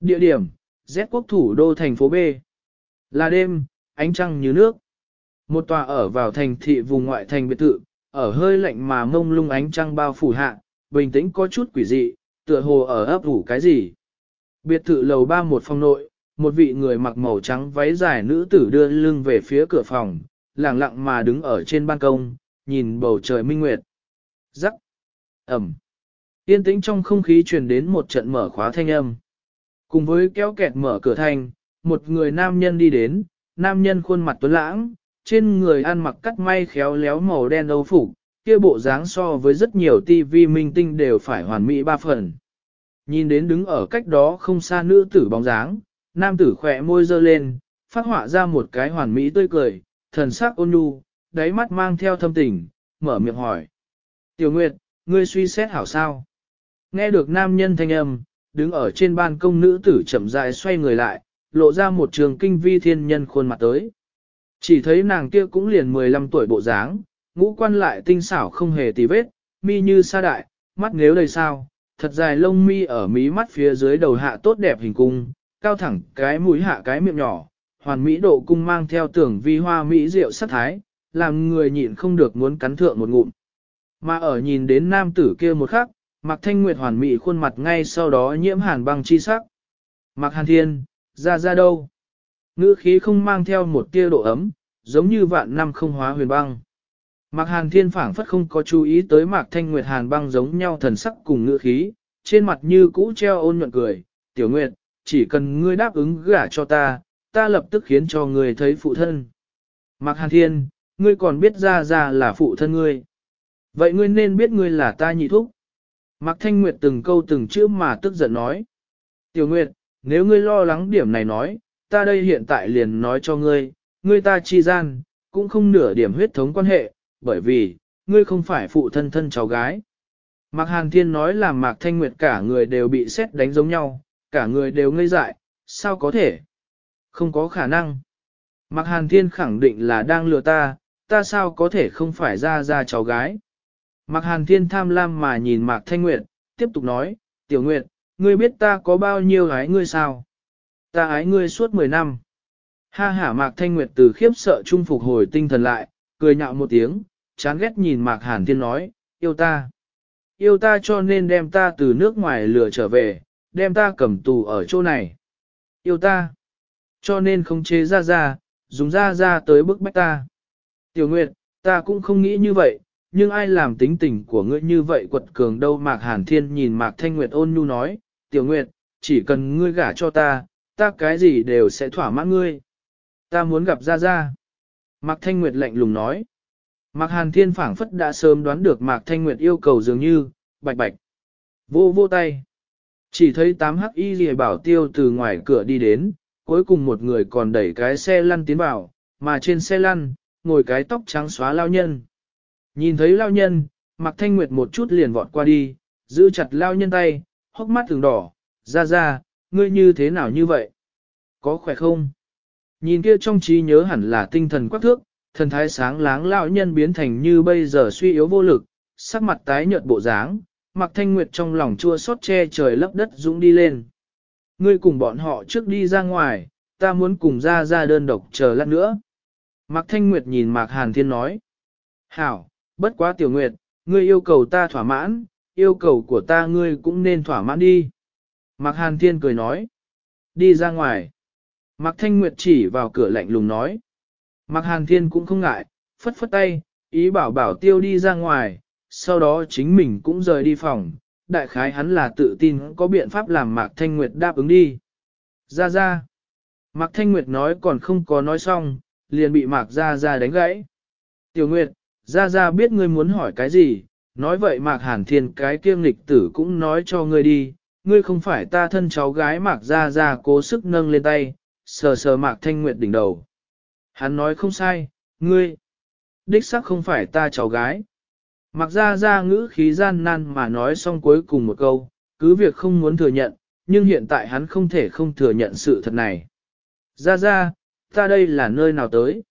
Địa điểm, Z quốc thủ đô thành phố B. Là đêm, ánh trăng như nước. Một tòa ở vào thành thị vùng ngoại thành biệt thự, ở hơi lạnh mà mông lung ánh trăng bao phủ hạ, bình tĩnh có chút quỷ dị, tựa hồ ở ấp ủ cái gì. Biệt thự lầu ba một phòng nội, một vị người mặc màu trắng váy dài nữ tử đưa lưng về phía cửa phòng, lặng lặng mà đứng ở trên ban công, nhìn bầu trời minh nguyệt. Rắc. Ẩm. Yên tĩnh trong không khí truyền đến một trận mở khóa thanh âm. Cùng với kéo kẹt mở cửa thành, một người nam nhân đi đến, nam nhân khuôn mặt tuấn lãng, trên người ăn mặc cắt may khéo léo màu đen âu phục, kia bộ dáng so với rất nhiều tivi minh tinh đều phải hoàn mỹ ba phần. Nhìn đến đứng ở cách đó không xa nữ tử bóng dáng, nam tử khỏe môi dơ lên, phát họa ra một cái hoàn mỹ tươi cười, thần sắc ôn nhu, đáy mắt mang theo thâm tình, mở miệng hỏi. Tiểu Nguyệt, ngươi suy xét hảo sao? Nghe được nam nhân thanh âm, đứng ở trên ban công nữ tử chậm rãi xoay người lại, lộ ra một trường kinh vi thiên nhân khuôn mặt tới. Chỉ thấy nàng kia cũng liền 15 tuổi bộ dáng, ngũ quan lại tinh xảo không hề tì vết, mi như sa đại, mắt nếu đầy sao, thật dài lông mi ở mí mắt phía dưới đầu hạ tốt đẹp hình cung, cao thẳng cái mũi hạ cái miệng nhỏ, hoàn mỹ độ cung mang theo tưởng vi hoa mỹ rượu sắc thái, làm người nhịn không được muốn cắn thượng một ngụm. Mà ở nhìn đến nam tử kia một khắc, Mạc Thanh Nguyệt hoàn mỹ khuôn mặt ngay sau đó nhiễm hàn băng chi sắc. Mạc Hàn Thiên, ra ra đâu? Ngữ khí không mang theo một tia độ ấm, giống như vạn năm không hóa huyền băng. Mạc Hàn Thiên phảng phất không có chú ý tới Mạc Thanh Nguyệt hàn băng giống nhau thần sắc cùng ngữ khí, trên mặt như cũ treo ôn nhuận cười, tiểu nguyệt, chỉ cần ngươi đáp ứng gả cho ta, ta lập tức khiến cho ngươi thấy phụ thân. Mạc Hàn Thiên, ngươi còn biết ra ra là phụ thân ngươi. Vậy ngươi nên biết ngươi là ta nhị thúc. Mạc Thanh Nguyệt từng câu từng chữ mà tức giận nói. Tiểu Nguyệt, nếu ngươi lo lắng điểm này nói, ta đây hiện tại liền nói cho ngươi, ngươi ta chi gian, cũng không nửa điểm huyết thống quan hệ, bởi vì, ngươi không phải phụ thân thân cháu gái. Mạc Hàn Thiên nói là Mạc Thanh Nguyệt cả người đều bị xét đánh giống nhau, cả người đều ngây dại, sao có thể? Không có khả năng. Mạc Hàn Thiên khẳng định là đang lừa ta, ta sao có thể không phải ra ra cháu gái? Mạc Hàn Thiên tham lam mà nhìn Mạc Thanh Nguyệt, tiếp tục nói, Tiểu Nguyệt, ngươi biết ta có bao nhiêu ái ngươi sao? Ta ái ngươi suốt 10 năm. Ha hả Mạc Thanh Nguyệt từ khiếp sợ trung phục hồi tinh thần lại, cười nhạo một tiếng, chán ghét nhìn Mạc Hàn Thiên nói, yêu ta. Yêu ta cho nên đem ta từ nước ngoài lừa trở về, đem ta cầm tù ở chỗ này. Yêu ta. Cho nên không chế ra ra, dùng ra ra tới bức bách ta. Tiểu Nguyệt, ta cũng không nghĩ như vậy, nhưng ai làm tính tình của ngươi như vậy quật cường đâu Mạc Hàn Thiên nhìn Mạc Thanh Nguyệt ôn nhu nói, Tiểu Nguyệt, chỉ cần ngươi gả cho ta, ta cái gì đều sẽ thỏa mãn ngươi. Ta muốn gặp Gia Gia. Mạc Thanh Nguyệt lạnh lùng nói. Mạc Hàn Thiên phảng phất đã sớm đoán được Mạc Thanh Nguyệt yêu cầu dường như, bạch bạch. Vô vô tay. Chỉ thấy tám hắc y lìa bảo tiêu từ ngoài cửa đi đến, cuối cùng một người còn đẩy cái xe lăn tiến vào, mà trên xe lăn, ngồi cái tóc trắng xóa lao nhân. Nhìn thấy lao nhân, Mạc Thanh Nguyệt một chút liền vọt qua đi, giữ chặt lao nhân tay, hốc mắt thường đỏ, ra ra, ngươi như thế nào như vậy? Có khỏe không? Nhìn kia trong trí nhớ hẳn là tinh thần quắc thước, thần thái sáng láng lão nhân biến thành như bây giờ suy yếu vô lực, sắc mặt tái nhợt bộ dáng, Mạc thanh nguyệt trong lòng chua xót che trời lấp đất dũng đi lên. Ngươi cùng bọn họ trước đi ra ngoài, ta muốn cùng ra ra đơn độc chờ lát nữa. Mạc Thanh Nguyệt nhìn Mạc Hàn Thiên nói. Hảo, bất quá tiểu nguyệt, ngươi yêu cầu ta thỏa mãn, yêu cầu của ta ngươi cũng nên thỏa mãn đi. Mạc Hàn Thiên cười nói. Đi ra ngoài. Mạc Thanh Nguyệt chỉ vào cửa lạnh lùng nói. Mạc Hàn Thiên cũng không ngại, phất phất tay, ý bảo bảo tiêu đi ra ngoài, sau đó chính mình cũng rời đi phòng. Đại khái hắn là tự tin có biện pháp làm Mạc Thanh Nguyệt đáp ứng đi. Ra ra. Mạc Thanh Nguyệt nói còn không có nói xong, liền bị Mạc Ra Ra đánh gãy. Tiểu Nguyệt, ra Ra biết ngươi muốn hỏi cái gì, nói vậy Mạc Hàn Thiên cái kiêng lịch tử cũng nói cho ngươi đi, ngươi không phải ta thân cháu gái Mạc Ra Ra cố sức nâng lên tay, sờ sờ Mạc Thanh Nguyệt đỉnh đầu. Hắn nói không sai, ngươi, đích xác không phải ta cháu gái. Mặc ra ra ngữ khí gian nan mà nói xong cuối cùng một câu, cứ việc không muốn thừa nhận, nhưng hiện tại hắn không thể không thừa nhận sự thật này. Ra ra, ta đây là nơi nào tới?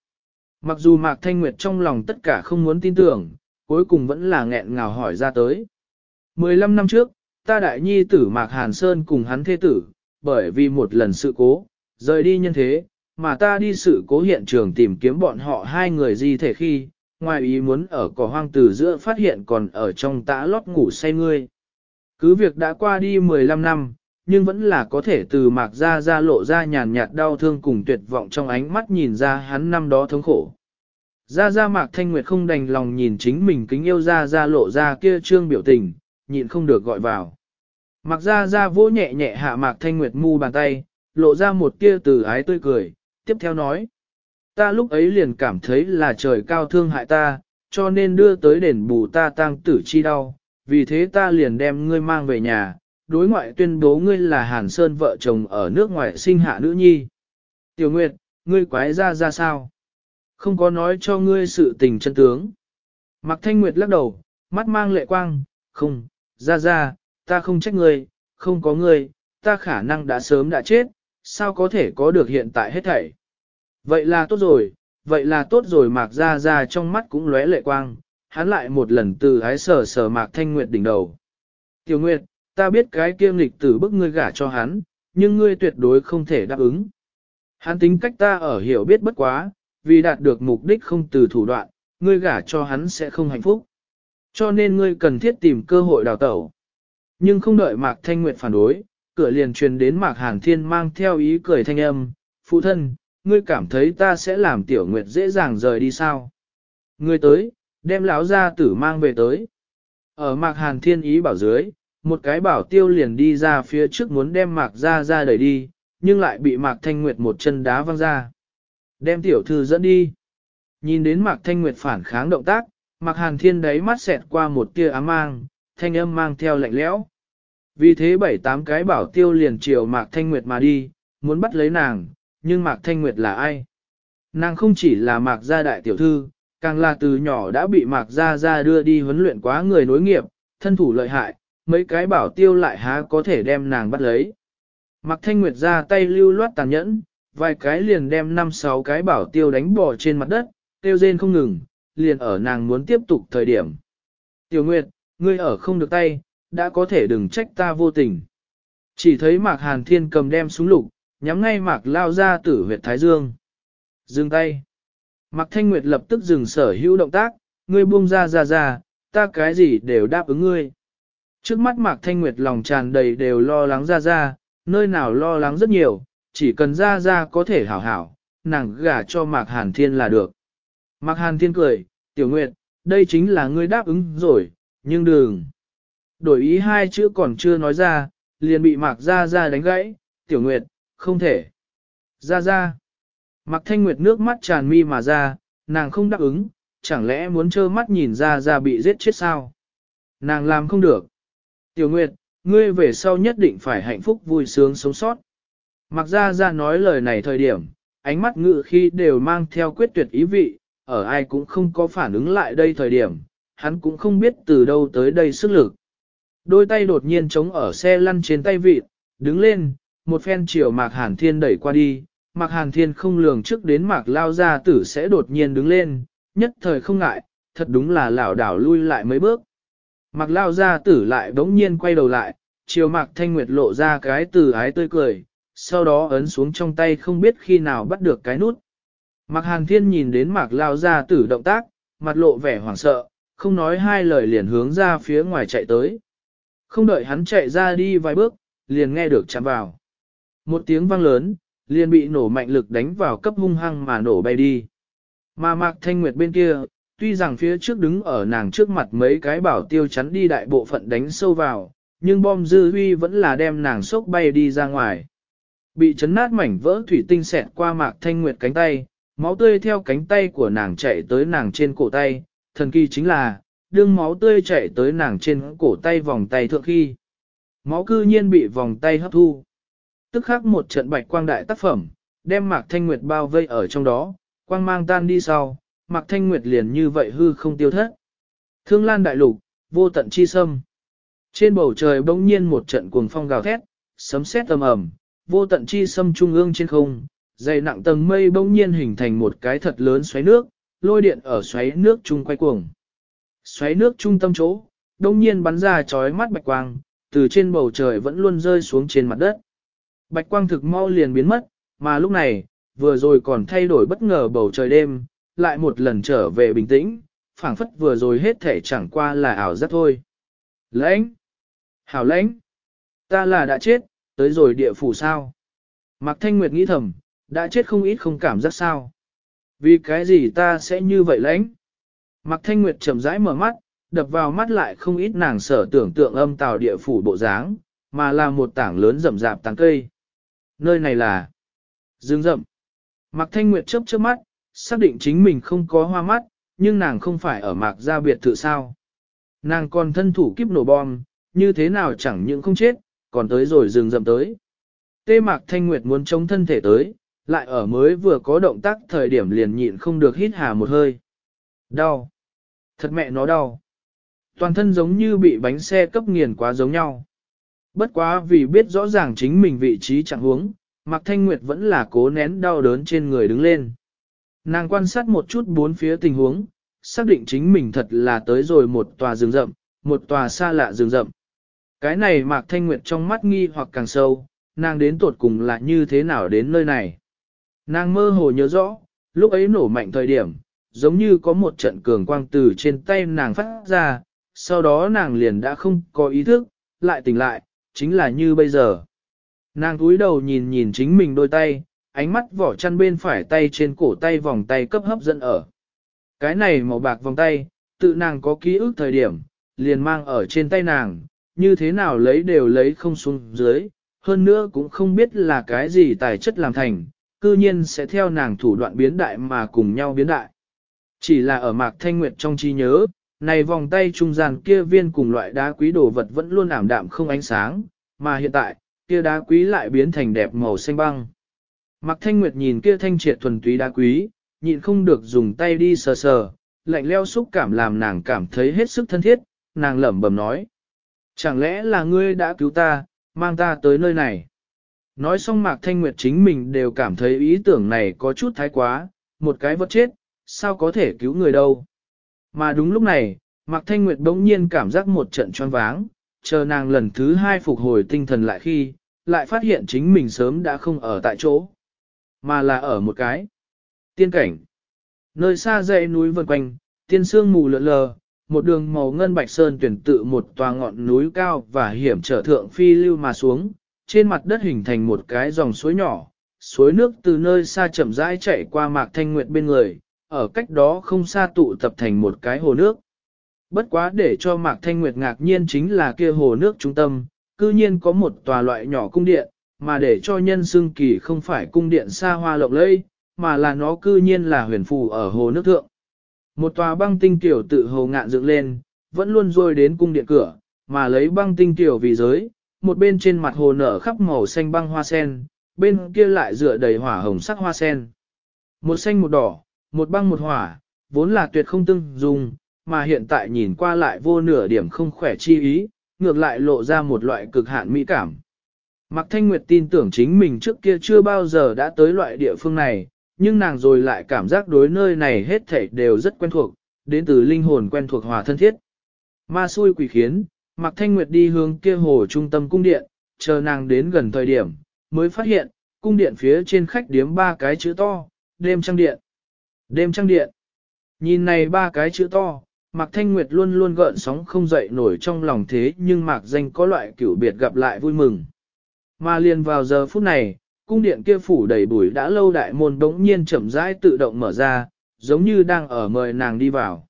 Mặc dù Mạc Thanh Nguyệt trong lòng tất cả không muốn tin tưởng, cuối cùng vẫn là nghẹn ngào hỏi ra tới. 15 năm trước, ta đại nhi tử Mạc Hàn Sơn cùng hắn thê tử, bởi vì một lần sự cố, rời đi nhân thế, mà ta đi sự cố hiện trường tìm kiếm bọn họ hai người di thể khi, ngoài ý muốn ở cỏ hoang từ giữa phát hiện còn ở trong tã lót ngủ say ngươi. Cứ việc đã qua đi 15 năm, nhưng vẫn là có thể từ mạc ra ra lộ ra nhàn nhạt đau thương cùng tuyệt vọng trong ánh mắt nhìn ra hắn năm đó thống khổ. Ra ra mạc thanh nguyệt không đành lòng nhìn chính mình kính yêu ra ra lộ ra kia trương biểu tình, nhịn không được gọi vào. Mạc ra ra vỗ nhẹ nhẹ hạ mạc thanh nguyệt mu bàn tay, lộ ra một tia từ ái tươi cười, tiếp theo nói. Ta lúc ấy liền cảm thấy là trời cao thương hại ta, cho nên đưa tới đền bù ta tang tử chi đau, vì thế ta liền đem ngươi mang về nhà, đối ngoại tuyên bố ngươi là Hàn Sơn vợ chồng ở nước ngoài sinh hạ nữ nhi. Tiểu Nguyệt, ngươi quái ra ra sao? Không có nói cho ngươi sự tình chân tướng. Mạc Thanh Nguyệt lắc đầu, mắt mang lệ quang, không, ra ra, ta không trách ngươi, không có ngươi, ta khả năng đã sớm đã chết, sao có thể có được hiện tại hết thảy. Vậy là tốt rồi, vậy là tốt rồi Mạc ra ra trong mắt cũng lóe lệ quang, hắn lại một lần từ ái sờ sờ Mạc Thanh Nguyệt đỉnh đầu. Tiểu Nguyệt, ta biết cái kia nghịch tử bức ngươi gả cho hắn, nhưng ngươi tuyệt đối không thể đáp ứng. Hắn tính cách ta ở hiểu biết bất quá, vì đạt được mục đích không từ thủ đoạn, ngươi gả cho hắn sẽ không hạnh phúc. Cho nên ngươi cần thiết tìm cơ hội đào tẩu. Nhưng không đợi Mạc Thanh Nguyệt phản đối, cửa liền truyền đến Mạc Hàn Thiên mang theo ý cười thanh âm, phụ thân, ngươi cảm thấy ta sẽ làm tiểu nguyệt dễ dàng rời đi sao? Ngươi tới, đem lão gia tử mang về tới. Ở Mạc Hàn Thiên ý bảo dưới, một cái bảo tiêu liền đi ra phía trước muốn đem Mạc ra ra đẩy đi, nhưng lại bị Mạc Thanh Nguyệt một chân đá văng ra. Đem tiểu thư dẫn đi. Nhìn đến Mạc Thanh Nguyệt phản kháng động tác, Mạc Hàn Thiên đáy mắt xẹt qua một tia ám mang, thanh âm mang theo lạnh lẽo. Vì thế bảy tám cái bảo tiêu liền chiều Mạc Thanh Nguyệt mà đi, muốn bắt lấy nàng, nhưng Mạc Thanh Nguyệt là ai? Nàng không chỉ là Mạc gia đại tiểu thư, càng là từ nhỏ đã bị Mạc gia gia đưa đi huấn luyện quá người nối nghiệp, thân thủ lợi hại, mấy cái bảo tiêu lại há có thể đem nàng bắt lấy. Mạc Thanh Nguyệt ra tay lưu loát tàn nhẫn, vài cái liền đem năm sáu cái bảo tiêu đánh bỏ trên mặt đất, tiêu rên không ngừng, liền ở nàng muốn tiếp tục thời điểm. Tiểu Nguyệt, ngươi ở không được tay, đã có thể đừng trách ta vô tình. Chỉ thấy Mạc Hàn Thiên cầm đem súng lục, nhắm ngay Mạc lao ra tử huyệt Thái Dương. Dừng tay. Mạc Thanh Nguyệt lập tức dừng sở hữu động tác, ngươi buông ra ra ra, ta cái gì đều đáp ứng ngươi. Trước mắt Mạc Thanh Nguyệt lòng tràn đầy đều lo lắng ra ra, nơi nào lo lắng rất nhiều, chỉ cần ra ra có thể hảo hảo, nàng gả cho Mạc Hàn Thiên là được. Mạc Hàn Thiên cười, Tiểu Nguyệt, đây chính là ngươi đáp ứng rồi, nhưng đừng. Đổi ý hai chữ còn chưa nói ra, liền bị Mạc Ra Ra đánh gãy, Tiểu Nguyệt, không thể. Ra Ra. Mạc Thanh Nguyệt nước mắt tràn mi mà ra, nàng không đáp ứng, chẳng lẽ muốn trơ mắt nhìn Ra Ra bị giết chết sao? Nàng làm không được. Tiểu Nguyệt, ngươi về sau nhất định phải hạnh phúc vui sướng sống sót. Mặc ra ra nói lời này thời điểm, ánh mắt ngự khi đều mang theo quyết tuyệt ý vị, ở ai cũng không có phản ứng lại đây thời điểm, hắn cũng không biết từ đâu tới đây sức lực. Đôi tay đột nhiên chống ở xe lăn trên tay vịt, đứng lên, một phen chiều Mạc Hàn Thiên đẩy qua đi, Mạc Hàn Thiên không lường trước đến Mạc Lao Gia Tử sẽ đột nhiên đứng lên, nhất thời không ngại, thật đúng là lảo đảo lui lại mấy bước. Mạc Lao Gia Tử lại đống nhiên quay đầu lại, chiều Mạc Thanh Nguyệt lộ ra cái từ ái tươi cười, sau đó ấn xuống trong tay không biết khi nào bắt được cái nút. Mạc Hàn Thiên nhìn đến Mạc Lao Gia Tử động tác, mặt lộ vẻ hoảng sợ, không nói hai lời liền hướng ra phía ngoài chạy tới. Không đợi hắn chạy ra đi vài bước, liền nghe được chạm vào. Một tiếng vang lớn, liền bị nổ mạnh lực đánh vào cấp hung hăng mà nổ bay đi. Mà Mạc Thanh Nguyệt bên kia, tuy rằng phía trước đứng ở nàng trước mặt mấy cái bảo tiêu chắn đi đại bộ phận đánh sâu vào, nhưng bom dư huy vẫn là đem nàng sốc bay đi ra ngoài. Bị chấn nát mảnh vỡ thủy tinh xẹt qua Mạc Thanh Nguyệt cánh tay, máu tươi theo cánh tay của nàng chạy tới nàng trên cổ tay, thần kỳ chính là, đương máu tươi chạy tới nàng trên cổ tay vòng tay thượng khi. Máu cư nhiên bị vòng tay hấp thu. Tức khắc một trận bạch quang đại tác phẩm, đem Mạc Thanh Nguyệt bao vây ở trong đó, quang mang tan đi sau, Mạc Thanh Nguyệt liền như vậy hư không tiêu thất. Thương lan đại lục, vô tận chi sâm. Trên bầu trời bỗng nhiên một trận cuồng phong gào thét, sấm sét âm ầm, vô tận chi xâm trung ương trên không, dày nặng tầng mây bỗng nhiên hình thành một cái thật lớn xoáy nước, lôi điện ở xoáy nước chung quay cuồng. Xoáy nước trung tâm chỗ, đông nhiên bắn ra chói mắt bạch quang, từ trên bầu trời vẫn luôn rơi xuống trên mặt đất. Bạch quang thực mau liền biến mất, mà lúc này, vừa rồi còn thay đổi bất ngờ bầu trời đêm, lại một lần trở về bình tĩnh, phảng phất vừa rồi hết thể chẳng qua là ảo giác thôi. Lãnh! Hảo lãnh! Ta là đã chết, tới rồi địa phủ sao? Mạc Thanh Nguyệt nghĩ thầm, đã chết không ít không cảm giác sao? Vì cái gì ta sẽ như vậy lãnh? Mạc Thanh Nguyệt chậm rãi mở mắt, đập vào mắt lại không ít nàng sở tưởng tượng âm tào địa phủ bộ dáng, mà là một tảng lớn rậm rạp tàng cây. Nơi này là rừng rậm. Mạc Thanh Nguyệt chớp chớp mắt, xác định chính mình không có hoa mắt, nhưng nàng không phải ở Mạc gia biệt thự sao. Nàng còn thân thủ kiếp nổ bom, như thế nào chẳng những không chết, còn tới rồi rừng rậm tới. Tê Mạc Thanh Nguyệt muốn chống thân thể tới, lại ở mới vừa có động tác thời điểm liền nhịn không được hít hà một hơi. Đau. Thật mẹ nó đau. Toàn thân giống như bị bánh xe cấp nghiền quá giống nhau. Bất quá vì biết rõ ràng chính mình vị trí chẳng huống, Mạc Thanh Nguyệt vẫn là cố nén đau đớn trên người đứng lên. Nàng quan sát một chút bốn phía tình huống, xác định chính mình thật là tới rồi một tòa rừng rậm, một tòa xa lạ rừng rậm. Cái này Mạc Thanh Nguyệt trong mắt nghi hoặc càng sâu, nàng đến tuột cùng là như thế nào đến nơi này. Nàng mơ hồ nhớ rõ, lúc ấy nổ mạnh thời điểm, giống như có một trận cường quang từ trên tay nàng phát ra, sau đó nàng liền đã không có ý thức, lại tỉnh lại, chính là như bây giờ. Nàng cúi đầu nhìn nhìn chính mình đôi tay, ánh mắt vỏ chăn bên phải tay trên cổ tay vòng tay cấp hấp dẫn ở. Cái này màu bạc vòng tay, tự nàng có ký ức thời điểm, liền mang ở trên tay nàng, như thế nào lấy đều lấy không xuống dưới, hơn nữa cũng không biết là cái gì tài chất làm thành, cư nhiên sẽ theo nàng thủ đoạn biến đại mà cùng nhau biến đại. Chỉ là ở mạc thanh nguyệt trong trí nhớ, này vòng tay trung gian kia viên cùng loại đá quý đồ vật vẫn luôn ảm đạm không ánh sáng, mà hiện tại, kia đá quý lại biến thành đẹp màu xanh băng. Mạc thanh nguyệt nhìn kia thanh triệt thuần túy đá quý, nhịn không được dùng tay đi sờ sờ, lạnh leo xúc cảm làm nàng cảm thấy hết sức thân thiết, nàng lẩm bẩm nói. Chẳng lẽ là ngươi đã cứu ta, mang ta tới nơi này? Nói xong Mạc Thanh Nguyệt chính mình đều cảm thấy ý tưởng này có chút thái quá, một cái vật chết, sao có thể cứu người đâu. Mà đúng lúc này, Mạc Thanh Nguyệt bỗng nhiên cảm giác một trận choáng váng, chờ nàng lần thứ hai phục hồi tinh thần lại khi, lại phát hiện chính mình sớm đã không ở tại chỗ, mà là ở một cái tiên cảnh. Nơi xa dãy núi vần quanh, tiên sương mù lượn lờ, một đường màu ngân bạch sơn tuyển tự một tòa ngọn núi cao và hiểm trở thượng phi lưu mà xuống, trên mặt đất hình thành một cái dòng suối nhỏ, suối nước từ nơi xa chậm rãi chạy qua mạc thanh nguyệt bên người, ở cách đó không xa tụ tập thành một cái hồ nước. Bất quá để cho mạc thanh nguyệt ngạc nhiên chính là kia hồ nước trung tâm, cư nhiên có một tòa loại nhỏ cung điện, mà để cho nhân xương kỳ không phải cung điện xa hoa lộng lẫy, mà là nó cư nhiên là huyền phù ở hồ nước thượng. Một tòa băng tinh tiểu tự hồ ngạn dựng lên, vẫn luôn rôi đến cung điện cửa, mà lấy băng tinh tiểu vì giới, một bên trên mặt hồ nở khắp màu xanh băng hoa sen, bên kia lại dựa đầy hỏa hồng sắc hoa sen. Một xanh một đỏ, một băng một hỏa, vốn là tuyệt không tương dùng, mà hiện tại nhìn qua lại vô nửa điểm không khỏe chi ý, ngược lại lộ ra một loại cực hạn mỹ cảm. Mạc Thanh Nguyệt tin tưởng chính mình trước kia chưa bao giờ đã tới loại địa phương này, nhưng nàng rồi lại cảm giác đối nơi này hết thảy đều rất quen thuộc, đến từ linh hồn quen thuộc hòa thân thiết. Ma xui quỷ khiến, Mạc Thanh Nguyệt đi hướng kia hồ trung tâm cung điện, chờ nàng đến gần thời điểm, mới phát hiện, cung điện phía trên khách điếm ba cái chữ to, đêm trăng điện. Đêm trăng điện. Nhìn này ba cái chữ to, Mạc Thanh Nguyệt luôn luôn gợn sóng không dậy nổi trong lòng thế nhưng Mạc Danh có loại kiểu biệt gặp lại vui mừng. Mà liền vào giờ phút này, cung điện kia phủ đầy bụi đã lâu đại môn đống nhiên chậm rãi tự động mở ra, giống như đang ở mời nàng đi vào.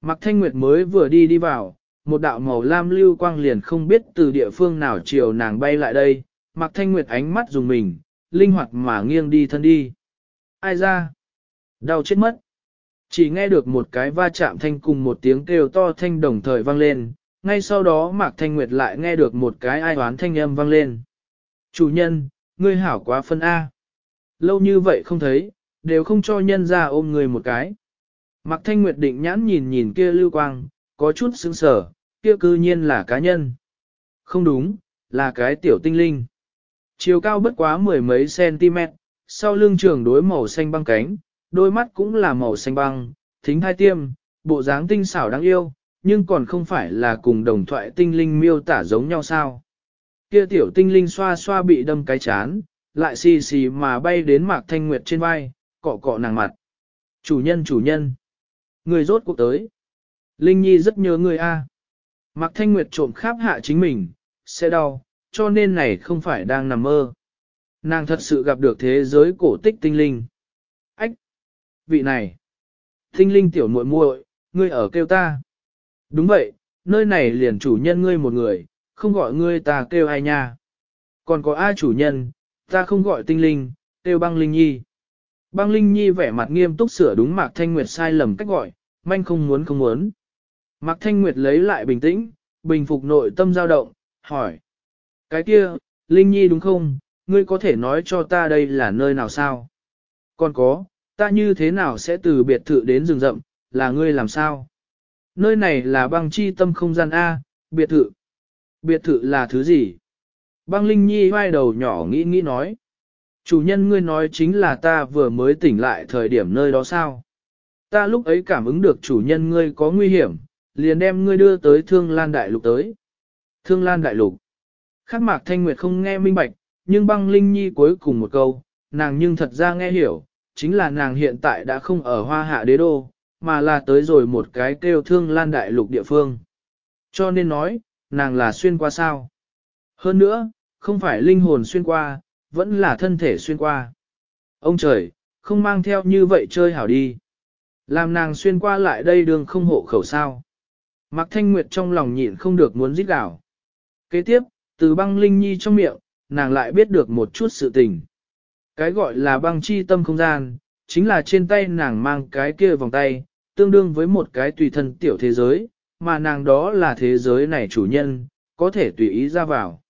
Mạc Thanh Nguyệt mới vừa đi đi vào, một đạo màu lam lưu quang liền không biết từ địa phương nào chiều nàng bay lại đây, Mạc Thanh Nguyệt ánh mắt dùng mình, linh hoạt mà nghiêng đi thân đi. Ai ra? Đau chết mất. Chỉ nghe được một cái va chạm thanh cùng một tiếng kêu to thanh đồng thời vang lên, ngay sau đó Mạc Thanh Nguyệt lại nghe được một cái ai oán thanh âm vang lên. Chủ nhân, ngươi hảo quá phân A. Lâu như vậy không thấy, đều không cho nhân ra ôm người một cái. Mạc Thanh Nguyệt định nhãn nhìn nhìn kia lưu quang, có chút sững sở, kia cư nhiên là cá nhân. Không đúng, là cái tiểu tinh linh. Chiều cao bất quá mười mấy cm, sau lưng trường đối màu xanh băng cánh, đôi mắt cũng là màu xanh băng, thính hai tiêm, bộ dáng tinh xảo đáng yêu, nhưng còn không phải là cùng đồng thoại tinh linh miêu tả giống nhau sao kia tiểu tinh linh xoa xoa bị đâm cái chán, lại xì xì mà bay đến Mạc Thanh Nguyệt trên vai, cọ cọ nàng mặt. Chủ nhân chủ nhân, người rốt cuộc tới. Linh Nhi rất nhớ người a. Mạc Thanh Nguyệt trộm kháp hạ chính mình, sẽ đau, cho nên này không phải đang nằm mơ. Nàng thật sự gặp được thế giới cổ tích tinh linh. Ách! Vị này! Tinh linh tiểu muội muội, ngươi ở kêu ta. Đúng vậy, nơi này liền chủ nhân ngươi một người, không gọi ngươi ta kêu ai nha. Còn có ai chủ nhân, ta không gọi tinh linh, kêu băng linh nhi. Băng linh nhi vẻ mặt nghiêm túc sửa đúng Mạc Thanh Nguyệt sai lầm cách gọi, manh không muốn không muốn. Mạc Thanh Nguyệt lấy lại bình tĩnh, bình phục nội tâm dao động, hỏi. Cái kia, Linh Nhi đúng không, ngươi có thể nói cho ta đây là nơi nào sao? Còn có, ta như thế nào sẽ từ biệt thự đến rừng rậm, là ngươi làm sao? Nơi này là băng chi tâm không gian A, biệt thự. Biệt thự là thứ gì? Băng Linh Nhi vai đầu nhỏ nghĩ nghĩ nói. Chủ nhân ngươi nói chính là ta vừa mới tỉnh lại thời điểm nơi đó sao? Ta lúc ấy cảm ứng được chủ nhân ngươi có nguy hiểm, liền đem ngươi đưa tới Thương Lan Đại Lục tới. Thương Lan Đại Lục. Khắc mạc thanh nguyệt không nghe minh bạch, nhưng băng linh nhi cuối cùng một câu, nàng nhưng thật ra nghe hiểu, chính là nàng hiện tại đã không ở hoa hạ đế đô, mà là tới rồi một cái kêu thương lan đại lục địa phương. Cho nên nói, nàng là xuyên qua sao. Hơn nữa, không phải linh hồn xuyên qua, vẫn là thân thể xuyên qua. Ông trời, không mang theo như vậy chơi hảo đi. Làm nàng xuyên qua lại đây đường không hộ khẩu sao. Mạc Thanh Nguyệt trong lòng nhịn không được muốn giết đảo. Kế tiếp, từ băng linh nhi trong miệng, nàng lại biết được một chút sự tình. Cái gọi là băng chi tâm không gian, chính là trên tay nàng mang cái kia vòng tay, tương đương với một cái tùy thân tiểu thế giới, mà nàng đó là thế giới này chủ nhân, có thể tùy ý ra vào.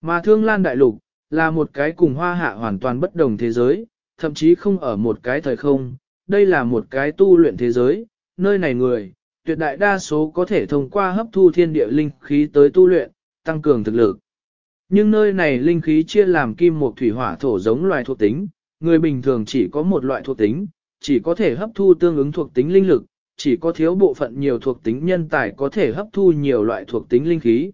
Mà thương lan đại lục, là một cái cùng hoa hạ hoàn toàn bất đồng thế giới, thậm chí không ở một cái thời không, đây là một cái tu luyện thế giới, nơi này người, tuyệt đại đa số có thể thông qua hấp thu thiên địa linh khí tới tu luyện, tăng cường thực lực. Nhưng nơi này linh khí chia làm kim một thủy hỏa thổ giống loài thuộc tính, người bình thường chỉ có một loại thuộc tính, chỉ có thể hấp thu tương ứng thuộc tính linh lực, chỉ có thiếu bộ phận nhiều thuộc tính nhân tài có thể hấp thu nhiều loại thuộc tính linh khí.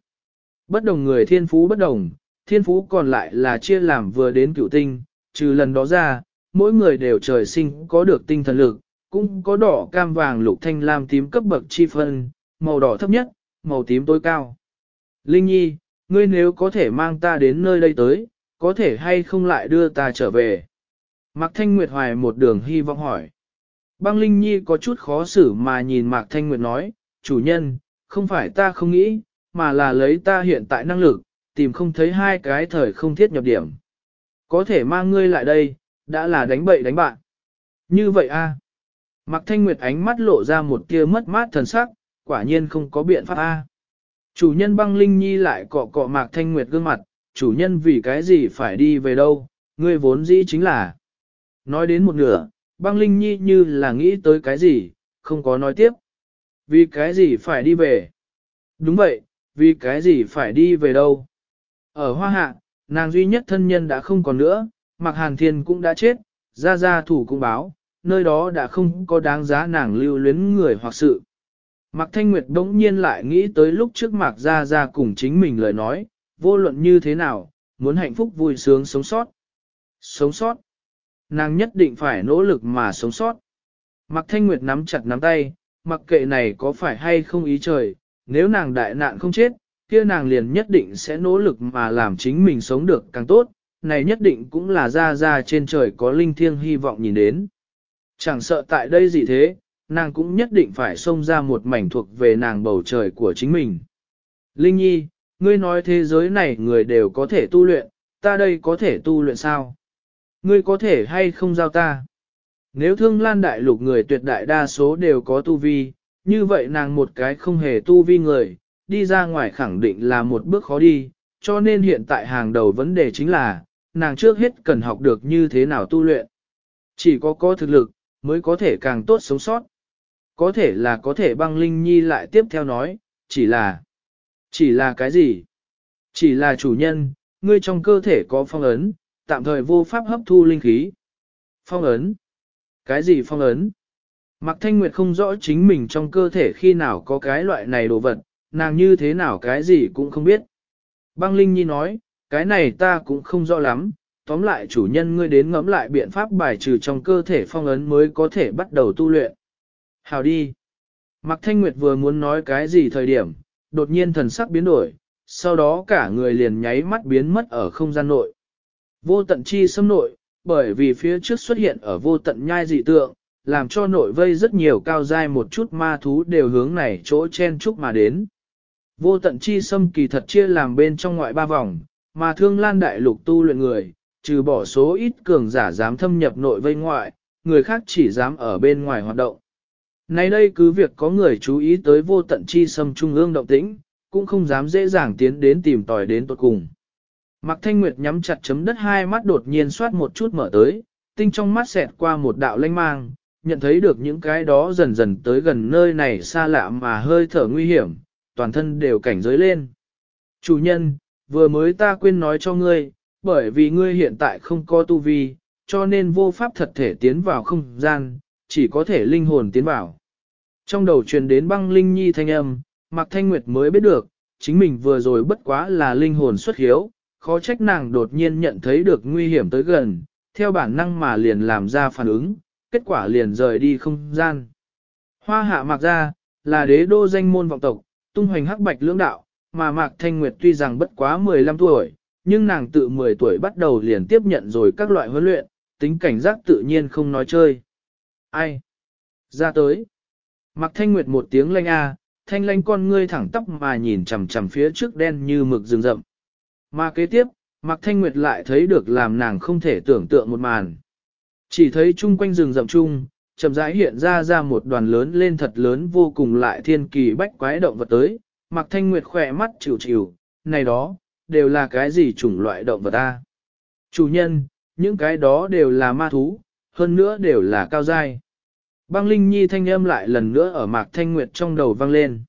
Bất đồng người thiên phú bất đồng, thiên phú còn lại là chia làm vừa đến cửu tinh, trừ lần đó ra, mỗi người đều trời sinh có được tinh thần lực, cũng có đỏ cam vàng lục thanh lam tím cấp bậc chi phân, màu đỏ thấp nhất, màu tím tối cao. Linh Nhi, ngươi nếu có thể mang ta đến nơi đây tới, có thể hay không lại đưa ta trở về? Mạc Thanh Nguyệt hoài một đường hy vọng hỏi. Băng Linh Nhi có chút khó xử mà nhìn Mạc Thanh Nguyệt nói, chủ nhân, không phải ta không nghĩ, mà là lấy ta hiện tại năng lực, tìm không thấy hai cái thời không thiết nhập điểm. Có thể mang ngươi lại đây, đã là đánh bậy đánh bạn. Như vậy a. À? Mạc Thanh Nguyệt ánh mắt lộ ra một tia mất mát thần sắc, quả nhiên không có biện pháp a. Chủ nhân băng linh nhi lại cọ cọ mạc thanh nguyệt gương mặt, chủ nhân vì cái gì phải đi về đâu, ngươi vốn dĩ chính là. Nói đến một nửa, băng linh nhi như là nghĩ tới cái gì, không có nói tiếp. Vì cái gì phải đi về? Đúng vậy, vì cái gì phải đi về đâu? Ở hoa hạ, nàng duy nhất thân nhân đã không còn nữa, Mặc Hàn Thiên cũng đã chết, ra ra thủ cũng báo, nơi đó đã không có đáng giá nàng lưu luyến người hoặc sự. Mạc Thanh Nguyệt đống nhiên lại nghĩ tới lúc trước Mạc Gia Gia cùng chính mình lời nói, vô luận như thế nào, muốn hạnh phúc vui sướng sống sót. Sống sót. Nàng nhất định phải nỗ lực mà sống sót. Mạc Thanh Nguyệt nắm chặt nắm tay, mặc kệ này có phải hay không ý trời, nếu nàng đại nạn không chết, kia nàng liền nhất định sẽ nỗ lực mà làm chính mình sống được càng tốt, này nhất định cũng là Gia Gia trên trời có linh thiêng hy vọng nhìn đến. Chẳng sợ tại đây gì thế, nàng cũng nhất định phải xông ra một mảnh thuộc về nàng bầu trời của chính mình. Linh Nhi, ngươi nói thế giới này người đều có thể tu luyện, ta đây có thể tu luyện sao? Ngươi có thể hay không giao ta? Nếu thương lan đại lục người tuyệt đại đa số đều có tu vi, như vậy nàng một cái không hề tu vi người, đi ra ngoài khẳng định là một bước khó đi, cho nên hiện tại hàng đầu vấn đề chính là, nàng trước hết cần học được như thế nào tu luyện. Chỉ có có thực lực, mới có thể càng tốt sống sót. Có thể là có thể băng linh nhi lại tiếp theo nói, chỉ là, chỉ là cái gì? Chỉ là chủ nhân, ngươi trong cơ thể có phong ấn, tạm thời vô pháp hấp thu linh khí. Phong ấn? Cái gì phong ấn? Mạc Thanh Nguyệt không rõ chính mình trong cơ thể khi nào có cái loại này đồ vật, nàng như thế nào cái gì cũng không biết. Băng Linh Nhi nói, cái này ta cũng không rõ lắm, tóm lại chủ nhân ngươi đến ngẫm lại biện pháp bài trừ trong cơ thể phong ấn mới có thể bắt đầu tu luyện. Hào đi. Mạc Thanh Nguyệt vừa muốn nói cái gì thời điểm, đột nhiên thần sắc biến đổi, sau đó cả người liền nháy mắt biến mất ở không gian nội. Vô tận chi xâm nội, bởi vì phía trước xuất hiện ở vô tận nhai dị tượng, làm cho nội vây rất nhiều cao dai một chút ma thú đều hướng này chỗ chen chúc mà đến. Vô tận chi xâm kỳ thật chia làm bên trong ngoại ba vòng, mà thương lan đại lục tu luyện người, trừ bỏ số ít cường giả dám thâm nhập nội vây ngoại, người khác chỉ dám ở bên ngoài hoạt động. Nay đây cứ việc có người chú ý tới vô tận chi xâm trung ương động tĩnh, cũng không dám dễ dàng tiến đến tìm tòi đến tuột cùng. Mạc Thanh Nguyệt nhắm chặt chấm đất hai mắt đột nhiên soát một chút mở tới, tinh trong mắt xẹt qua một đạo lanh mang, nhận thấy được những cái đó dần dần tới gần nơi này xa lạ mà hơi thở nguy hiểm, toàn thân đều cảnh giới lên. Chủ nhân, vừa mới ta quên nói cho ngươi, bởi vì ngươi hiện tại không có tu vi, cho nên vô pháp thật thể tiến vào không gian, chỉ có thể linh hồn tiến vào. Trong đầu truyền đến băng linh nhi thanh âm, Mạc Thanh Nguyệt mới biết được, chính mình vừa rồi bất quá là linh hồn xuất hiếu, khó trách nàng đột nhiên nhận thấy được nguy hiểm tới gần, theo bản năng mà liền làm ra phản ứng, kết quả liền rời đi không gian. Hoa hạ mạc ra, là đế đô danh môn vọng tộc, tung hoành hắc bạch lưỡng đạo, mà mạc thanh nguyệt tuy rằng bất quá 15 tuổi, nhưng nàng tự 10 tuổi bắt đầu liền tiếp nhận rồi các loại huấn luyện, tính cảnh giác tự nhiên không nói chơi. Ai? Ra tới. Mạc thanh nguyệt một tiếng lanh a, thanh lanh con ngươi thẳng tóc mà nhìn chằm chằm phía trước đen như mực rừng rậm. Mà kế tiếp, Mạc Thanh Nguyệt lại thấy được làm nàng không thể tưởng tượng một màn. Chỉ thấy chung quanh rừng rậm chung, chậm rãi hiện ra ra một đoàn lớn lên thật lớn vô cùng lại thiên kỳ bách quái động vật tới. Mạc Thanh Nguyệt khỏe mắt chịu chịu, này đó, đều là cái gì chủng loại động vật ta? Chủ nhân, những cái đó đều là ma thú, hơn nữa đều là cao dai. Băng Linh Nhi thanh âm lại lần nữa ở Mạc Thanh Nguyệt trong đầu vang lên.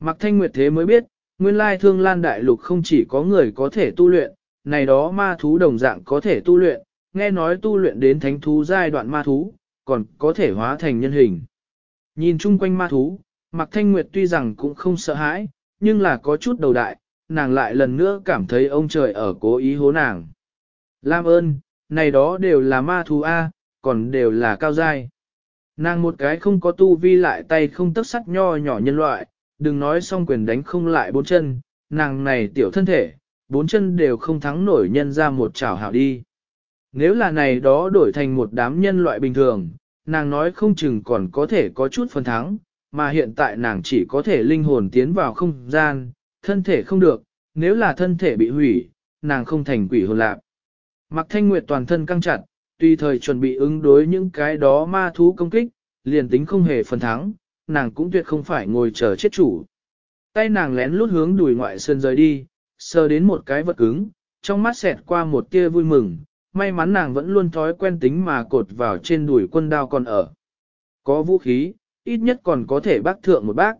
Mạc Thanh Nguyệt thế mới biết, nguyên lai thương lan đại lục không chỉ có người có thể tu luyện, này đó ma thú đồng dạng có thể tu luyện, nghe nói tu luyện đến thánh thú giai đoạn ma thú, còn có thể hóa thành nhân hình. Nhìn chung quanh ma thú, Mạc Thanh Nguyệt tuy rằng cũng không sợ hãi, nhưng là có chút đầu đại, nàng lại lần nữa cảm thấy ông trời ở cố ý hố nàng. Lam ơn, này đó đều là ma thú A, còn đều là cao giai. Nàng một cái không có tu vi lại tay không tấc sắt nho nhỏ nhân loại, đừng nói xong quyền đánh không lại bốn chân, nàng này tiểu thân thể, bốn chân đều không thắng nổi nhân ra một chảo hảo đi. Nếu là này đó đổi thành một đám nhân loại bình thường, nàng nói không chừng còn có thể có chút phần thắng, mà hiện tại nàng chỉ có thể linh hồn tiến vào không gian, thân thể không được, nếu là thân thể bị hủy, nàng không thành quỷ hồn lạc. Mặc thanh nguyệt toàn thân căng chặt, tùy thời chuẩn bị ứng đối những cái đó ma thú công kích, liền tính không hề phần thắng, nàng cũng tuyệt không phải ngồi chờ chết chủ. Tay nàng lén lút hướng đùi ngoại sơn rời đi, sờ đến một cái vật cứng, trong mắt xẹt qua một tia vui mừng, may mắn nàng vẫn luôn thói quen tính mà cột vào trên đùi quân đao còn ở. Có vũ khí, ít nhất còn có thể bác thượng một bác.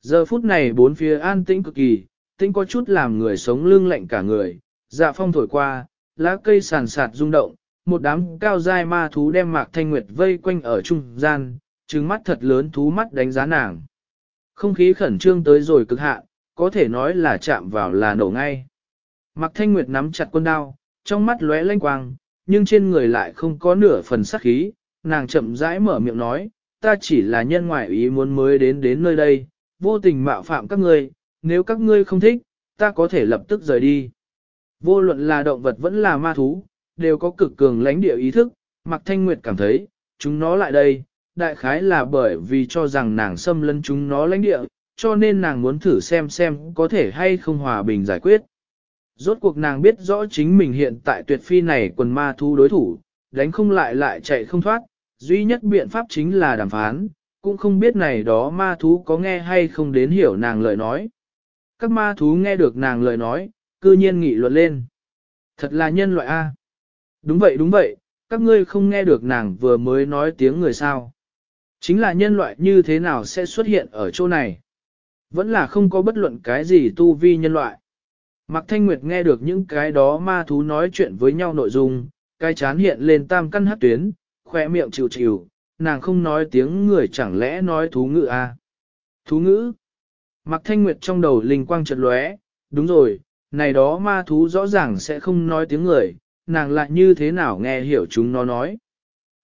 Giờ phút này bốn phía an tĩnh cực kỳ, tĩnh có chút làm người sống lưng lạnh cả người, dạ phong thổi qua, lá cây sàn sạt rung động, một đám cao dai ma thú đem mạc thanh nguyệt vây quanh ở trung gian, trừng mắt thật lớn thú mắt đánh giá nàng. Không khí khẩn trương tới rồi cực hạn, có thể nói là chạm vào là nổ ngay. Mạc Thanh Nguyệt nắm chặt quân đao, trong mắt lóe lanh quang, nhưng trên người lại không có nửa phần sắc khí, nàng chậm rãi mở miệng nói, ta chỉ là nhân ngoại ý muốn mới đến đến nơi đây, vô tình mạo phạm các ngươi, nếu các ngươi không thích, ta có thể lập tức rời đi. Vô luận là động vật vẫn là ma thú, đều có cực cường lãnh địa ý thức, Mạc Thanh Nguyệt cảm thấy, chúng nó lại đây, đại khái là bởi vì cho rằng nàng xâm lấn chúng nó lãnh địa, cho nên nàng muốn thử xem xem có thể hay không hòa bình giải quyết. Rốt cuộc nàng biết rõ chính mình hiện tại tuyệt phi này quần ma thu đối thủ, đánh không lại lại chạy không thoát, duy nhất biện pháp chính là đàm phán, cũng không biết này đó ma thú có nghe hay không đến hiểu nàng lời nói. Các ma thú nghe được nàng lời nói, cư nhiên nghị luận lên. Thật là nhân loại A. Đúng vậy đúng vậy, các ngươi không nghe được nàng vừa mới nói tiếng người sao. Chính là nhân loại như thế nào sẽ xuất hiện ở chỗ này? Vẫn là không có bất luận cái gì tu vi nhân loại. Mạc Thanh Nguyệt nghe được những cái đó ma thú nói chuyện với nhau nội dung, cái chán hiện lên tam căn hát tuyến, khoe miệng chịu chịu, nàng không nói tiếng người chẳng lẽ nói thú ngữ à? Thú ngữ? Mạc Thanh Nguyệt trong đầu linh quang chợt lóe, đúng rồi, này đó ma thú rõ ràng sẽ không nói tiếng người, nàng lại như thế nào nghe hiểu chúng nó nói.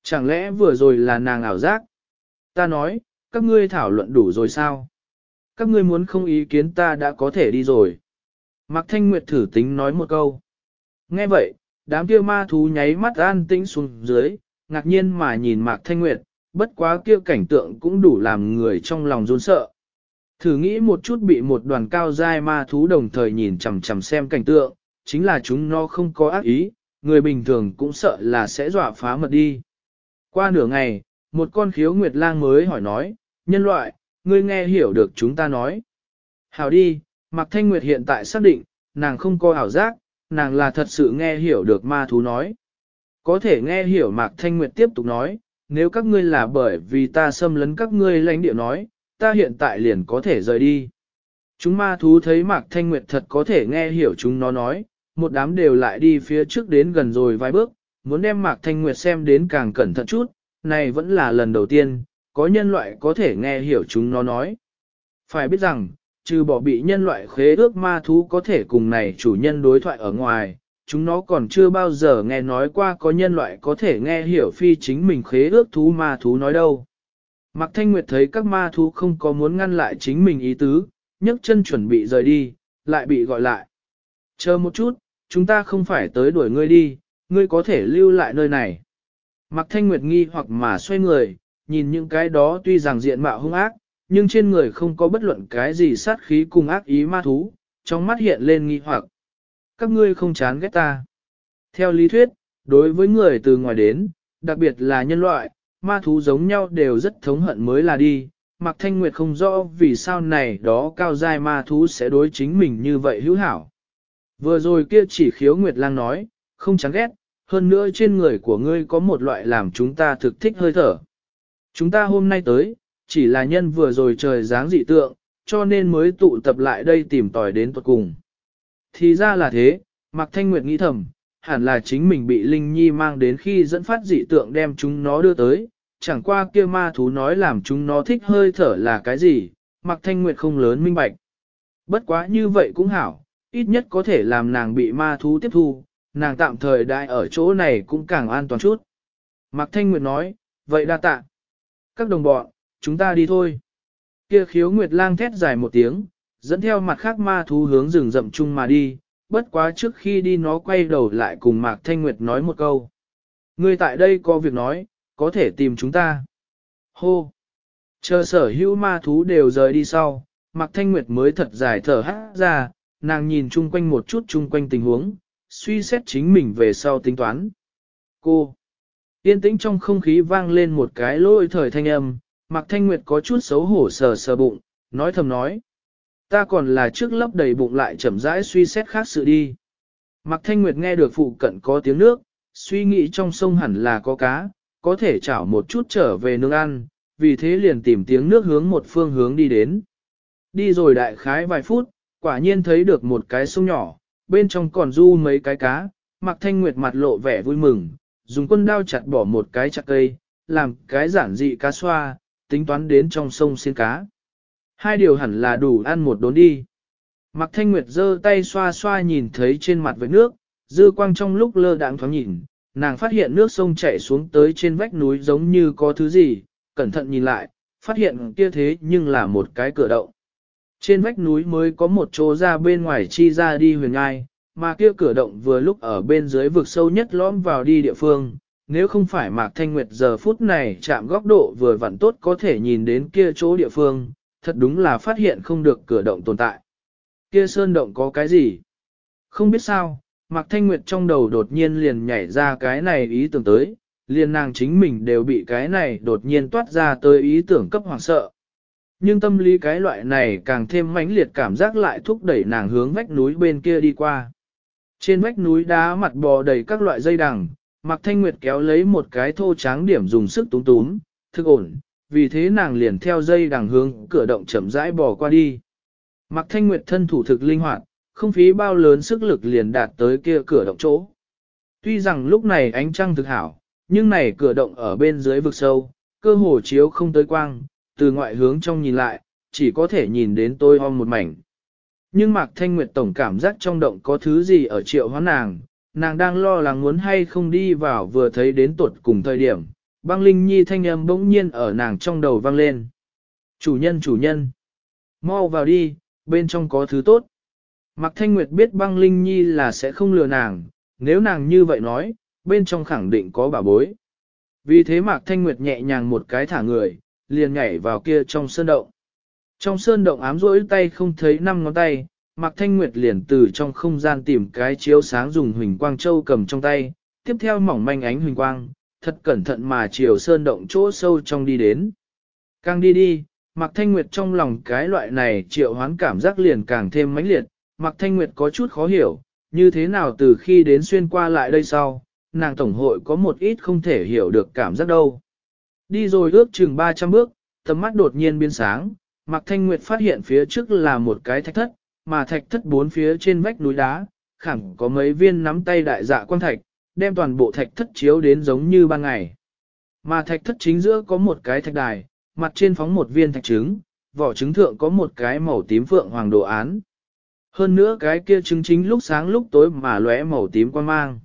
Chẳng lẽ vừa rồi là nàng ảo giác? Ta nói, các ngươi thảo luận đủ rồi sao? Các ngươi muốn không ý kiến ta đã có thể đi rồi. Mạc Thanh Nguyệt thử tính nói một câu. Nghe vậy, đám kia ma thú nháy mắt an tĩnh xuống dưới, ngạc nhiên mà nhìn Mạc Thanh Nguyệt, bất quá kia cảnh tượng cũng đủ làm người trong lòng run sợ. Thử nghĩ một chút bị một đoàn cao dai ma thú đồng thời nhìn chằm chằm xem cảnh tượng, chính là chúng nó không có ác ý, người bình thường cũng sợ là sẽ dọa phá mật đi. Qua nửa ngày, một con khiếu nguyệt lang mới hỏi nói, nhân loại, ngươi nghe hiểu được chúng ta nói. Hảo đi, Mạc Thanh Nguyệt hiện tại xác định, nàng không có ảo giác, nàng là thật sự nghe hiểu được ma thú nói. Có thể nghe hiểu Mạc Thanh Nguyệt tiếp tục nói, nếu các ngươi là bởi vì ta xâm lấn các ngươi lãnh địa nói, ta hiện tại liền có thể rời đi. Chúng ma thú thấy Mạc Thanh Nguyệt thật có thể nghe hiểu chúng nó nói, một đám đều lại đi phía trước đến gần rồi vài bước, muốn đem Mạc Thanh Nguyệt xem đến càng cẩn thận chút, này vẫn là lần đầu tiên, có nhân loại có thể nghe hiểu chúng nó nói. Phải biết rằng, trừ bỏ bị nhân loại khế ước ma thú có thể cùng này chủ nhân đối thoại ở ngoài, chúng nó còn chưa bao giờ nghe nói qua có nhân loại có thể nghe hiểu phi chính mình khế ước thú ma thú nói đâu. Mạc Thanh Nguyệt thấy các ma thú không có muốn ngăn lại chính mình ý tứ, nhấc chân chuẩn bị rời đi, lại bị gọi lại. Chờ một chút, chúng ta không phải tới đuổi ngươi đi, ngươi có thể lưu lại nơi này. Mạc Thanh Nguyệt nghi hoặc mà xoay người, nhìn những cái đó tuy rằng diện mạo hung ác, nhưng trên người không có bất luận cái gì sát khí cùng ác ý ma thú, trong mắt hiện lên nghi hoặc. Các ngươi không chán ghét ta. Theo lý thuyết, đối với người từ ngoài đến, đặc biệt là nhân loại, ma thú giống nhau đều rất thống hận mới là đi. Mạc Thanh Nguyệt không rõ vì sao này đó cao giai ma thú sẽ đối chính mình như vậy hữu hảo. Vừa rồi kia chỉ khiếu Nguyệt Lang nói, không chán ghét, hơn nữa trên người của ngươi có một loại làm chúng ta thực thích hơi thở. Chúng ta hôm nay tới, chỉ là nhân vừa rồi trời dáng dị tượng, cho nên mới tụ tập lại đây tìm tòi đến tuật cùng. Thì ra là thế, Mạc Thanh Nguyệt nghĩ thầm, hẳn là chính mình bị Linh Nhi mang đến khi dẫn phát dị tượng đem chúng nó đưa tới, chẳng qua kia ma thú nói làm chúng nó thích hơi thở là cái gì, Mạc Thanh Nguyệt không lớn minh bạch. Bất quá như vậy cũng hảo, ít nhất có thể làm nàng bị ma thú tiếp thu, nàng tạm thời đại ở chỗ này cũng càng an toàn chút. Mạc Thanh Nguyệt nói, vậy đa tạ. Các đồng bọn, chúng ta đi thôi. Kia khiếu Nguyệt lang thét dài một tiếng, dẫn theo mặt khác ma thú hướng rừng rậm chung mà đi, bất quá trước khi đi nó quay đầu lại cùng Mạc Thanh Nguyệt nói một câu. Người tại đây có việc nói, có thể tìm chúng ta. Hô! Chờ sở hữu ma thú đều rời đi sau, Mạc Thanh Nguyệt mới thật dài thở hát ra, nàng nhìn chung quanh một chút chung quanh tình huống, suy xét chính mình về sau tính toán. Cô! Yên tĩnh trong không khí vang lên một cái lôi thời thanh âm, Mạc Thanh Nguyệt có chút xấu hổ sờ sờ bụng, nói thầm nói. Ta còn là trước lấp đầy bụng lại chậm rãi suy xét khác sự đi. Mạc Thanh Nguyệt nghe được phụ cận có tiếng nước, suy nghĩ trong sông hẳn là có cá, có thể chảo một chút trở về nương ăn, vì thế liền tìm tiếng nước hướng một phương hướng đi đến. Đi rồi đại khái vài phút, quả nhiên thấy được một cái sông nhỏ, bên trong còn du mấy cái cá, Mạc Thanh Nguyệt mặt lộ vẻ vui mừng, dùng quân đao chặt bỏ một cái chặt cây, làm cái giản dị cá xoa, tính toán đến trong sông xiên cá. Hai điều hẳn là đủ ăn một đốn đi. Mạc Thanh Nguyệt giơ tay xoa xoa nhìn thấy trên mặt với nước, dư quang trong lúc lơ đãng thoáng nhìn, nàng phát hiện nước sông chảy xuống tới trên vách núi giống như có thứ gì, cẩn thận nhìn lại, phát hiện kia thế nhưng là một cái cửa động. Trên vách núi mới có một chỗ ra bên ngoài chi ra đi huyền ngai, mà kia cửa động vừa lúc ở bên dưới vực sâu nhất lõm vào đi địa phương. Nếu không phải Mạc Thanh Nguyệt giờ phút này chạm góc độ vừa vặn tốt có thể nhìn đến kia chỗ địa phương, thật đúng là phát hiện không được cửa động tồn tại. Kia sơn động có cái gì? Không biết sao, Mạc Thanh Nguyệt trong đầu đột nhiên liền nhảy ra cái này ý tưởng tới, liền nàng chính mình đều bị cái này đột nhiên toát ra tới ý tưởng cấp hoàng sợ. Nhưng tâm lý cái loại này càng thêm mãnh liệt cảm giác lại thúc đẩy nàng hướng vách núi bên kia đi qua. Trên vách núi đá mặt bò đầy các loại dây đằng, Mạc Thanh Nguyệt kéo lấy một cái thô tráng điểm dùng sức túm túm, thức ổn, vì thế nàng liền theo dây đằng hướng cửa động chậm rãi bò qua đi. Mạc Thanh Nguyệt thân thủ thực linh hoạt, không phí bao lớn sức lực liền đạt tới kia cửa động chỗ. Tuy rằng lúc này ánh trăng thực hảo, nhưng này cửa động ở bên dưới vực sâu, cơ hồ chiếu không tới quang, từ ngoại hướng trong nhìn lại, chỉ có thể nhìn đến tôi om một mảnh. Nhưng Mạc Thanh Nguyệt tổng cảm giác trong động có thứ gì ở triệu hóa nàng, nàng đang lo lắng muốn hay không đi vào vừa thấy đến tuột cùng thời điểm, băng linh nhi thanh âm bỗng nhiên ở nàng trong đầu vang lên. Chủ nhân chủ nhân, mau vào đi, bên trong có thứ tốt. Mạc Thanh Nguyệt biết băng linh nhi là sẽ không lừa nàng, nếu nàng như vậy nói, bên trong khẳng định có bà bối. Vì thế Mạc Thanh Nguyệt nhẹ nhàng một cái thả người, liền nhảy vào kia trong sơn động. Trong sơn động ám rỗi tay không thấy năm ngón tay, Mạc Thanh Nguyệt liền từ trong không gian tìm cái chiếu sáng dùng huỳnh quang châu cầm trong tay, tiếp theo mỏng manh ánh huỳnh quang, thật cẩn thận mà chiều sơn động chỗ sâu trong đi đến. Càng đi đi, Mạc Thanh Nguyệt trong lòng cái loại này triệu hoán cảm giác liền càng thêm mãnh liệt, Mạc Thanh Nguyệt có chút khó hiểu, như thế nào từ khi đến xuyên qua lại đây sau, nàng tổng hội có một ít không thể hiểu được cảm giác đâu. Đi rồi ước chừng 300 bước, tầm mắt đột nhiên biến sáng, Mạc Thanh Nguyệt phát hiện phía trước là một cái thạch thất, mà thạch thất bốn phía trên vách núi đá, khẳng có mấy viên nắm tay đại dạ quan thạch, đem toàn bộ thạch thất chiếu đến giống như ban ngày. Mà thạch thất chính giữa có một cái thạch đài, mặt trên phóng một viên thạch trứng, vỏ trứng thượng có một cái màu tím phượng hoàng đồ án. Hơn nữa cái kia trứng chính lúc sáng lúc tối mà lóe màu tím quan mang.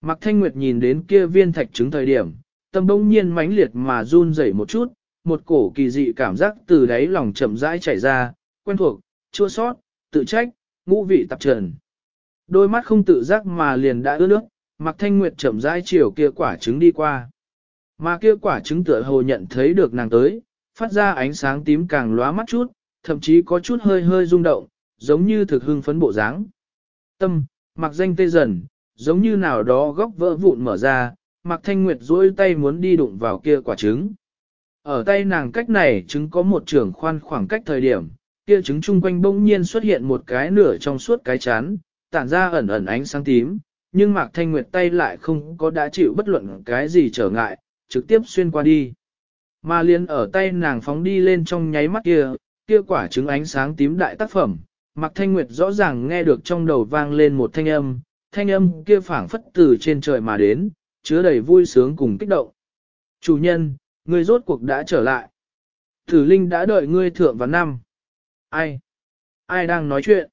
Mạc Thanh Nguyệt nhìn đến kia viên thạch trứng thời điểm, tâm bỗng nhiên mãnh liệt mà run rẩy một chút, một cổ kỳ dị cảm giác từ đáy lòng chậm rãi chảy ra, quen thuộc, chua sót, tự trách, ngũ vị tạp trần. Đôi mắt không tự giác mà liền đã ướt nước, Mạc Thanh Nguyệt chậm rãi chiều kia quả trứng đi qua. Mà kia quả trứng tựa hồ nhận thấy được nàng tới, phát ra ánh sáng tím càng lóa mắt chút, thậm chí có chút hơi hơi rung động, giống như thực hưng phấn bộ dáng. Tâm, mặc danh tê dần, giống như nào đó góc vỡ vụn mở ra, Mạc Thanh Nguyệt duỗi tay muốn đi đụng vào kia quả trứng. Ở tay nàng cách này trứng có một trường khoan khoảng cách thời điểm, kia trứng chung quanh bỗng nhiên xuất hiện một cái nửa trong suốt cái chán, tản ra ẩn ẩn ánh sáng tím, nhưng Mạc Thanh Nguyệt tay lại không có đã chịu bất luận cái gì trở ngại, trực tiếp xuyên qua đi. Mà liên ở tay nàng phóng đi lên trong nháy mắt kia, kia quả trứng ánh sáng tím đại tác phẩm, Mạc Thanh Nguyệt rõ ràng nghe được trong đầu vang lên một thanh âm, thanh âm kia phảng phất từ trên trời mà đến, chứa đầy vui sướng cùng kích động. Chủ nhân, ngươi rốt cuộc đã trở lại. Tử Linh đã đợi ngươi thượng vào năm. Ai? Ai đang nói chuyện?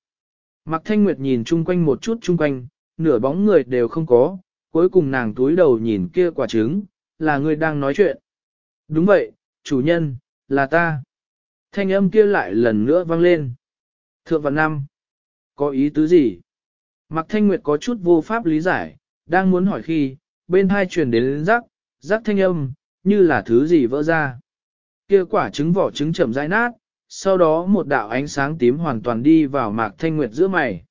Mạc Thanh Nguyệt nhìn chung quanh một chút chung quanh, nửa bóng người đều không có, cuối cùng nàng túi đầu nhìn kia quả trứng, là ngươi đang nói chuyện. Đúng vậy, chủ nhân, là ta. Thanh âm kia lại lần nữa vang lên. Thượng vào năm. Có ý tứ gì? Mạc Thanh Nguyệt có chút vô pháp lý giải, đang muốn hỏi khi, bên hai truyền đến rắc, rắc thanh âm, như là thứ gì vỡ ra. Kia quả trứng vỏ trứng chậm rãi nát, sau đó một đạo ánh sáng tím hoàn toàn đi vào Mạc Thanh Nguyệt giữa mày.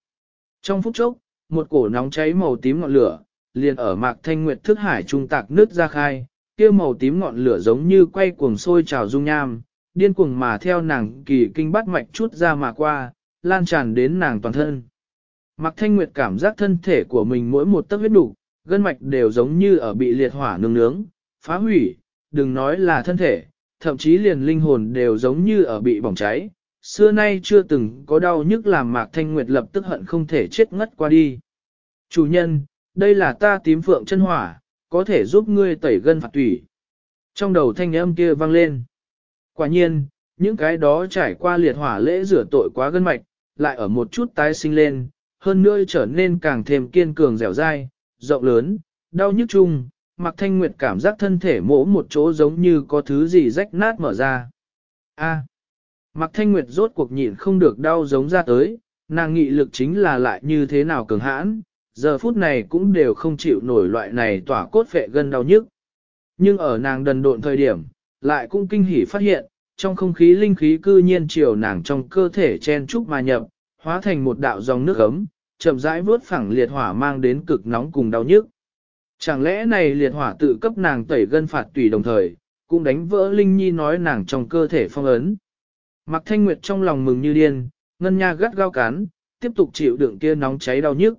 Trong phút chốc, một cổ nóng cháy màu tím ngọn lửa, liền ở Mạc Thanh Nguyệt thức hải trung tạc nước ra khai, kia màu tím ngọn lửa giống như quay cuồng sôi trào dung nham, điên cuồng mà theo nàng kỳ kinh bắt mạch chút ra mà qua, lan tràn đến nàng toàn thân. Mạc Thanh Nguyệt cảm giác thân thể của mình mỗi một tấc huyết đủ, gân mạch đều giống như ở bị liệt hỏa nương nướng, phá hủy, đừng nói là thân thể, thậm chí liền linh hồn đều giống như ở bị bỏng cháy. Xưa nay chưa từng có đau nhức làm Mạc Thanh Nguyệt lập tức hận không thể chết ngất qua đi. Chủ nhân, đây là ta tím phượng chân hỏa, có thể giúp ngươi tẩy gân phạt tủy. Trong đầu thanh âm kia vang lên. Quả nhiên, những cái đó trải qua liệt hỏa lễ rửa tội quá gân mạch, lại ở một chút tái sinh lên, hơn nữa trở nên càng thêm kiên cường dẻo dai, rộng lớn, đau nhức chung, Mạc Thanh Nguyệt cảm giác thân thể mỗ một chỗ giống như có thứ gì rách nát mở ra. A. À, Mạc Thanh Nguyệt rốt cuộc nhịn không được đau giống ra tới, nàng nghị lực chính là lại như thế nào cường hãn, giờ phút này cũng đều không chịu nổi loại này tỏa cốt phệ gân đau nhức. Nhưng ở nàng đần độn thời điểm, lại cũng kinh hỉ phát hiện, trong không khí linh khí cư nhiên chiều nàng trong cơ thể chen trúc mà nhập, hóa thành một đạo dòng nước ấm, chậm rãi vớt phẳng liệt hỏa mang đến cực nóng cùng đau nhức. Chẳng lẽ này liệt hỏa tự cấp nàng tẩy gân phạt tùy đồng thời, cũng đánh vỡ Linh Nhi nói nàng trong cơ thể phong ấn. Mặc thanh nguyệt trong lòng mừng như điên, ngân nha gắt gao cán, tiếp tục chịu đựng kia nóng cháy đau nhức.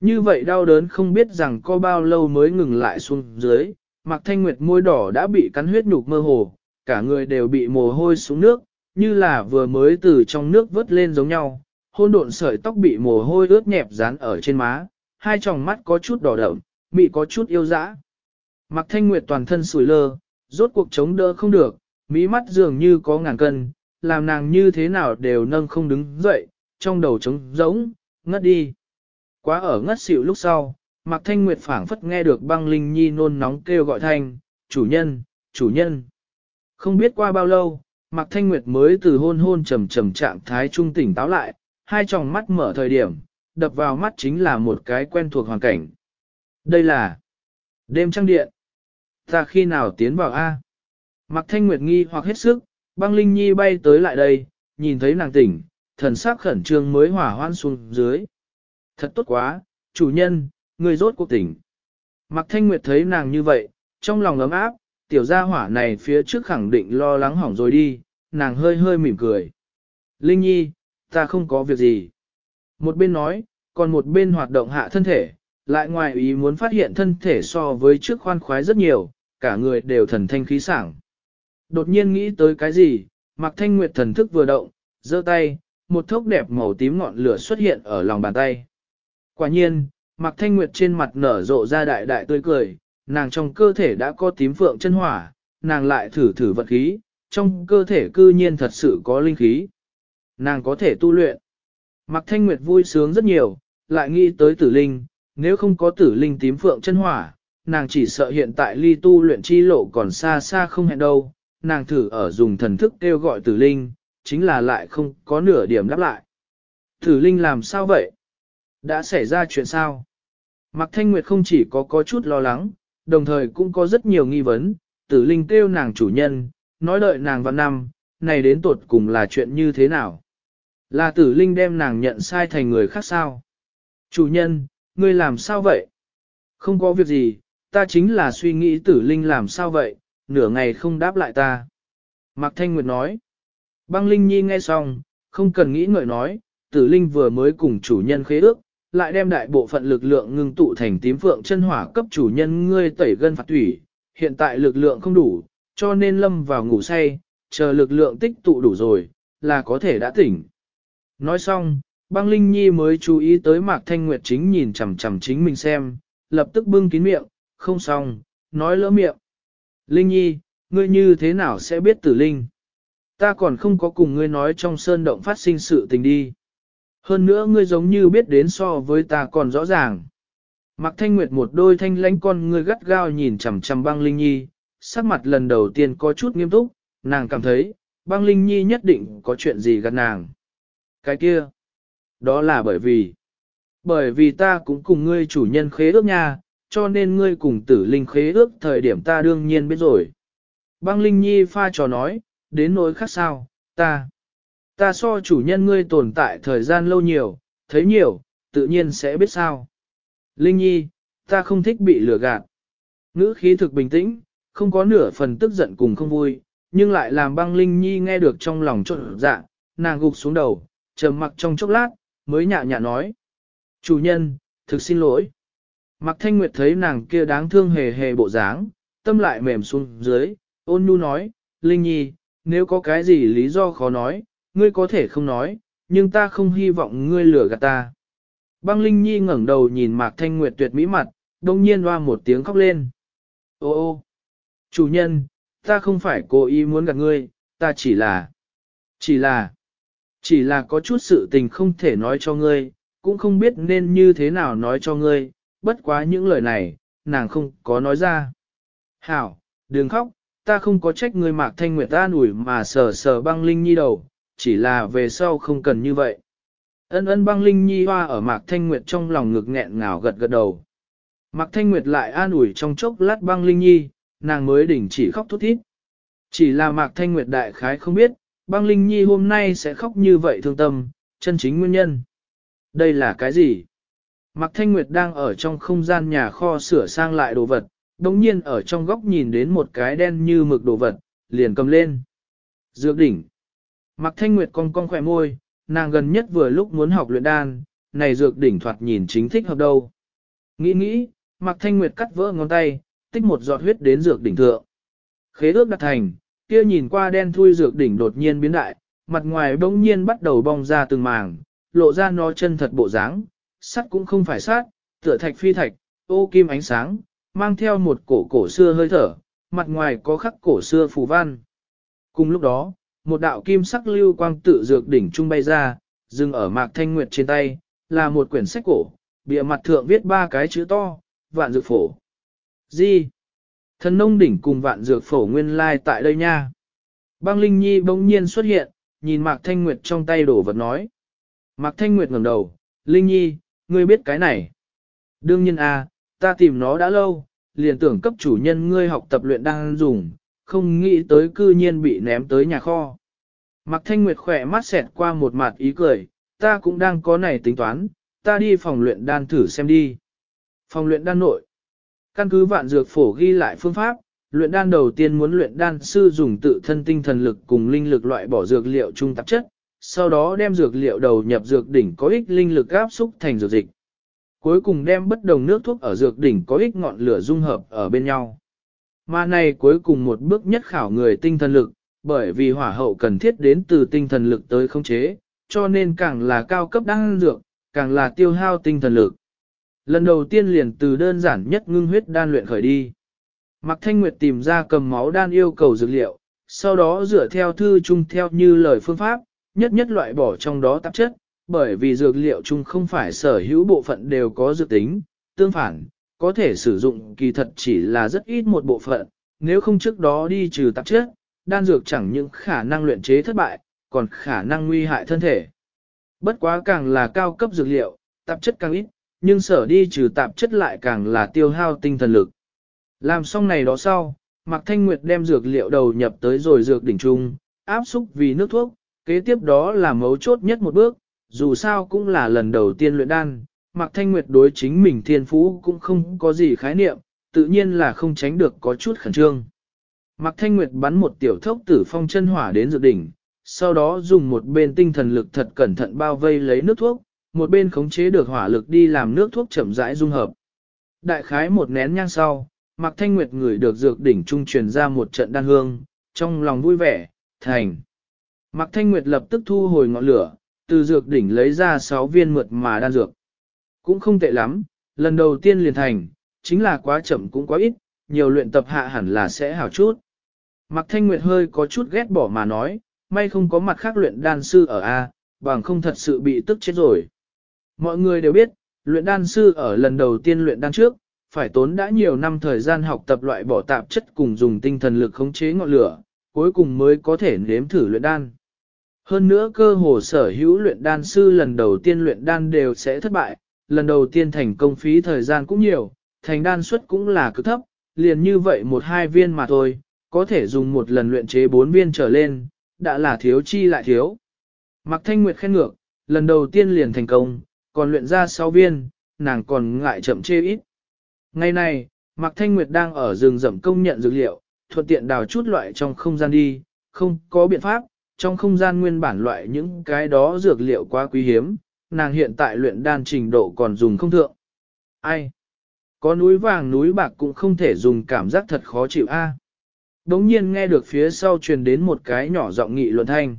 Như vậy đau đớn không biết rằng có bao lâu mới ngừng lại xuống dưới, Mạc Thanh Nguyệt môi đỏ đã bị cắn huyết nhục mơ hồ, cả người đều bị mồ hôi xuống nước, như là vừa mới từ trong nước vớt lên giống nhau, hôn độn sợi tóc bị mồ hôi ướt nhẹp dán ở trên má, hai tròng mắt có chút đỏ đậm, mị có chút yêu dã. mặc Thanh Nguyệt toàn thân sủi lơ, rốt cuộc chống đỡ không được, mí mắt dường như có ngàn cân, làm nàng như thế nào đều nâng không đứng dậy, trong đầu trống rỗng, ngất đi. Quá ở ngất xỉu lúc sau, Mạc Thanh Nguyệt phảng phất nghe được băng linh nhi nôn nóng kêu gọi thanh, chủ nhân, chủ nhân. Không biết qua bao lâu, Mạc Thanh Nguyệt mới từ hôn hôn trầm trầm trạng thái trung tỉnh táo lại, hai tròng mắt mở thời điểm, đập vào mắt chính là một cái quen thuộc hoàn cảnh. Đây là đêm trăng điện. Ta khi nào tiến vào A? mặc Thanh Nguyệt nghi hoặc hết sức, băng linh nhi bay tới lại đây, nhìn thấy nàng tỉnh, thần sắc khẩn trương mới hỏa hoan xuống dưới. Thật tốt quá, chủ nhân, người rốt cuộc tỉnh. mặc Thanh Nguyệt thấy nàng như vậy, trong lòng ấm áp, tiểu gia hỏa này phía trước khẳng định lo lắng hỏng rồi đi, nàng hơi hơi mỉm cười. Linh Nhi, ta không có việc gì. Một bên nói, còn một bên hoạt động hạ thân thể, lại ngoài ý muốn phát hiện thân thể so với trước khoan khoái rất nhiều, cả người đều thần thanh khí sảng. Đột nhiên nghĩ tới cái gì, Mạc Thanh Nguyệt thần thức vừa động, giơ tay, một thốc đẹp màu tím ngọn lửa xuất hiện ở lòng bàn tay. Quả nhiên, Mạc Thanh Nguyệt trên mặt nở rộ ra đại đại tươi cười, nàng trong cơ thể đã có tím phượng chân hỏa, nàng lại thử thử vật khí, trong cơ thể cư nhiên thật sự có linh khí. Nàng có thể tu luyện. Mạc Thanh Nguyệt vui sướng rất nhiều, lại nghĩ tới tử linh, nếu không có tử linh tím phượng chân hỏa, nàng chỉ sợ hiện tại ly tu luyện chi lộ còn xa xa không hẹn đâu, nàng thử ở dùng thần thức kêu gọi tử linh, chính là lại không có nửa điểm đáp lại. Tử linh làm sao vậy? Đã xảy ra chuyện sao? Mạc Thanh Nguyệt không chỉ có có chút lo lắng, đồng thời cũng có rất nhiều nghi vấn, tử linh kêu nàng chủ nhân, nói đợi nàng vào năm, này đến tột cùng là chuyện như thế nào? Là tử linh đem nàng nhận sai thành người khác sao? Chủ nhân, ngươi làm sao vậy? Không có việc gì, ta chính là suy nghĩ tử linh làm sao vậy, nửa ngày không đáp lại ta. Mạc Thanh Nguyệt nói. Băng Linh Nhi nghe xong, không cần nghĩ ngợi nói, tử linh vừa mới cùng chủ nhân khế ước, lại đem đại bộ phận lực lượng ngưng tụ thành tím phượng chân hỏa cấp chủ nhân ngươi tẩy gân phạt thủy, hiện tại lực lượng không đủ, cho nên lâm vào ngủ say, chờ lực lượng tích tụ đủ rồi, là có thể đã tỉnh. Nói xong, băng Linh Nhi mới chú ý tới Mạc Thanh Nguyệt chính nhìn chằm chằm chính mình xem, lập tức bưng kín miệng, không xong, nói lỡ miệng. Linh Nhi, ngươi như thế nào sẽ biết tử Linh? Ta còn không có cùng ngươi nói trong sơn động phát sinh sự tình đi. Hơn nữa ngươi giống như biết đến so với ta còn rõ ràng. Mạc Thanh Nguyệt một đôi thanh lãnh con ngươi gắt gao nhìn chằm chằm băng Linh Nhi, sắc mặt lần đầu tiên có chút nghiêm túc, nàng cảm thấy, băng Linh Nhi nhất định có chuyện gì gắt nàng. Cái kia, đó là bởi vì, bởi vì ta cũng cùng ngươi chủ nhân khế ước nha, cho nên ngươi cùng tử linh khế ước thời điểm ta đương nhiên biết rồi. Băng Linh Nhi pha trò nói, đến nỗi khác sao, ta, ta so chủ nhân ngươi tồn tại thời gian lâu nhiều, thấy nhiều, tự nhiên sẽ biết sao. Linh Nhi, ta không thích bị lừa gạt. Ngữ khí thực bình tĩnh, không có nửa phần tức giận cùng không vui, nhưng lại làm băng Linh Nhi nghe được trong lòng trộn dạ, nàng gục xuống đầu, trầm mặc trong chốc lát, mới nhạ nhạ nói. Chủ nhân, thực xin lỗi. Mạc Thanh Nguyệt thấy nàng kia đáng thương hề hề bộ dáng, tâm lại mềm xuống dưới, ôn nhu nói, Linh Nhi, nếu có cái gì lý do khó nói, ngươi có thể không nói, nhưng ta không hy vọng ngươi lừa gạt ta. Băng Linh Nhi ngẩng đầu nhìn Mạc Thanh Nguyệt tuyệt mỹ mặt, đông nhiên hoa một tiếng khóc lên. Ô ô, chủ nhân, ta không phải cố ý muốn gạt ngươi, ta chỉ là, chỉ là, chỉ là có chút sự tình không thể nói cho ngươi, cũng không biết nên như thế nào nói cho ngươi, bất quá những lời này, nàng không có nói ra. Hảo, đừng khóc, ta không có trách ngươi mạc thanh nguyệt ta ủi mà sờ sờ băng linh nhi đầu, chỉ là về sau không cần như vậy. Ân ân băng linh nhi hoa ở mạc thanh nguyệt trong lòng ngực nghẹn ngào gật gật đầu. Mạc thanh nguyệt lại an ủi trong chốc lát băng linh nhi, nàng mới đỉnh chỉ khóc thút thít. Chỉ là mạc thanh nguyệt đại khái không biết, băng linh nhi hôm nay sẽ khóc như vậy thương tâm, chân chính nguyên nhân. Đây là cái gì? Mạc Thanh Nguyệt đang ở trong không gian nhà kho sửa sang lại đồ vật, đồng nhiên ở trong góc nhìn đến một cái đen như mực đồ vật, liền cầm lên. Dược đỉnh. Mạc Thanh Nguyệt cong cong khỏe môi, nàng gần nhất vừa lúc muốn học luyện đan, này dược đỉnh thoạt nhìn chính thích hợp đâu. Nghĩ nghĩ, Mạc Thanh Nguyệt cắt vỡ ngón tay, tích một giọt huyết đến dược đỉnh thượng. Khế ước đặt thành, kia nhìn qua đen thui dược đỉnh đột nhiên biến đại, mặt ngoài bỗng nhiên bắt đầu bong ra từng màng, lộ ra nó chân thật bộ dáng, sắt cũng không phải sắt, tựa thạch phi thạch, ô kim ánh sáng, mang theo một cổ cổ xưa hơi thở, mặt ngoài có khắc cổ xưa phù văn. Cùng lúc đó, một đạo kim sắc lưu quang tự dược đỉnh trung bay ra, dừng ở Mạc Thanh Nguyệt trên tay, là một quyển sách cổ, bìa mặt thượng viết ba cái chữ to, vạn dược phổ. Gì? Thần nông đỉnh cùng vạn dược phổ nguyên lai like tại đây nha. Băng Linh Nhi bỗng nhiên xuất hiện, nhìn Mạc Thanh Nguyệt trong tay đổ vật nói. Mạc Thanh Nguyệt ngẩng đầu, Linh Nhi, ngươi biết cái này. Đương nhiên à, ta tìm nó đã lâu, liền tưởng cấp chủ nhân ngươi học tập luyện đang dùng, không nghĩ tới cư nhiên bị ném tới nhà kho. Mạc Thanh Nguyệt khỏe mắt xẹt qua một mặt ý cười, ta cũng đang có này tính toán, ta đi phòng luyện đan thử xem đi. Phòng luyện đan nội. Căn cứ vạn dược phổ ghi lại phương pháp, luyện đan đầu tiên muốn luyện đan sư dùng tự thân tinh thần lực cùng linh lực loại bỏ dược liệu trung tạp chất, sau đó đem dược liệu đầu nhập dược đỉnh có ích linh lực áp xúc thành dược dịch. Cuối cùng đem bất đồng nước thuốc ở dược đỉnh có ích ngọn lửa dung hợp ở bên nhau. Mà này cuối cùng một bước nhất khảo người tinh thần lực, bởi vì hỏa hậu cần thiết đến từ tinh thần lực tới khống chế, cho nên càng là cao cấp đan dược, càng là tiêu hao tinh thần lực. Lần đầu tiên liền từ đơn giản nhất ngưng huyết đan luyện khởi đi. Mạc Thanh Nguyệt tìm ra cầm máu đan yêu cầu dược liệu, sau đó dựa theo thư chung theo như lời phương pháp, nhất nhất loại bỏ trong đó tạp chất, bởi vì dược liệu chung không phải sở hữu bộ phận đều có dược tính, tương phản, có thể sử dụng kỳ thật chỉ là rất ít một bộ phận, nếu không trước đó đi trừ tạp chất, đan dược chẳng những khả năng luyện chế thất bại, còn khả năng nguy hại thân thể. Bất quá càng là cao cấp dược liệu, tạp chất càng ít, nhưng sở đi trừ tạp chất lại càng là tiêu hao tinh thần lực. Làm xong này đó sau, Mạc Thanh Nguyệt đem dược liệu đầu nhập tới rồi dược đỉnh trung, áp xúc vì nước thuốc, kế tiếp đó là mấu chốt nhất một bước, dù sao cũng là lần đầu tiên luyện đan, Mạc Thanh Nguyệt đối chính mình thiên phú cũng không có gì khái niệm, tự nhiên là không tránh được có chút khẩn trương. Mạc Thanh Nguyệt bắn một tiểu thốc tử phong chân hỏa đến dược đỉnh, sau đó dùng một bên tinh thần lực thật cẩn thận bao vây lấy nước thuốc, một bên khống chế được hỏa lực đi làm nước thuốc chậm rãi dung hợp. Đại khái một nén nhang sau, Mạc Thanh Nguyệt ngửi được dược đỉnh trung truyền ra một trận đan hương, trong lòng vui vẻ, thành. Mạc Thanh Nguyệt lập tức thu hồi ngọn lửa, từ dược đỉnh lấy ra 6 viên mượt mà đan dược. Cũng không tệ lắm, lần đầu tiên liền thành, chính là quá chậm cũng quá ít, nhiều luyện tập hạ hẳn là sẽ hảo chút. Mạc Thanh Nguyệt hơi có chút ghét bỏ mà nói, may không có mặt khác luyện đan sư ở A, bằng không thật sự bị tức chết rồi. Mọi người đều biết, luyện đan sư ở lần đầu tiên luyện đan trước, phải tốn đã nhiều năm thời gian học tập loại bỏ tạp chất cùng dùng tinh thần lực khống chế ngọn lửa, cuối cùng mới có thể nếm thử luyện đan. Hơn nữa cơ hồ sở hữu luyện đan sư lần đầu tiên luyện đan đều sẽ thất bại, lần đầu tiên thành công phí thời gian cũng nhiều, thành đan suất cũng là cực thấp, liền như vậy một hai viên mà thôi, có thể dùng một lần luyện chế bốn viên trở lên, đã là thiếu chi lại thiếu. Mạc Thanh Nguyệt khen ngược, lần đầu tiên liền thành công, còn luyện ra sau viên, nàng còn ngại chậm chê ít. Ngày này, Mạc Thanh Nguyệt đang ở rừng rậm công nhận dược liệu, thuận tiện đào chút loại trong không gian đi, không có biện pháp, trong không gian nguyên bản loại những cái đó dược liệu quá quý hiếm, nàng hiện tại luyện đan trình độ còn dùng không thượng. Ai? Có núi vàng núi bạc cũng không thể dùng cảm giác thật khó chịu a. À? Đống nhiên nghe được phía sau truyền đến một cái nhỏ giọng nghị luận thanh.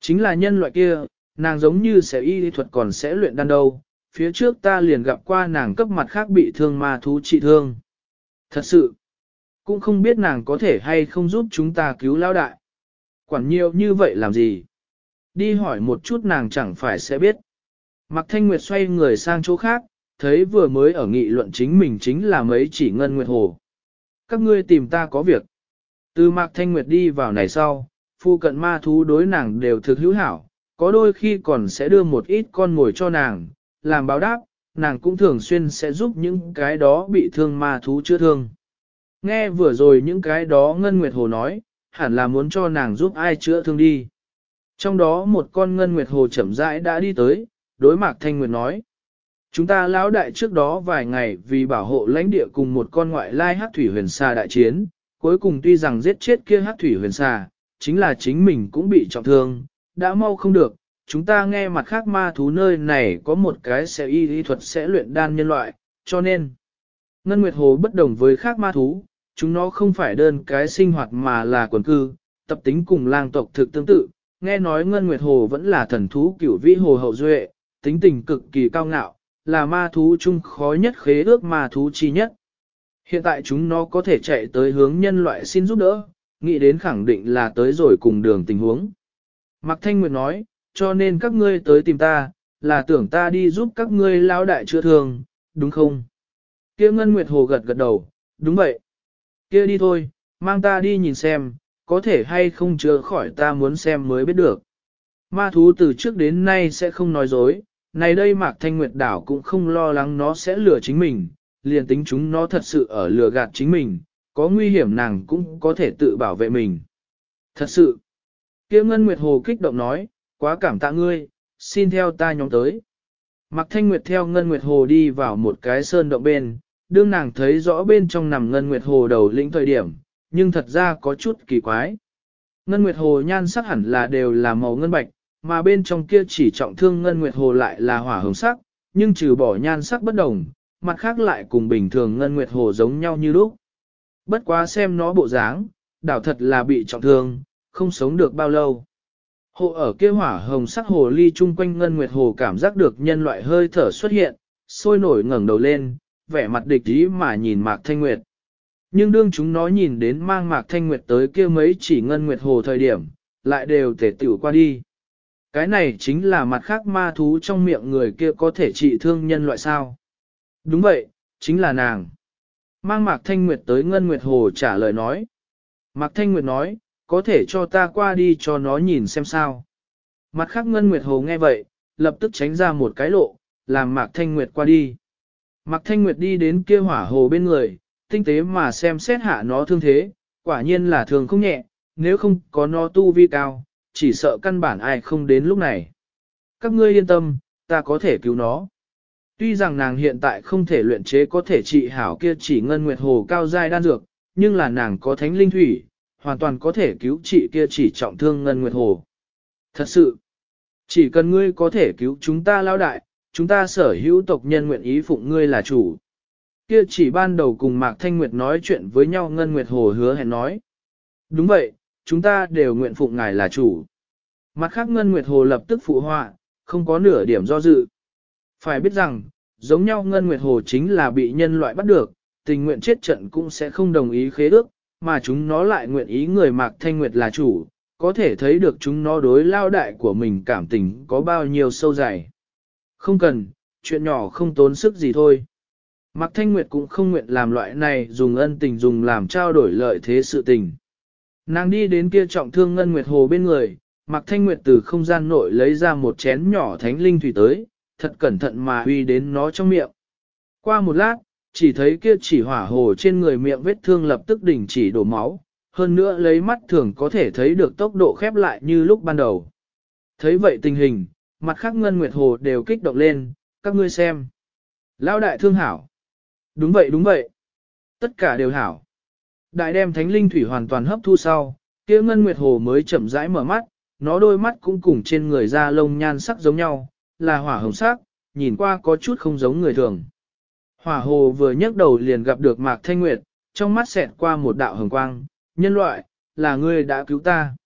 Chính là nhân loại kia, nàng giống như sẽ y lý thuật còn sẽ luyện đan đâu, phía trước ta liền gặp qua nàng cấp mặt khác bị thương ma thú trị thương. Thật sự, cũng không biết nàng có thể hay không giúp chúng ta cứu lão đại. Quản nhiều như vậy làm gì? Đi hỏi một chút nàng chẳng phải sẽ biết. Mạc Thanh Nguyệt xoay người sang chỗ khác, thấy vừa mới ở nghị luận chính mình chính là mấy chỉ ngân nguyệt hồ. Các ngươi tìm ta có việc. Từ Mạc Thanh Nguyệt đi vào này sau, phu cận ma thú đối nàng đều thực hữu hảo, có đôi khi còn sẽ đưa một ít con ngồi cho nàng, làm báo đáp, nàng cũng thường xuyên sẽ giúp những cái đó bị thương ma thú chữa thương. Nghe vừa rồi những cái đó Ngân Nguyệt Hồ nói, hẳn là muốn cho nàng giúp ai chữa thương đi. Trong đó một con Ngân Nguyệt Hồ chậm rãi đã đi tới, đối Mạc Thanh Nguyệt nói. Chúng ta lão đại trước đó vài ngày vì bảo hộ lãnh địa cùng một con ngoại lai hát thủy huyền xà đại chiến, cuối cùng tuy rằng giết chết kia hát thủy huyền xà, chính là chính mình cũng bị trọng thương, đã mau không được, chúng ta nghe mặt khác ma thú nơi này có một cái sẽ y lý thuật sẽ luyện đan nhân loại, cho nên, Ngân Nguyệt Hồ bất đồng với khác ma thú, chúng nó không phải đơn cái sinh hoạt mà là quần cư, tập tính cùng lang tộc thực tương tự, nghe nói Ngân Nguyệt Hồ vẫn là thần thú cửu vĩ hồ hậu duệ, tính tình cực kỳ cao ngạo, là ma thú chung khó nhất khế ước ma thú chi nhất. Hiện tại chúng nó có thể chạy tới hướng nhân loại xin giúp đỡ, nghĩ đến khẳng định là tới rồi cùng đường tình huống. Mạc Thanh Nguyệt nói, cho nên các ngươi tới tìm ta, là tưởng ta đi giúp các ngươi lao đại chữa thương, đúng không? Kia Ngân Nguyệt Hồ gật gật đầu, đúng vậy. Kia đi thôi, mang ta đi nhìn xem, có thể hay không chữa khỏi ta muốn xem mới biết được. Ma thú từ trước đến nay sẽ không nói dối, này đây Mạc Thanh Nguyệt đảo cũng không lo lắng nó sẽ lừa chính mình, liền tính chúng nó thật sự ở lừa gạt chính mình, có nguy hiểm nàng cũng có thể tự bảo vệ mình. Thật sự, kia Ngân Nguyệt Hồ kích động nói, quá cảm tạ ngươi, xin theo ta nhóm tới. Mạc Thanh Nguyệt theo Ngân Nguyệt Hồ đi vào một cái sơn động bên, đương nàng thấy rõ bên trong nằm Ngân Nguyệt Hồ đầu lĩnh thời điểm, nhưng thật ra có chút kỳ quái. Ngân Nguyệt Hồ nhan sắc hẳn là đều là màu ngân bạch, mà bên trong kia chỉ trọng thương Ngân Nguyệt Hồ lại là hỏa hồng sắc, nhưng trừ bỏ nhan sắc bất đồng, mặt khác lại cùng bình thường Ngân Nguyệt Hồ giống nhau như lúc. Bất quá xem nó bộ dáng, đảo thật là bị trọng thương, không sống được bao lâu. Hồ ở kia hỏa hồng sắc hồ ly chung quanh Ngân Nguyệt Hồ cảm giác được nhân loại hơi thở xuất hiện, sôi nổi ngẩng đầu lên, vẻ mặt địch ý mà nhìn Mạc Thanh Nguyệt. Nhưng đương chúng nó nhìn đến mang Mạc Thanh Nguyệt tới kia mấy chỉ Ngân Nguyệt Hồ thời điểm, lại đều thể tiểu qua đi. Cái này chính là mặt khác ma thú trong miệng người kia có thể trị thương nhân loại sao. Đúng vậy, chính là nàng. Mang Mạc Thanh Nguyệt tới Ngân Nguyệt Hồ trả lời nói. Mạc Thanh Nguyệt nói, có thể cho ta qua đi cho nó nhìn xem sao. Mặt khác Ngân Nguyệt Hồ nghe vậy, lập tức tránh ra một cái lộ, làm Mạc Thanh Nguyệt qua đi. Mạc Thanh Nguyệt đi đến kia hỏa hồ bên người, tinh tế mà xem xét hạ nó thương thế, quả nhiên là thường không nhẹ, nếu không có nó tu vi cao, chỉ sợ căn bản ai không đến lúc này. Các ngươi yên tâm, ta có thể cứu nó. Tuy rằng nàng hiện tại không thể luyện chế có thể trị hảo kia chỉ ngân nguyệt hồ cao giai đan dược, nhưng là nàng có thánh linh thủy, hoàn toàn có thể cứu chị kia chỉ trọng thương ngân nguyệt hồ. Thật sự, chỉ cần ngươi có thể cứu chúng ta lao đại, chúng ta sở hữu tộc nhân nguyện ý phụng ngươi là chủ. Kia chỉ ban đầu cùng Mạc Thanh Nguyệt nói chuyện với nhau Ngân Nguyệt Hồ hứa hẹn nói. Đúng vậy, chúng ta đều nguyện phụng ngài là chủ. Mặt khác Ngân Nguyệt Hồ lập tức phụ họa, không có nửa điểm do dự. Phải biết rằng, giống nhau Ngân Nguyệt Hồ chính là bị nhân loại bắt được, tình nguyện chết trận cũng sẽ không đồng ý khế ước, mà chúng nó lại nguyện ý người Mạc Thanh Nguyệt là chủ, có thể thấy được chúng nó đối lao đại của mình cảm tình có bao nhiêu sâu dày. Không cần, chuyện nhỏ không tốn sức gì thôi. Mạc Thanh Nguyệt cũng không nguyện làm loại này dùng ân tình dùng làm trao đổi lợi thế sự tình. Nàng đi đến kia trọng thương Ngân Nguyệt Hồ bên người, Mạc Thanh Nguyệt từ không gian nội lấy ra một chén nhỏ thánh linh thủy tới, thật cẩn thận mà huy đến nó trong miệng. Qua một lát, chỉ thấy kia chỉ hỏa hồ trên người miệng vết thương lập tức đình chỉ đổ máu, hơn nữa lấy mắt thường có thể thấy được tốc độ khép lại như lúc ban đầu. Thấy vậy tình hình, mặt khác Ngân Nguyệt Hồ đều kích động lên, các ngươi xem. Lão đại thương hảo. Đúng vậy đúng vậy. Tất cả đều hảo. Đại đem thánh linh thủy hoàn toàn hấp thu sau, kia Ngân Nguyệt Hồ mới chậm rãi mở mắt, nó đôi mắt cũng cùng trên người da lông nhan sắc giống nhau, là hỏa hồng sắc, nhìn qua có chút không giống người thường. Hỏa hồ vừa nhấc đầu liền gặp được Mạc Thanh Nguyệt, trong mắt xẹt qua một đạo hồng quang, nhân loại, là ngươi đã cứu ta.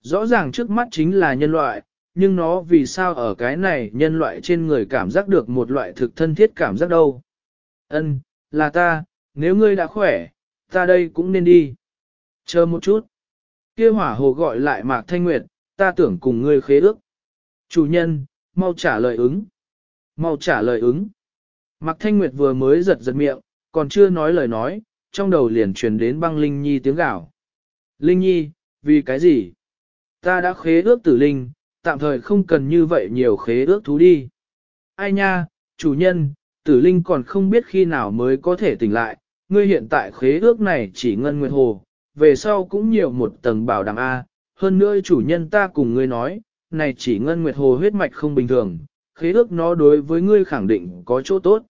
Rõ ràng trước mắt chính là nhân loại, nhưng nó vì sao ở cái này nhân loại trên người cảm giác được một loại thực thân thiết cảm giác đâu. Ân, là ta, nếu ngươi đã khỏe, ta đây cũng nên đi. Chờ một chút. Kia hỏa hồ gọi lại Mạc Thanh Nguyệt, ta tưởng cùng ngươi khế ước. Chủ nhân, mau trả lời ứng. Mau trả lời ứng. Mạc Thanh Nguyệt vừa mới giật giật miệng, còn chưa nói lời nói, trong đầu liền truyền đến băng Linh Nhi tiếng gào. Linh Nhi, vì cái gì? Ta đã khế ước tử linh, tạm thời không cần như vậy nhiều khế ước thú đi. Ai nha, chủ nhân, tử linh còn không biết khi nào mới có thể tỉnh lại, ngươi hiện tại khế ước này chỉ ngân nguyệt hồ, về sau cũng nhiều một tầng bảo đảm A, hơn nữa chủ nhân ta cùng ngươi nói, này chỉ ngân nguyệt hồ huyết mạch không bình thường, khế ước nó đối với ngươi khẳng định có chỗ tốt.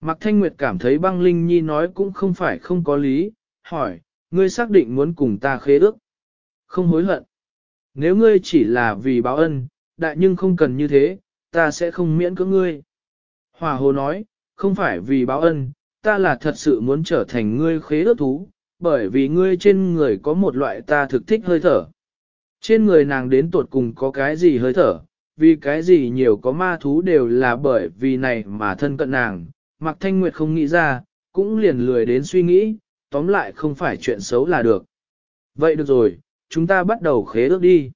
Mạc Thanh Nguyệt cảm thấy băng Linh Nhi nói cũng không phải không có lý, hỏi, ngươi xác định muốn cùng ta khế ước. Không hối hận. Nếu ngươi chỉ là vì báo ân, đại nhưng không cần như thế, ta sẽ không miễn cưỡng ngươi. Hòa hồ nói, không phải vì báo ân, ta là thật sự muốn trở thành ngươi khế ước thú, bởi vì ngươi trên người có một loại ta thực thích hơi thở. Trên người nàng đến tuột cùng có cái gì hơi thở, vì cái gì nhiều có ma thú đều là bởi vì này mà thân cận nàng, Mạc Thanh Nguyệt không nghĩ ra, cũng liền lười đến suy nghĩ, tóm lại không phải chuyện xấu là được. Vậy được rồi, chúng ta bắt đầu khế ước đi.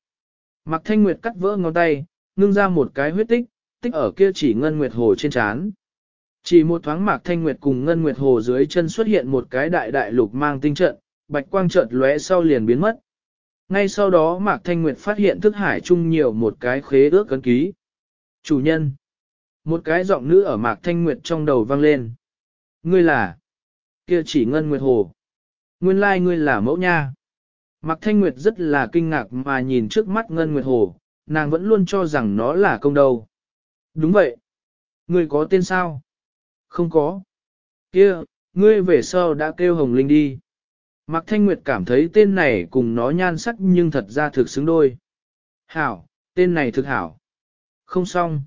Mạc Thanh Nguyệt cắt vỡ ngón tay, ngưng ra một cái huyết tích, tích ở kia chỉ ngân nguyệt hồ trên trán, Chỉ một thoáng mạc thanh nguyệt cùng ngân nguyệt hồ dưới chân xuất hiện một cái đại đại lục mang tinh trận, bạch quang chợt lóe sau liền biến mất. Ngay sau đó mạc thanh nguyệt phát hiện thức hải chung nhiều một cái khế ước cấn ký. Chủ nhân. Một cái giọng nữ ở mạc thanh nguyệt trong đầu vang lên. Ngươi là. kia chỉ ngân nguyệt hồ. Nguyên lai like ngươi là mẫu nha. Mạc thanh nguyệt rất là kinh ngạc mà nhìn trước mắt ngân nguyệt hồ, nàng vẫn luôn cho rằng nó là công đầu. Đúng vậy. Ngươi có tên sao? Không có. Kia, ngươi về sau đã kêu Hồng Linh đi. Mạc Thanh Nguyệt cảm thấy tên này cùng nó nhan sắc nhưng thật ra thực xứng đôi. Hảo, tên này thực hảo. Không xong.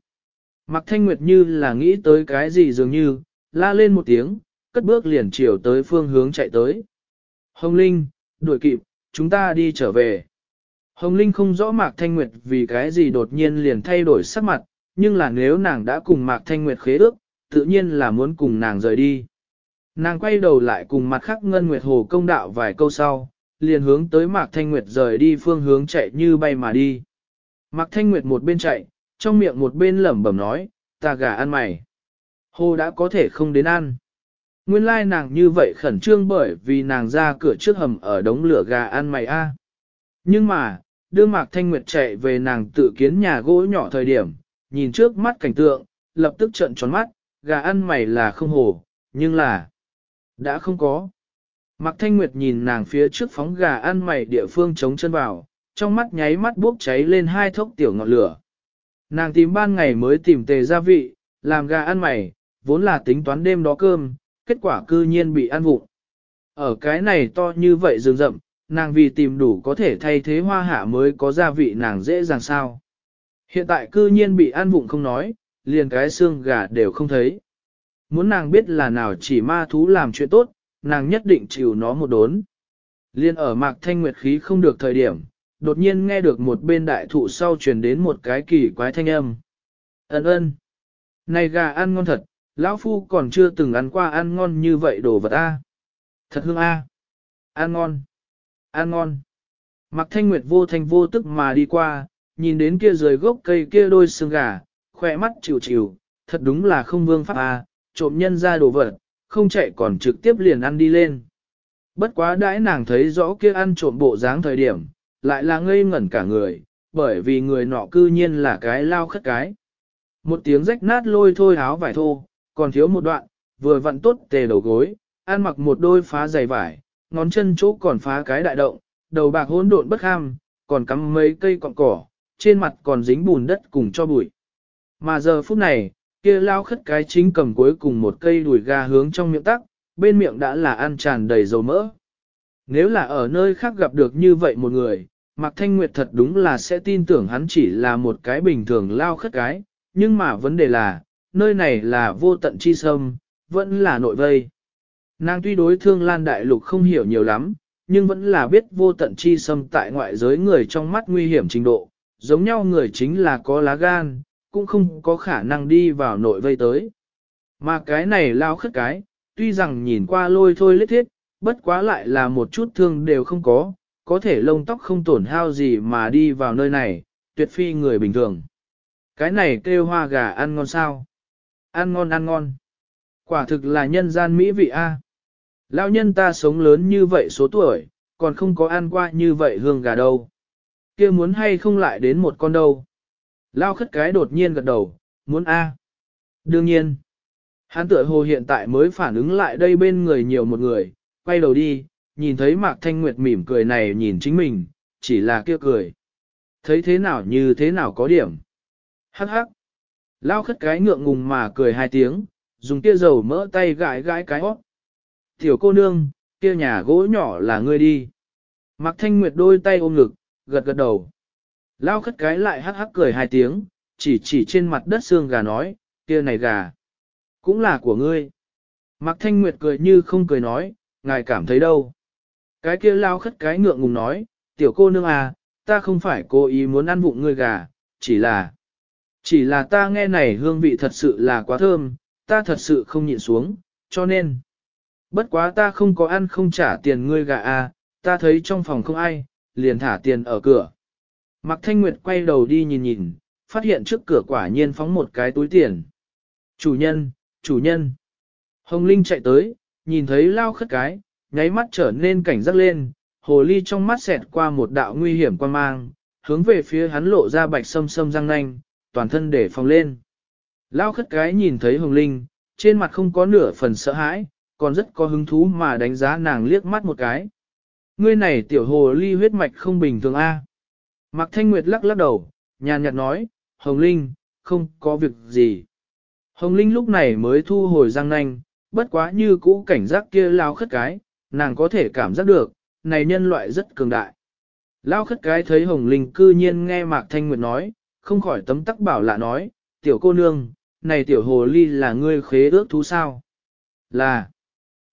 Mạc Thanh Nguyệt như là nghĩ tới cái gì dường như, la lên một tiếng, cất bước liền chiều tới phương hướng chạy tới. Hồng Linh, đuổi kịp, chúng ta đi trở về. Hồng Linh không rõ Mạc Thanh Nguyệt vì cái gì đột nhiên liền thay đổi sắc mặt, nhưng là nếu nàng đã cùng Mạc Thanh Nguyệt khế ước, tự nhiên là muốn cùng nàng rời đi. Nàng quay đầu lại cùng mặt khắc Ngân Nguyệt Hồ công đạo vài câu sau, liền hướng tới Mạc Thanh Nguyệt rời đi phương hướng chạy như bay mà đi. Mạc Thanh Nguyệt một bên chạy, trong miệng một bên lẩm bẩm nói, ta gà ăn mày. Hồ đã có thể không đến ăn. Nguyên lai nàng như vậy khẩn trương bởi vì nàng ra cửa trước hầm ở đống lửa gà ăn mày a. Nhưng mà, đưa Mạc Thanh Nguyệt chạy về nàng tự kiến nhà gỗ nhỏ thời điểm, nhìn trước mắt cảnh tượng, lập tức trợn tròn mắt, gà ăn mày là không hồ, nhưng là đã không có. Mạc Thanh Nguyệt nhìn nàng phía trước phóng gà ăn mày địa phương chống chân vào, trong mắt nháy mắt bốc cháy lên hai thốc tiểu ngọn lửa. Nàng tìm ban ngày mới tìm tề gia vị, làm gà ăn mày, vốn là tính toán đêm đó cơm, kết quả cư nhiên bị ăn vụng. Ở cái này to như vậy rừng rậm, nàng vì tìm đủ có thể thay thế hoa hạ mới có gia vị nàng dễ dàng sao. Hiện tại cư nhiên bị ăn vụng không nói, liền cái xương gà đều không thấy. Muốn nàng biết là nào chỉ ma thú làm chuyện tốt, nàng nhất định chịu nó một đốn. Liên ở mạc thanh nguyệt khí không được thời điểm, đột nhiên nghe được một bên đại thụ sau truyền đến một cái kỳ quái thanh âm. Ấn ơn! Này gà ăn ngon thật, lão phu còn chưa từng ăn qua ăn ngon như vậy đồ vật a. Thật hương a. Ăn ngon. Ăn ngon. Mạc thanh nguyệt vô thanh vô tức mà đi qua, nhìn đến kia dưới gốc cây kia đôi xương gà, khỏe mắt chịu chịu, thật đúng là không vương pháp a, trộm nhân ra đồ vật, không chạy còn trực tiếp liền ăn đi lên. Bất quá đãi nàng thấy rõ kia ăn trộm bộ dáng thời điểm, lại là ngây ngẩn cả người, bởi vì người nọ cư nhiên là cái lao khất cái. Một tiếng rách nát lôi thôi áo vải thô, còn thiếu một đoạn, vừa vặn tốt tề đầu gối, ăn mặc một đôi phá giày vải, ngón chân chỗ còn phá cái đại động, đầu bạc hỗn độn bất ham, còn cắm mấy cây cọng cỏ, trên mặt còn dính bùn đất cùng cho bụi. Mà giờ phút này, kia lao khất cái chính cầm cuối cùng một cây đùi gà hướng trong miệng tắc, bên miệng đã là ăn tràn đầy dầu mỡ. Nếu là ở nơi khác gặp được như vậy một người, Mạc Thanh Nguyệt thật đúng là sẽ tin tưởng hắn chỉ là một cái bình thường lao khất cái, nhưng mà vấn đề là, nơi này là vô tận chi sâm, vẫn là nội vây. Nàng tuy đối thương lan đại lục không hiểu nhiều lắm, nhưng vẫn là biết vô tận chi sâm tại ngoại giới người trong mắt nguy hiểm trình độ, giống nhau người chính là có lá gan, cũng không có khả năng đi vào nội vây tới. Mà cái này lao khất cái, tuy rằng nhìn qua lôi thôi lết thiết, bất quá lại là một chút thương đều không có, có thể lông tóc không tổn hao gì mà đi vào nơi này, tuyệt phi người bình thường. Cái này kêu hoa gà ăn ngon sao? Ăn ngon ăn ngon. Quả thực là nhân gian mỹ vị a. Lão nhân ta sống lớn như vậy số tuổi, còn không có ăn qua như vậy hương gà đâu. kia muốn hay không lại đến một con đâu. Lao khất cái đột nhiên gật đầu, muốn A. Đương nhiên. Hắn tựa hồ hiện tại mới phản ứng lại đây bên người nhiều một người, quay đầu đi, nhìn thấy Mạc Thanh Nguyệt mỉm cười này nhìn chính mình, chỉ là kia cười. Thấy thế nào như thế nào có điểm. Hắc hắc. Lao khất cái ngượng ngùng mà cười hai tiếng, dùng kia dầu mỡ tay gãi gãi cái hót. Tiểu cô nương, kia nhà gỗ nhỏ là ngươi đi. Mạc Thanh Nguyệt đôi tay ôm ngực, gật gật đầu. Lao khất cái lại hắc hắc cười hai tiếng, chỉ chỉ trên mặt đất xương gà nói, kia này gà, cũng là của ngươi. Mạc Thanh Nguyệt cười như không cười nói, ngài cảm thấy đâu. Cái kia lao khất cái ngượng ngùng nói, tiểu cô nương à, ta không phải cố ý muốn ăn vụng ngươi gà, chỉ là, chỉ là ta nghe này hương vị thật sự là quá thơm, ta thật sự không nhịn xuống, cho nên, bất quá ta không có ăn không trả tiền ngươi gà à, ta thấy trong phòng không ai, liền thả tiền ở cửa. Mạc Thanh Nguyệt quay đầu đi nhìn nhìn, phát hiện trước cửa quả nhiên phóng một cái túi tiền. Chủ nhân, chủ nhân. Hồng Linh chạy tới, nhìn thấy lao khất cái, nháy mắt trở nên cảnh giác lên, hồ ly trong mắt xẹt qua một đạo nguy hiểm quan mang, hướng về phía hắn lộ ra bạch sâm sâm răng nanh, toàn thân để phòng lên. Lao khất cái nhìn thấy Hồng Linh, trên mặt không có nửa phần sợ hãi, còn rất có hứng thú mà đánh giá nàng liếc mắt một cái. Ngươi này tiểu hồ ly huyết mạch không bình thường a. Mạc Thanh Nguyệt lắc lắc đầu, nhàn nhạt nói, Hồng Linh, không có việc gì. Hồng Linh lúc này mới thu hồi răng nanh, bất quá như cũ cảnh giác kia lao khất cái, nàng có thể cảm giác được, này nhân loại rất cường đại. Lao khất cái thấy Hồng Linh cư nhiên nghe Mạc Thanh Nguyệt nói, không khỏi tấm tắc bảo lạ nói, tiểu cô nương, này tiểu hồ ly là ngươi khế ước thú sao? Là,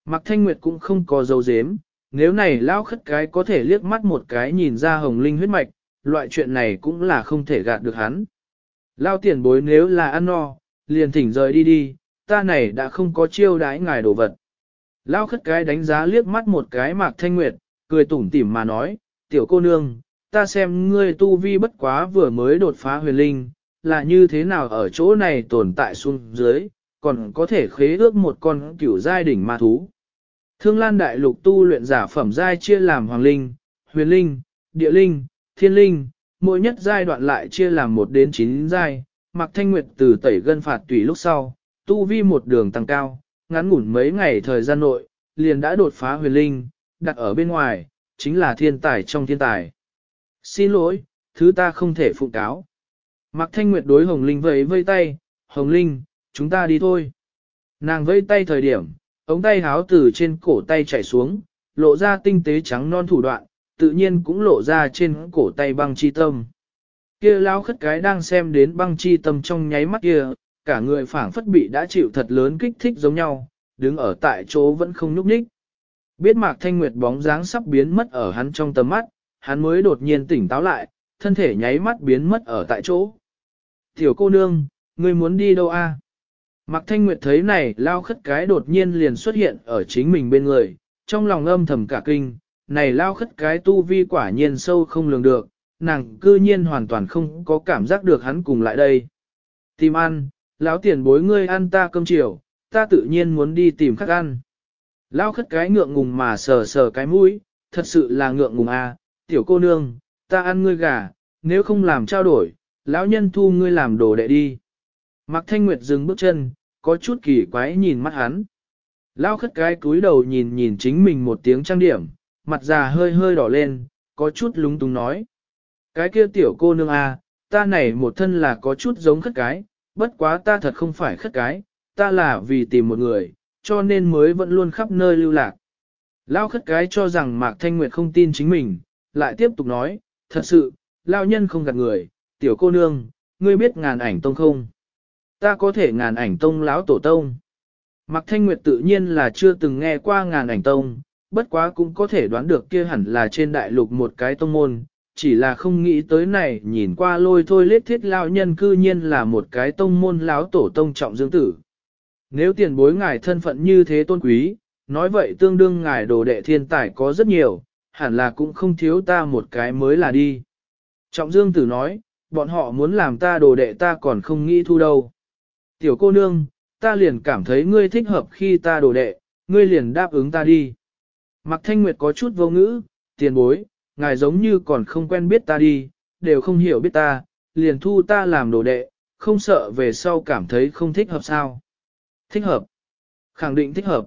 Mạc Thanh Nguyệt cũng không có dấu dếm, nếu này Lao khất cái có thể liếc mắt một cái nhìn ra Hồng Linh huyết mạch, loại chuyện này cũng là không thể gạt được hắn. Lao tiền bối nếu là ăn no, liền thỉnh rời đi đi, ta này đã không có chiêu đãi ngài đồ vật. Lao khất cái đánh giá liếc mắt một cái Mạc Thanh Nguyệt, cười tủm tỉm mà nói, tiểu cô nương, ta xem ngươi tu vi bất quá vừa mới đột phá huyền linh, là như thế nào ở chỗ này tồn tại xuống dưới, còn có thể khế ước một con cửu giai đỉnh ma thú. Thương Lan Đại Lục tu luyện giả phẩm giai chia làm hoàng linh, huyền linh, địa linh, thiên linh, mỗi nhất giai đoạn lại chia làm một đến chín giai. Mạc Thanh Nguyệt từ tẩy gân phạt tùy lúc sau, tu vi một đường tăng cao, ngắn ngủn mấy ngày thời gian nội, liền đã đột phá huyền linh, đặt ở bên ngoài, chính là thiên tài trong thiên tài. Xin lỗi, thứ ta không thể phụ cáo. Mạc Thanh Nguyệt đối Hồng Linh vẫy vây tay, Hồng Linh, chúng ta đi thôi. Nàng vẫy tay thời điểm, ống tay háo từ trên cổ tay chảy xuống, lộ ra tinh tế trắng non thủ đoạn, tự nhiên cũng lộ ra trên cổ tay băng chi tâm. Kia lao khất cái đang xem đến băng chi tâm trong nháy mắt kia, cả người phảng phất bị đã chịu thật lớn kích thích giống nhau, đứng ở tại chỗ vẫn không nhúc nhích. Biết Mạc Thanh Nguyệt bóng dáng sắp biến mất ở hắn trong tầm mắt, hắn mới đột nhiên tỉnh táo lại, thân thể nháy mắt biến mất ở tại chỗ. Tiểu cô nương, ngươi muốn đi đâu a? Mạc Thanh Nguyệt thấy này lao khất cái đột nhiên liền xuất hiện ở chính mình bên người, trong lòng âm thầm cả kinh, này lao khất cái tu vi quả nhiên sâu không lường được, nàng cư nhiên hoàn toàn không có cảm giác được hắn cùng lại đây. Tìm ăn, lão tiền bối ngươi ăn ta cơm chiều, ta tự nhiên muốn đi tìm khách ăn. Lao khất cái ngượng ngùng mà sờ sờ cái mũi, thật sự là ngượng ngùng à, tiểu cô nương, ta ăn ngươi gà, nếu không làm trao đổi, lão nhân thu ngươi làm đồ đệ đi. Mạc Thanh Nguyệt dừng bước chân, có chút kỳ quái nhìn mắt hắn. Lao khất cái cúi đầu nhìn nhìn chính mình một tiếng trang điểm, mặt già hơi hơi đỏ lên, có chút lúng túng nói. Cái kia tiểu cô nương à, ta này một thân là có chút giống khất cái, bất quá ta thật không phải khất cái, ta là vì tìm một người, cho nên mới vẫn luôn khắp nơi lưu lạc. Lao khất cái cho rằng Mạc Thanh Nguyệt không tin chính mình, lại tiếp tục nói, thật sự, Lao nhân không gạt người, tiểu cô nương, ngươi biết ngàn ảnh tông không? Ta có thể ngàn ảnh tông lão tổ tông. Mạc Thanh Nguyệt tự nhiên là chưa từng nghe qua ngàn ảnh tông, bất quá cũng có thể đoán được kia hẳn là trên đại lục một cái tông môn, chỉ là không nghĩ tới này nhìn qua lôi thôi lết thiết lao nhân cư nhiên là một cái tông môn láo tổ tông trọng dương tử. Nếu tiền bối ngài thân phận như thế tôn quý, nói vậy tương đương ngài đồ đệ thiên tài có rất nhiều, hẳn là cũng không thiếu ta một cái mới là đi. Trọng dương tử nói, bọn họ muốn làm ta đồ đệ ta còn không nghĩ thu đâu. Tiểu cô nương, ta liền cảm thấy ngươi thích hợp khi ta đồ đệ, ngươi liền đáp ứng ta đi. Mạc Thanh Nguyệt có chút vô ngữ, tiền bối, ngài giống như còn không quen biết ta đi, đều không hiểu biết ta, liền thu ta làm đồ đệ, không sợ về sau cảm thấy không thích hợp sao. Thích hợp. Khẳng định thích hợp.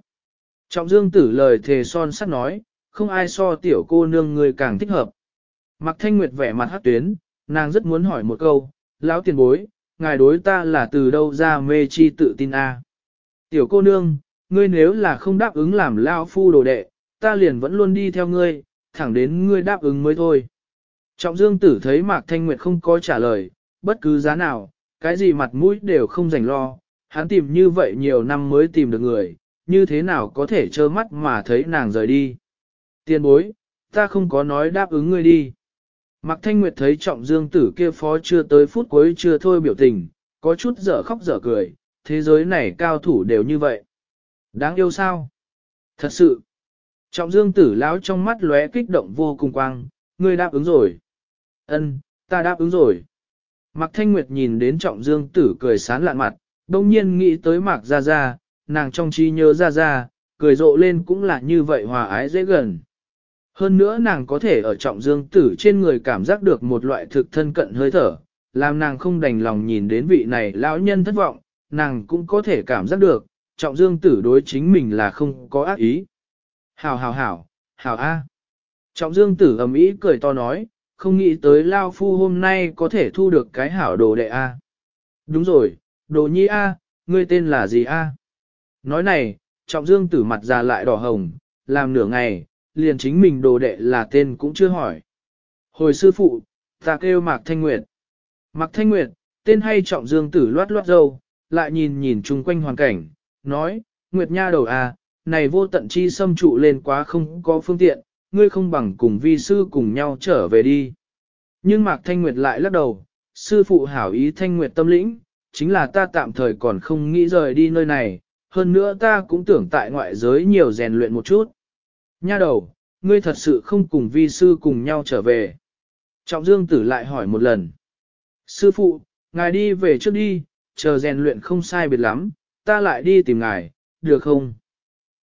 Trọng dương tử lời thề son sắt nói, không ai so tiểu cô nương người càng thích hợp. Mạc Thanh Nguyệt vẻ mặt hát tuyến, nàng rất muốn hỏi một câu, lão tiền bối, ngài đối ta là từ đâu ra mê chi tự tin a? Tiểu cô nương, ngươi nếu là không đáp ứng làm lão phu đồ đệ, ta liền vẫn luôn đi theo ngươi, thẳng đến ngươi đáp ứng mới thôi. Trọng dương tử thấy Mạc Thanh Nguyệt không có trả lời, bất cứ giá nào, cái gì mặt mũi đều không dành lo, hắn tìm như vậy nhiều năm mới tìm được người, như thế nào có thể trơ mắt mà thấy nàng rời đi. Tiên bối, ta không có nói đáp ứng ngươi đi. Mạc Thanh Nguyệt thấy trọng dương tử kia phó chưa tới phút cuối chưa thôi biểu tình, có chút dở khóc dở cười, thế giới này cao thủ đều như vậy. Đáng yêu sao? Thật sự, Trọng dương tử lão trong mắt lóe kích động vô cùng quang, ngươi đáp ứng rồi. Ân, ta đáp ứng rồi. Mạc Thanh Nguyệt nhìn đến trọng dương tử cười sán lạn mặt, đông nhiên nghĩ tới Mạc Gia Gia, nàng trong trí nhớ Gia Gia, cười rộ lên cũng là như vậy hòa ái dễ gần. Hơn nữa nàng có thể ở trọng dương tử trên người cảm giác được một loại thực thân cận hơi thở, làm nàng không đành lòng nhìn đến vị này lão nhân thất vọng, nàng cũng có thể cảm giác được, trọng dương tử đối chính mình là không có ác ý. Hảo hảo hảo, hảo a. Trọng dương tử ầm ĩ cười to nói, không nghĩ tới Lao Phu hôm nay có thể thu được cái hảo đồ đệ a. Đúng rồi, đồ nhi a, ngươi tên là gì a? Nói này, trọng dương tử mặt già lại đỏ hồng, làm nửa ngày, liền chính mình đồ đệ là tên cũng chưa hỏi. Hồi sư phụ, ta kêu Mạc Thanh Nguyệt. Mạc Thanh Nguyệt, tên hay trọng dương tử loát loát dâu, lại nhìn nhìn chung quanh hoàn cảnh, nói, Nguyệt Nha đầu à, này vô tận chi xâm trụ lên quá không có phương tiện, ngươi không bằng cùng vi sư cùng nhau trở về đi. Nhưng Mạc Thanh Nguyệt lại lắc đầu, sư phụ hảo ý Thanh Nguyệt tâm lĩnh, chính là ta tạm thời còn không nghĩ rời đi nơi này, hơn nữa ta cũng tưởng tại ngoại giới nhiều rèn luyện một chút. Nha đầu, ngươi thật sự không cùng vi sư cùng nhau trở về. Trọng Dương Tử lại hỏi một lần. Sư phụ, ngài đi về trước đi, chờ rèn luyện không sai biệt lắm, ta lại đi tìm ngài, được không?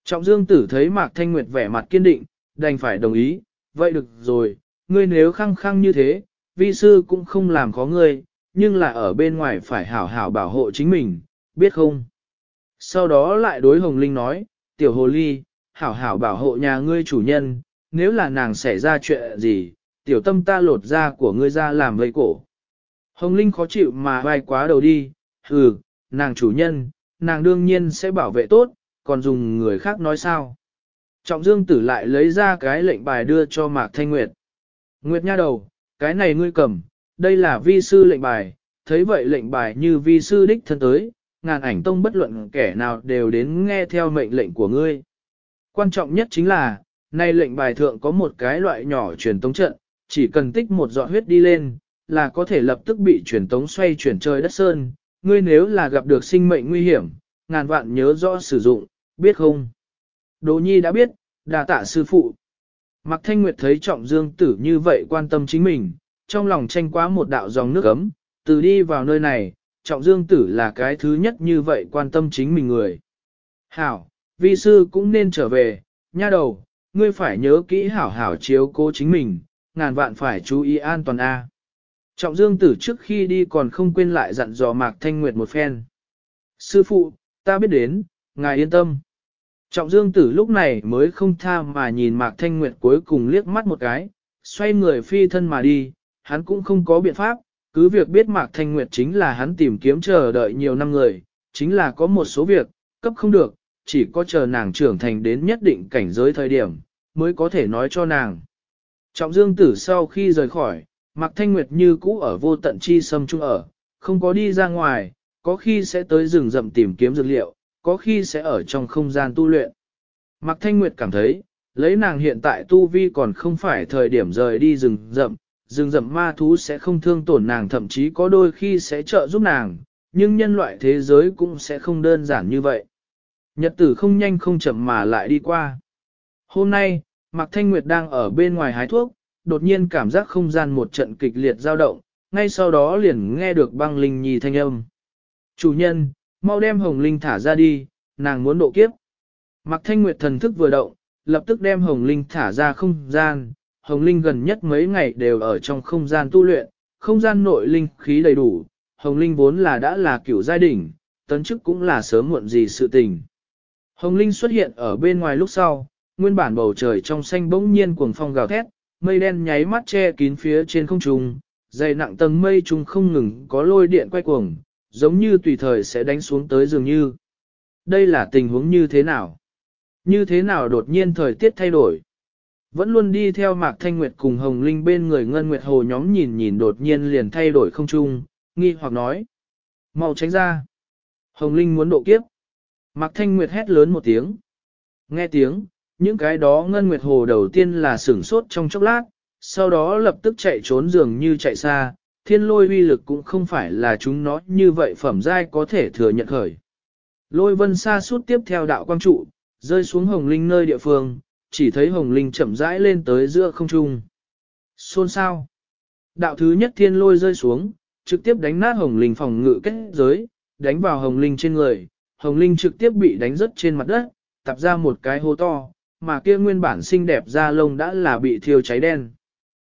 Trọng Dương Tử thấy Mạc Thanh Nguyệt vẻ mặt kiên định, đành phải đồng ý, vậy được rồi, ngươi nếu khăng khăng như thế, vi sư cũng không làm khó ngươi, nhưng là ở bên ngoài phải hảo hảo bảo hộ chính mình, biết không? Sau đó lại đối Hồng Linh nói, tiểu hồ ly, hảo hảo bảo hộ nhà ngươi chủ nhân, nếu là nàng xảy ra chuyện gì, tiểu tâm ta lột da của ngươi ra làm vây cổ. Hồng Linh khó chịu mà vai quá đầu đi, hừ, nàng chủ nhân, nàng đương nhiên sẽ bảo vệ tốt, còn dùng người khác nói sao. Trọng Dương Tử lại lấy ra cái lệnh bài đưa cho Mạc Thanh Nguyệt. Nguyệt nha đầu, cái này ngươi cầm, đây là vi sư lệnh bài, thấy vậy lệnh bài như vi sư đích thân tới, ngàn ảnh tông bất luận kẻ nào đều đến nghe theo mệnh lệnh của ngươi. Quan trọng nhất chính là, nay lệnh bài thượng có một cái loại nhỏ truyền tống trận, chỉ cần tích một giọt huyết đi lên, là có thể lập tức bị truyền tống xoay chuyển trời đất sơn. Ngươi nếu là gặp được sinh mệnh nguy hiểm, ngàn vạn nhớ rõ sử dụng, biết không? Đỗ nhi đã biết, đà tạ sư phụ. Mạc Thanh Nguyệt thấy trọng dương tử như vậy quan tâm chính mình, trong lòng tranh quá một đạo dòng nước ấm, từ đi vào nơi này, trọng dương tử là cái thứ nhất như vậy quan tâm chính mình người. Hảo, vi sư cũng nên trở về, nha đầu, ngươi phải nhớ kỹ hảo hảo chiếu cố chính mình, ngàn vạn phải chú ý an toàn A. Trọng dương tử trước khi đi còn không quên lại dặn dò Mạc Thanh Nguyệt một phen. Sư phụ, ta biết đến, ngài yên tâm. Trọng dương tử lúc này mới không tha mà nhìn Mạc Thanh Nguyệt cuối cùng liếc mắt một cái, xoay người phi thân mà đi, hắn cũng không có biện pháp, cứ việc biết Mạc Thanh Nguyệt chính là hắn tìm kiếm chờ đợi nhiều năm người, chính là có một số việc, cấp không được, chỉ có chờ nàng trưởng thành đến nhất định cảnh giới thời điểm, mới có thể nói cho nàng. Trọng dương tử sau khi rời khỏi, Mạc Thanh Nguyệt như cũ ở vô tận chi sâm trung ở, không có đi ra ngoài, có khi sẽ tới rừng rậm tìm kiếm dược liệu, có khi sẽ ở trong không gian tu luyện. Mạc Thanh Nguyệt cảm thấy, lấy nàng hiện tại tu vi còn không phải thời điểm rời đi rừng rậm, rừng rậm ma thú sẽ không thương tổn nàng thậm chí có đôi khi sẽ trợ giúp nàng, nhưng nhân loại thế giới cũng sẽ không đơn giản như vậy. Nhật tử không nhanh không chậm mà lại đi qua. Hôm nay, Mạc Thanh Nguyệt đang ở bên ngoài hái thuốc, đột nhiên cảm giác không gian một trận kịch liệt dao động, ngay sau đó liền nghe được băng linh nhì thanh âm. Chủ nhân, mau đem hồng linh thả ra đi, nàng muốn độ kiếp. Mạc Thanh Nguyệt thần thức vừa động, lập tức đem hồng linh thả ra không gian, hồng linh gần nhất mấy ngày đều ở trong không gian tu luyện, không gian nội linh khí đầy đủ, hồng linh vốn là đã là kiểu giai đỉnh, tấn chức cũng là sớm muộn gì sự tình. Hồng linh xuất hiện ở bên ngoài lúc sau, nguyên bản bầu trời trong xanh bỗng nhiên cuồng phong gào thét, mây đen nháy mắt che kín phía trên không trung, dày nặng tầng mây trung không ngừng có lôi điện quay cuồng, giống như tùy thời sẽ đánh xuống tới dường như. Đây là tình huống như thế nào? Như thế nào đột nhiên thời tiết thay đổi? Vẫn luôn đi theo Mạc Thanh Nguyệt cùng Hồng Linh bên người Ngân Nguyệt Hồ nhóm nhìn nhìn đột nhiên liền thay đổi không trung, nghi hoặc nói. mau tránh ra. Hồng Linh muốn độ kiếp. Mạc Thanh Nguyệt hét lớn một tiếng. Nghe tiếng, những cái đó Ngân Nguyệt Hồ đầu tiên là sửng sốt trong chốc lát, sau đó lập tức chạy trốn dường như chạy xa, thiên lôi uy lực cũng không phải là chúng nó như vậy phẩm giai có thể thừa nhận khởi. Lôi vân xa suốt tiếp theo đạo quang trụ, rơi xuống hồng linh nơi địa phương, chỉ thấy hồng linh chậm rãi lên tới giữa không trung. Xôn sao? Đạo thứ nhất thiên lôi rơi xuống, trực tiếp đánh nát hồng linh phòng ngự kết giới, đánh vào hồng linh trên người, hồng linh trực tiếp bị đánh rớt trên mặt đất, tập ra một cái hố to, mà kia nguyên bản xinh đẹp da lông đã là bị thiêu cháy đen.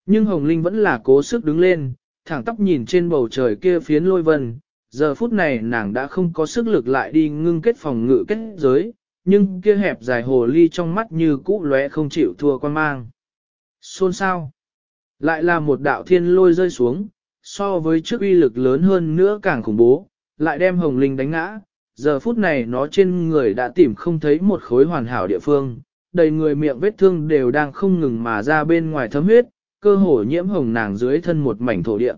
Nhưng hồng linh vẫn là cố sức đứng lên, thẳng tóc nhìn trên bầu trời kia phiến lôi vân, giờ phút này nàng đã không có sức lực lại đi ngưng kết phòng ngự kết giới, nhưng kia hẹp dài hồ ly trong mắt như cũ lóe không chịu thua quan mang. Xôn sao? Lại là một đạo thiên lôi rơi xuống, so với trước uy lực lớn hơn nữa càng khủng bố, lại đem hồng linh đánh ngã. Giờ phút này nó trên người đã tìm không thấy một khối hoàn hảo địa phương, đầy người miệng vết thương đều đang không ngừng mà ra bên ngoài thấm huyết, cơ hồ nhiễm hồng nàng dưới thân một mảnh thổ địa.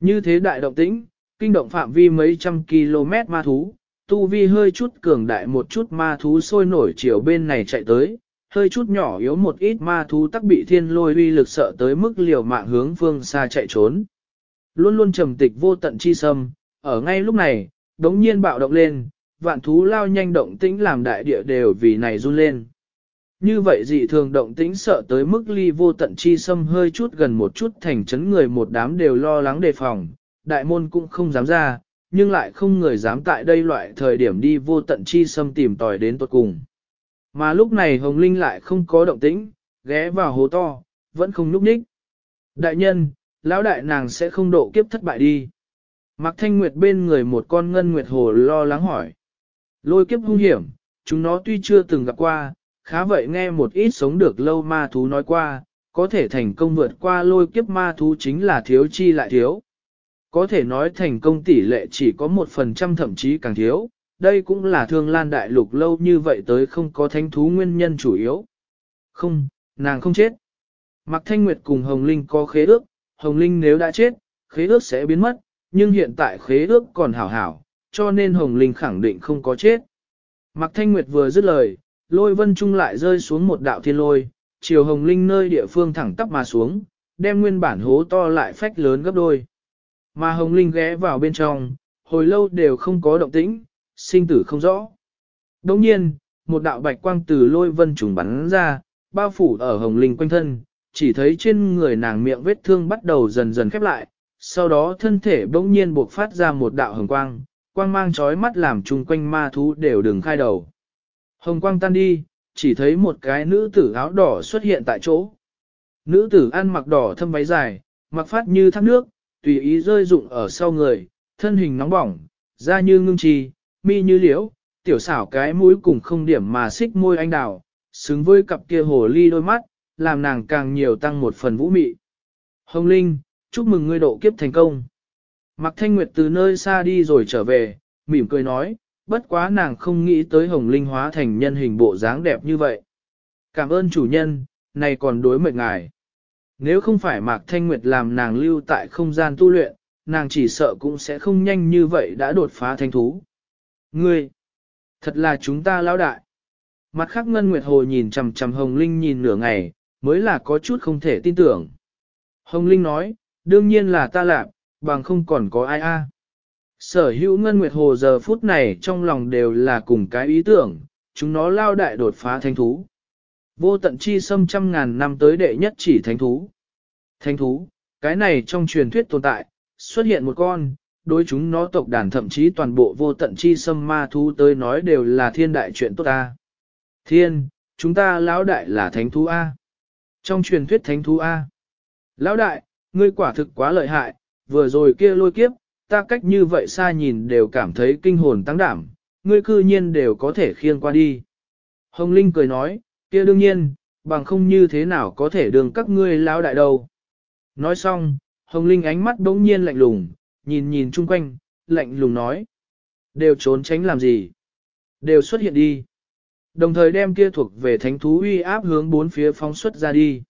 Như thế đại động tĩnh, kinh động phạm vi mấy trăm km ma thú, tu vi hơi chút cường đại một chút ma thú sôi nổi chiều bên này chạy tới, hơi chút nhỏ yếu một ít ma thú tắc bị thiên lôi uy lực sợ tới mức liều mạng hướng phương xa chạy trốn. Luôn luôn trầm tịch vô tận chi sâm, ở ngay lúc này, đống nhiên bạo động lên, vạn thú lao nhanh động tĩnh làm đại địa đều vì này run lên. Như vậy dị thường động tĩnh sợ tới mức ly vô tận chi sâm hơi chút gần một chút thành chấn người một đám đều lo lắng đề phòng, đại môn cũng không dám ra, nhưng lại không người dám tại đây loại thời điểm đi vô tận chi sâm tìm tòi đến tuột cùng. Mà lúc này Hồng Linh lại không có động tĩnh, ghé vào hố to, vẫn không núp ních. Đại nhân, lão đại nàng sẽ không độ kiếp thất bại đi. Mạc Thanh Nguyệt bên người một con ngân nguyệt hồ lo lắng hỏi. Lôi kiếp hung hiểm, chúng nó tuy chưa từng gặp qua, khá vậy nghe một ít sống được lâu ma thú nói qua, có thể thành công vượt qua lôi kiếp ma thú chính là thiếu chi lại thiếu. Có thể nói thành công tỷ lệ chỉ có một phần trăm thậm chí càng thiếu, đây cũng là thương lan đại lục lâu như vậy tới không có thánh thú nguyên nhân chủ yếu. Không, nàng không chết. Mạc Thanh Nguyệt cùng Hồng Linh có khế ước, Hồng Linh nếu đã chết, khế ước sẽ biến mất, nhưng hiện tại khế ước còn hảo hảo, cho nên Hồng Linh khẳng định không có chết. Mạc Thanh Nguyệt vừa dứt lời, lôi vân trung lại rơi xuống một đạo thiên lôi, chiều Hồng Linh nơi địa phương thẳng tắp mà xuống, đem nguyên bản hố to lại phách lớn gấp đôi. Mà Hồng Linh ghé vào bên trong, hồi lâu đều không có động tĩnh, sinh tử không rõ. Đồng nhiên, một đạo bạch quang từ lôi vân trùng bắn ra, bao phủ ở Hồng Linh quanh thân, chỉ thấy trên người nàng miệng vết thương bắt đầu dần dần khép lại, sau đó thân thể bỗng nhiên buộc phát ra một đạo hồng quang, quang mang chói mắt làm chung quanh ma thú đều đừng khai đầu. Hồng quang tan đi, chỉ thấy một cái nữ tử áo đỏ xuất hiện tại chỗ. Nữ tử ăn mặc đỏ thâm váy dài, mặc phát như thác nước, tùy ý rơi rụng ở sau người, thân hình nóng bỏng, da như ngưng trì, mi như liễu, tiểu xảo cái mũi cùng không điểm mà xích môi anh đào, xứng với cặp kia hồ ly đôi mắt, làm nàng càng nhiều tăng một phần vũ mị. Hồng Linh, chúc mừng ngươi độ kiếp thành công. Mạc Thanh Nguyệt từ nơi xa đi rồi trở về, mỉm cười nói, bất quá nàng không nghĩ tới Hồng Linh hóa thành nhân hình bộ dáng đẹp như vậy. Cảm ơn chủ nhân, này còn đối mệt ngài. Nếu không phải Mạc Thanh Nguyệt làm nàng lưu tại không gian tu luyện, nàng chỉ sợ cũng sẽ không nhanh như vậy đã đột phá thanh thú. Ngươi, thật là chúng ta lão đại. Mặt khác Ngân Nguyệt Hồ nhìn chằm chằm Hồng Linh nhìn nửa ngày, mới là có chút không thể tin tưởng. Hồng Linh nói, đương nhiên là ta làm, bằng không còn có ai a. Sở hữu Ngân Nguyệt Hồ giờ phút này trong lòng đều là cùng cái ý tưởng, chúng nó lao đại đột phá thánh thú. Vô tận chi xâm trăm ngàn năm tới đệ nhất chỉ thánh thú. Thánh thú, cái này trong truyền thuyết tồn tại, xuất hiện một con, đối chúng nó tộc đàn thậm chí toàn bộ vô tận chi xâm ma thú tới nói đều là thiên đại chuyện tốt ta. Thiên, chúng ta lão đại là thánh thú A. Trong truyền thuyết thánh thú A. Lão đại, ngươi quả thực quá lợi hại, vừa rồi kia lôi kiếp, ta cách như vậy xa nhìn đều cảm thấy kinh hồn tăng đảm, ngươi cư nhiên đều có thể khiêng qua đi. Hồng Linh cười nói, kia đương nhiên, bằng không như thế nào có thể đường các ngươi lão đại đâu. Nói xong, Hồng Linh ánh mắt đống nhiên lạnh lùng, nhìn nhìn chung quanh, lạnh lùng nói. Đều trốn tránh làm gì? Đều xuất hiện đi. Đồng thời đem kia thuộc về thánh thú uy áp hướng bốn phía phóng xuất ra đi.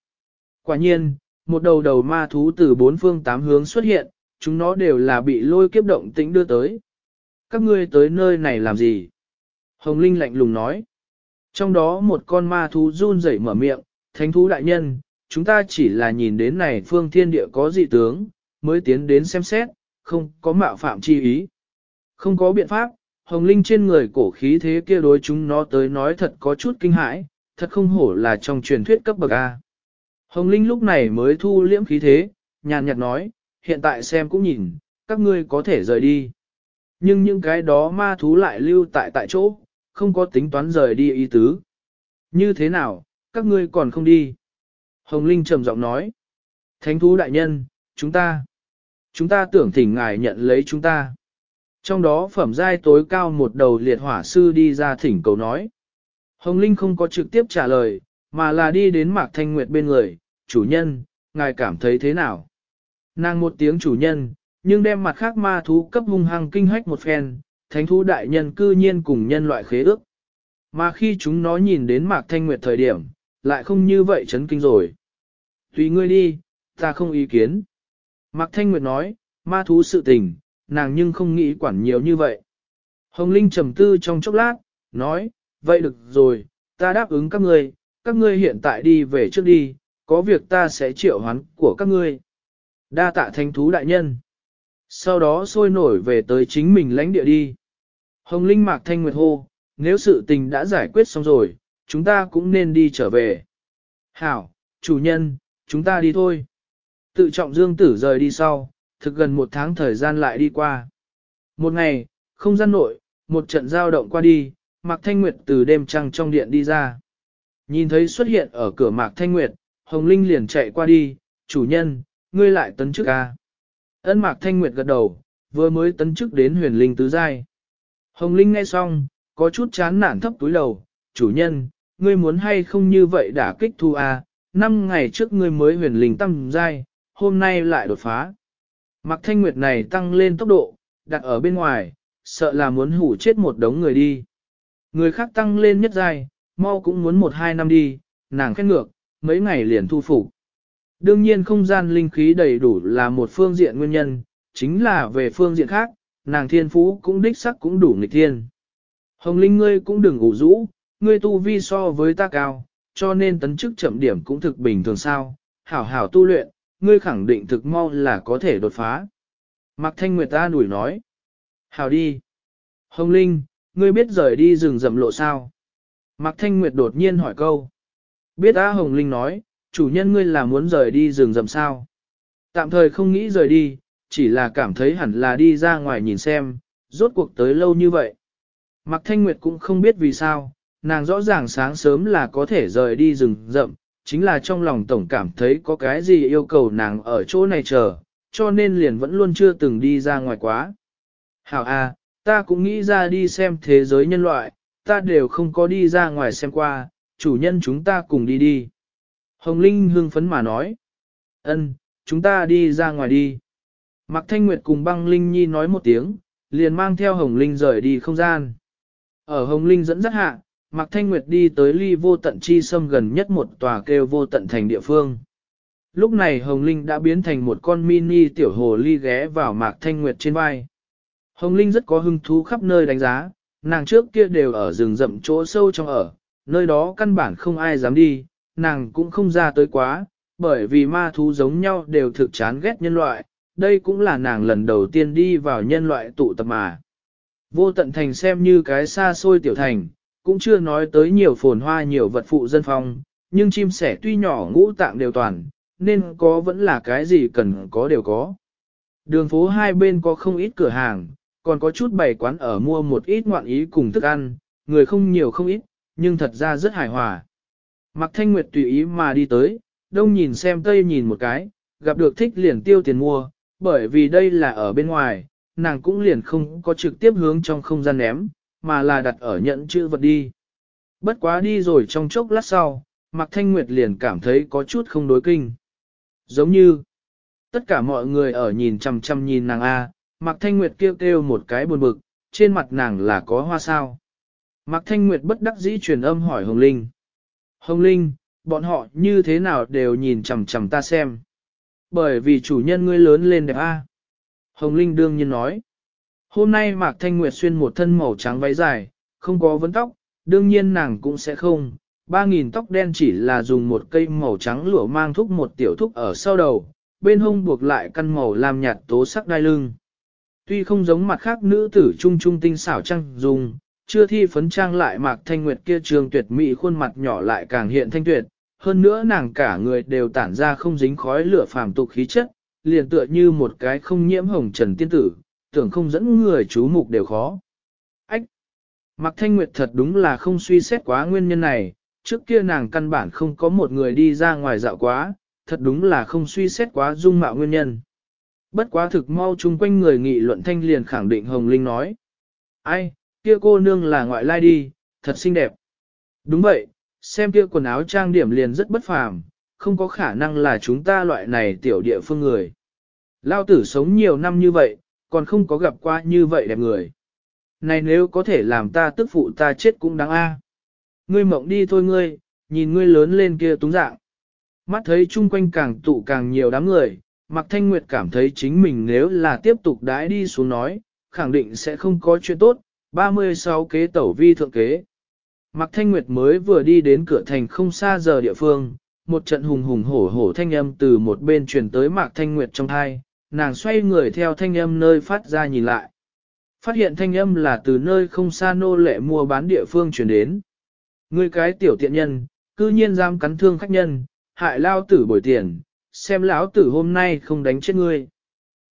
Quả nhiên, một đầu đầu ma thú từ bốn phương tám hướng xuất hiện, chúng nó đều là bị lôi kiếp động tĩnh đưa tới. Các ngươi tới nơi này làm gì? Hồng Linh lạnh lùng nói. Trong đó một con ma thú run rẩy mở miệng, thánh thú đại nhân, chúng ta chỉ là nhìn đến này phương thiên địa có dị tướng, mới tiến đến xem xét, không có mạo phạm chi ý. Không có biện pháp, hồng linh trên người cổ khí thế kia đối chúng nó tới nói thật có chút kinh hãi, thật không hổ là trong truyền thuyết cấp bậc A. Hồng linh lúc này mới thu liễm khí thế, nhàn nhạt nói, hiện tại xem cũng nhìn, các ngươi có thể rời đi. Nhưng những cái đó ma thú lại lưu tại tại chỗ, không có tính toán rời đi ý tứ. Như thế nào, các ngươi còn không đi? Hồng Linh trầm giọng nói. Thánh thú đại nhân, chúng ta, chúng ta tưởng thỉnh ngài nhận lấy chúng ta. Trong đó phẩm giai tối cao một đầu liệt hỏa sư đi ra thỉnh cầu nói. Hồng Linh không có trực tiếp trả lời, mà là đi đến Mạc Thanh Nguyệt bên người, chủ nhân, ngài cảm thấy thế nào? Nàng một tiếng chủ nhân, nhưng đem mặt khác ma thú cấp hung hăng kinh hách một phen, thánh thú đại nhân cư nhiên cùng nhân loại khế ước. Mà khi chúng nó nhìn đến Mạc Thanh Nguyệt thời điểm, lại không như vậy chấn kinh rồi. Tùy ngươi đi, ta không ý kiến. Mạc Thanh Nguyệt nói, ma thú sự tình, nàng nhưng không nghĩ quản nhiều như vậy. Hồng Linh trầm tư trong chốc lát, nói, vậy được rồi, ta đáp ứng các ngươi, các ngươi hiện tại đi về trước đi, có việc ta sẽ triệu hoán của các ngươi. Đa tạ thánh thú đại nhân. Sau đó sôi nổi về tới chính mình lãnh địa đi. Hồng Linh Mạc Thanh Nguyệt hô, nếu sự tình đã giải quyết xong rồi, chúng ta cũng nên đi trở về. Hảo, chủ nhân, chúng ta đi thôi. Tự trọng dương tử rời đi sau, thực gần một tháng thời gian lại đi qua. Một ngày, không gian nội, một trận giao động qua đi, Mạc Thanh Nguyệt từ đêm trăng trong điện đi ra. Nhìn thấy xuất hiện ở cửa Mạc Thanh Nguyệt, Hồng Linh liền chạy qua đi, chủ nhân, ngươi lại tấn chức a? Ân Mạc Thanh Nguyệt gật đầu, vừa mới tấn chức đến huyền linh tứ giai. Hồng Linh nghe xong, có chút chán nản thấp túi đầu, chủ nhân, ngươi muốn hay không như vậy đã kích thu a? năm ngày trước ngươi mới huyền linh tăng giai, hôm nay lại đột phá. Mạc Thanh Nguyệt này tăng lên tốc độ, đặt ở bên ngoài, sợ là muốn hủ chết một đống người đi. Người khác tăng lên nhất giai, mau cũng muốn một hai năm đi, nàng khét ngược, mấy ngày liền thu phục. Đương nhiên không gian linh khí đầy đủ là một phương diện nguyên nhân, chính là về phương diện khác, nàng thiên phú cũng đích sắc cũng đủ nghịch thiên. Hồng Linh ngươi cũng đừng ủ rũ, ngươi tu vi so với ta cao, cho nên tấn chức chậm điểm cũng thực bình thường sao, hảo hảo tu luyện, ngươi khẳng định thực mau là có thể đột phá. Mạc Thanh Nguyệt ta đuổi nói. Hảo đi. Hồng Linh, ngươi biết rời đi rừng rầm lộ sao? Mạc Thanh Nguyệt đột nhiên hỏi câu. Biết A Hồng Linh nói, chủ nhân ngươi là muốn rời đi rừng rậm sao? Tạm thời không nghĩ rời đi, chỉ là cảm thấy hẳn là đi ra ngoài nhìn xem, rốt cuộc tới lâu như vậy. Mạc Thanh Nguyệt cũng không biết vì sao, nàng rõ ràng sáng sớm là có thể rời đi rừng rậm, chính là trong lòng tổng cảm thấy có cái gì yêu cầu nàng ở chỗ này chờ, cho nên liền vẫn luôn chưa từng đi ra ngoài quá. Hảo A, ta cũng nghĩ ra đi xem thế giới nhân loại, ta đều không có đi ra ngoài xem qua, chủ nhân chúng ta cùng đi đi. Hồng Linh hưng phấn mà nói. Ân, chúng ta đi ra ngoài đi. Mạc Thanh Nguyệt cùng băng Linh Nhi nói một tiếng, liền mang theo Hồng Linh rời đi không gian. Ở Hồng Linh dẫn dắt hạ, Mạc Thanh Nguyệt đi tới ly vô tận chi sâm gần nhất một tòa kêu vô tận thành địa phương. Lúc này Hồng Linh đã biến thành một con mini tiểu hồ ly ghé vào Mạc Thanh Nguyệt trên vai. Hồng Linh rất có hứng thú khắp nơi đánh giá, nàng trước kia đều ở rừng rậm chỗ sâu trong ở, nơi đó căn bản không ai dám đi, nàng cũng không ra tới quá, bởi vì ma thú giống nhau đều thực chán ghét nhân loại, đây cũng là nàng lần đầu tiên đi vào nhân loại tụ tập mà. Vô tận thành xem như cái xa xôi tiểu thành, cũng chưa nói tới nhiều phồn hoa nhiều vật phụ dân phong, nhưng chim sẻ tuy nhỏ ngũ tạng đều toàn, nên có vẫn là cái gì cần có đều có. Đường phố hai bên có không ít cửa hàng, còn có chút bày quán ở mua một ít ngoạn ý cùng thức ăn, người không nhiều không ít, nhưng thật ra rất hài hòa. Mạc Thanh Nguyệt tùy ý mà đi tới, đông nhìn xem tây nhìn một cái, gặp được thích liền tiêu tiền mua, bởi vì đây là ở bên ngoài, nàng cũng liền không có trực tiếp hướng trong không gian ném, mà là đặt ở nhận chữ vật đi. Bất quá đi rồi trong chốc lát sau, Mạc Thanh Nguyệt liền cảm thấy có chút không đối kinh. Giống như, tất cả mọi người ở nhìn chăm chăm nhìn nàng A, Mạc Thanh Nguyệt kêu kêu một cái buồn bực, trên mặt nàng là có hoa sao. Mạc Thanh Nguyệt bất đắc dĩ truyền âm hỏi Hồng Linh. Hồng Linh, bọn họ như thế nào đều nhìn chằm chằm ta xem. Bởi vì chủ nhân ngươi lớn lên đẹp A. Hồng Linh đương nhiên nói. Hôm nay Mạc Thanh Nguyệt xuyên một thân màu trắng váy dài, không có vấn tóc, đương nhiên nàng cũng sẽ không. Ba nghìn tóc đen chỉ là dùng một cây màu trắng lụa mang thúc một tiểu thúc ở sau đầu, bên hông buộc lại căn màu làm nhạt tố sắc đai lưng. Tuy không giống mặt khác nữ tử trung trung tinh xảo trăng dùng, chưa thi phấn trang lại Mạc Thanh Nguyệt kia trường tuyệt mỹ khuôn mặt nhỏ lại càng hiện thanh tuyệt, hơn nữa nàng cả người đều tản ra không dính khói lửa phàm tục khí chất, liền tựa như một cái không nhiễm hồng trần tiên tử, tưởng không dẫn người chú mục đều khó. Ách! Mạc Thanh Nguyệt thật đúng là không suy xét quá nguyên nhân này, trước kia nàng căn bản không có một người đi ra ngoài dạo quá, thật đúng là không suy xét quá dung mạo nguyên nhân. Bất quá thực mau chung quanh người nghị luận thanh liền khẳng định Hồng Linh nói. Ai, kia cô nương là ngoại lai đi, thật xinh đẹp. Đúng vậy, xem kia quần áo trang điểm liền rất bất phàm, không có khả năng là chúng ta loại này tiểu địa phương người. Lao tử sống nhiều năm như vậy, còn không có gặp qua như vậy đẹp người. Này nếu có thể làm ta tức phụ ta chết cũng đáng a. Ngươi mộng đi thôi ngươi, nhìn ngươi lớn lên kia túng dạng. Mắt thấy chung quanh càng tụ càng nhiều đám người, Mạc Thanh Nguyệt cảm thấy chính mình nếu là tiếp tục đãi đi xuống nói, khẳng định sẽ không có chuyện tốt, 36 kế tẩu vi thượng kế. Mạc Thanh Nguyệt mới vừa đi đến cửa thành không xa giờ địa phương, một trận hùng hùng hổ hổ thanh âm từ một bên truyền tới Mạc Thanh Nguyệt trong thai, nàng xoay người theo thanh âm nơi phát ra nhìn lại. Phát hiện thanh âm là từ nơi không xa nô lệ mua bán địa phương truyền đến. Ngươi cái tiểu tiện nhân, cư nhiên dám cắn thương khách nhân, hại lao tử bồi tiền, xem lão tử hôm nay không đánh chết ngươi.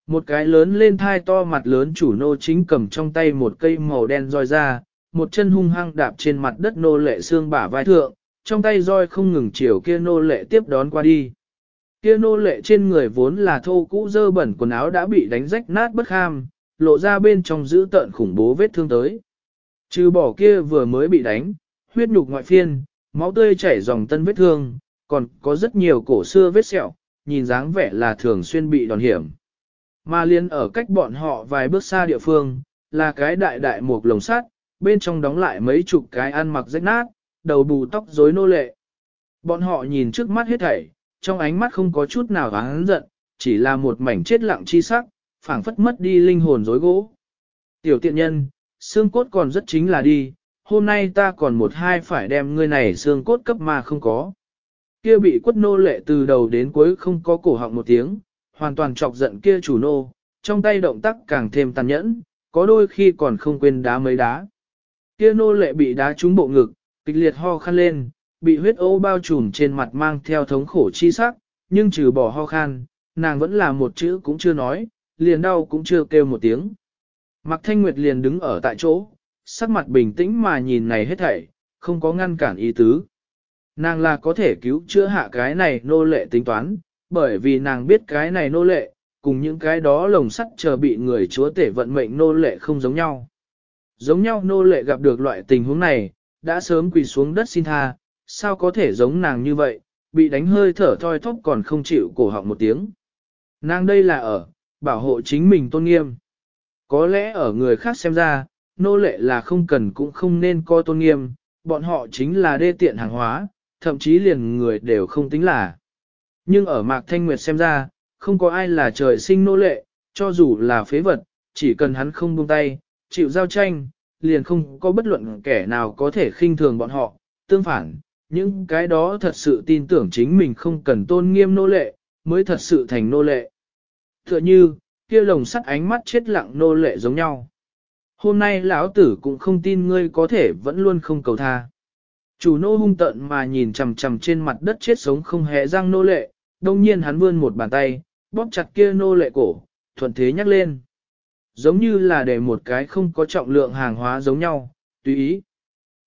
Một cái lớn lên thai to mặt lớn chủ nô chính cầm trong tay một cây màu đen roi ra, một chân hung hăng đạp trên mặt đất nô lệ xương bả vai thượng, trong tay roi không ngừng chiều kia nô lệ tiếp đón qua đi. Kia nô lệ trên người vốn là thô cũ dơ bẩn quần áo đã bị đánh rách nát bất ham, lộ ra bên trong giữ tợn khủng bố vết thương tới. Trừ bỏ kia vừa mới bị đánh, huyết nhục ngoại phiên, máu tươi chảy dòng tân vết thương, còn có rất nhiều cổ xưa vết sẹo, nhìn dáng vẻ là thường xuyên bị đòn hiểm. Mà liên ở cách bọn họ vài bước xa địa phương, là cái đại đại một lồng sắt, bên trong đóng lại mấy chục cái ăn mặc rách nát, đầu bù tóc rối nô lệ. Bọn họ nhìn trước mắt hết thảy, trong ánh mắt không có chút nào hắn giận, chỉ là một mảnh chết lặng chi sắc, phảng phất mất đi linh hồn rối gỗ. Tiểu tiện nhân, xương cốt còn rất chính là đi, hôm nay ta còn một hai phải đem ngươi này xương cốt cấp mà không có. Kia bị quất nô lệ từ đầu đến cuối không có cổ họng một tiếng, hoàn toàn chọc giận kia chủ nô, trong tay động tác càng thêm tàn nhẫn, có đôi khi còn không quên đá mấy đá. Kia nô lệ bị đá trúng bộ ngực, kịch liệt ho khăn lên, bị huyết ô bao trùm trên mặt mang theo thống khổ chi sắc, nhưng trừ bỏ ho khan, nàng vẫn là một chữ cũng chưa nói, liền đau cũng chưa kêu một tiếng. Mạc Thanh Nguyệt liền đứng ở tại chỗ, sắc mặt bình tĩnh mà nhìn này hết thảy, không có ngăn cản ý tứ. Nàng là có thể cứu chữa hạ cái này nô lệ tính toán, bởi vì nàng biết cái này nô lệ, cùng những cái đó lồng sắt chờ bị người chúa tể vận mệnh nô lệ không giống nhau. Giống nhau nô lệ gặp được loại tình huống này, đã sớm quỳ xuống đất xin tha, sao có thể giống nàng như vậy, bị đánh hơi thở thoi thóp còn không chịu cổ họng một tiếng. Nàng đây là ở, bảo hộ chính mình tôn nghiêm. Có lẽ ở người khác xem ra, nô lệ là không cần cũng không nên coi tôn nghiêm, bọn họ chính là đê tiện hàng hóa, thậm chí liền người đều không tính là. Nhưng ở Mạc Thanh Nguyệt xem ra, không có ai là trời sinh nô lệ, cho dù là phế vật, chỉ cần hắn không buông tay, chịu giao tranh, liền không có bất luận kẻ nào có thể khinh thường bọn họ. Tương phản, những cái đó thật sự tin tưởng chính mình không cần tôn nghiêm nô lệ, mới thật sự thành nô lệ. Tựa như, kia lồng sắt ánh mắt chết lặng nô lệ giống nhau. Hôm nay lão tử cũng không tin ngươi có thể vẫn luôn không cầu tha. Chủ nô hung tận mà nhìn chằm chằm trên mặt đất chết sống không hề răng nô lệ, đông nhiên hắn vươn một bàn tay, bóp chặt kia nô lệ cổ, thuận thế nhắc lên. Giống như là để một cái không có trọng lượng hàng hóa giống nhau, tùy ý.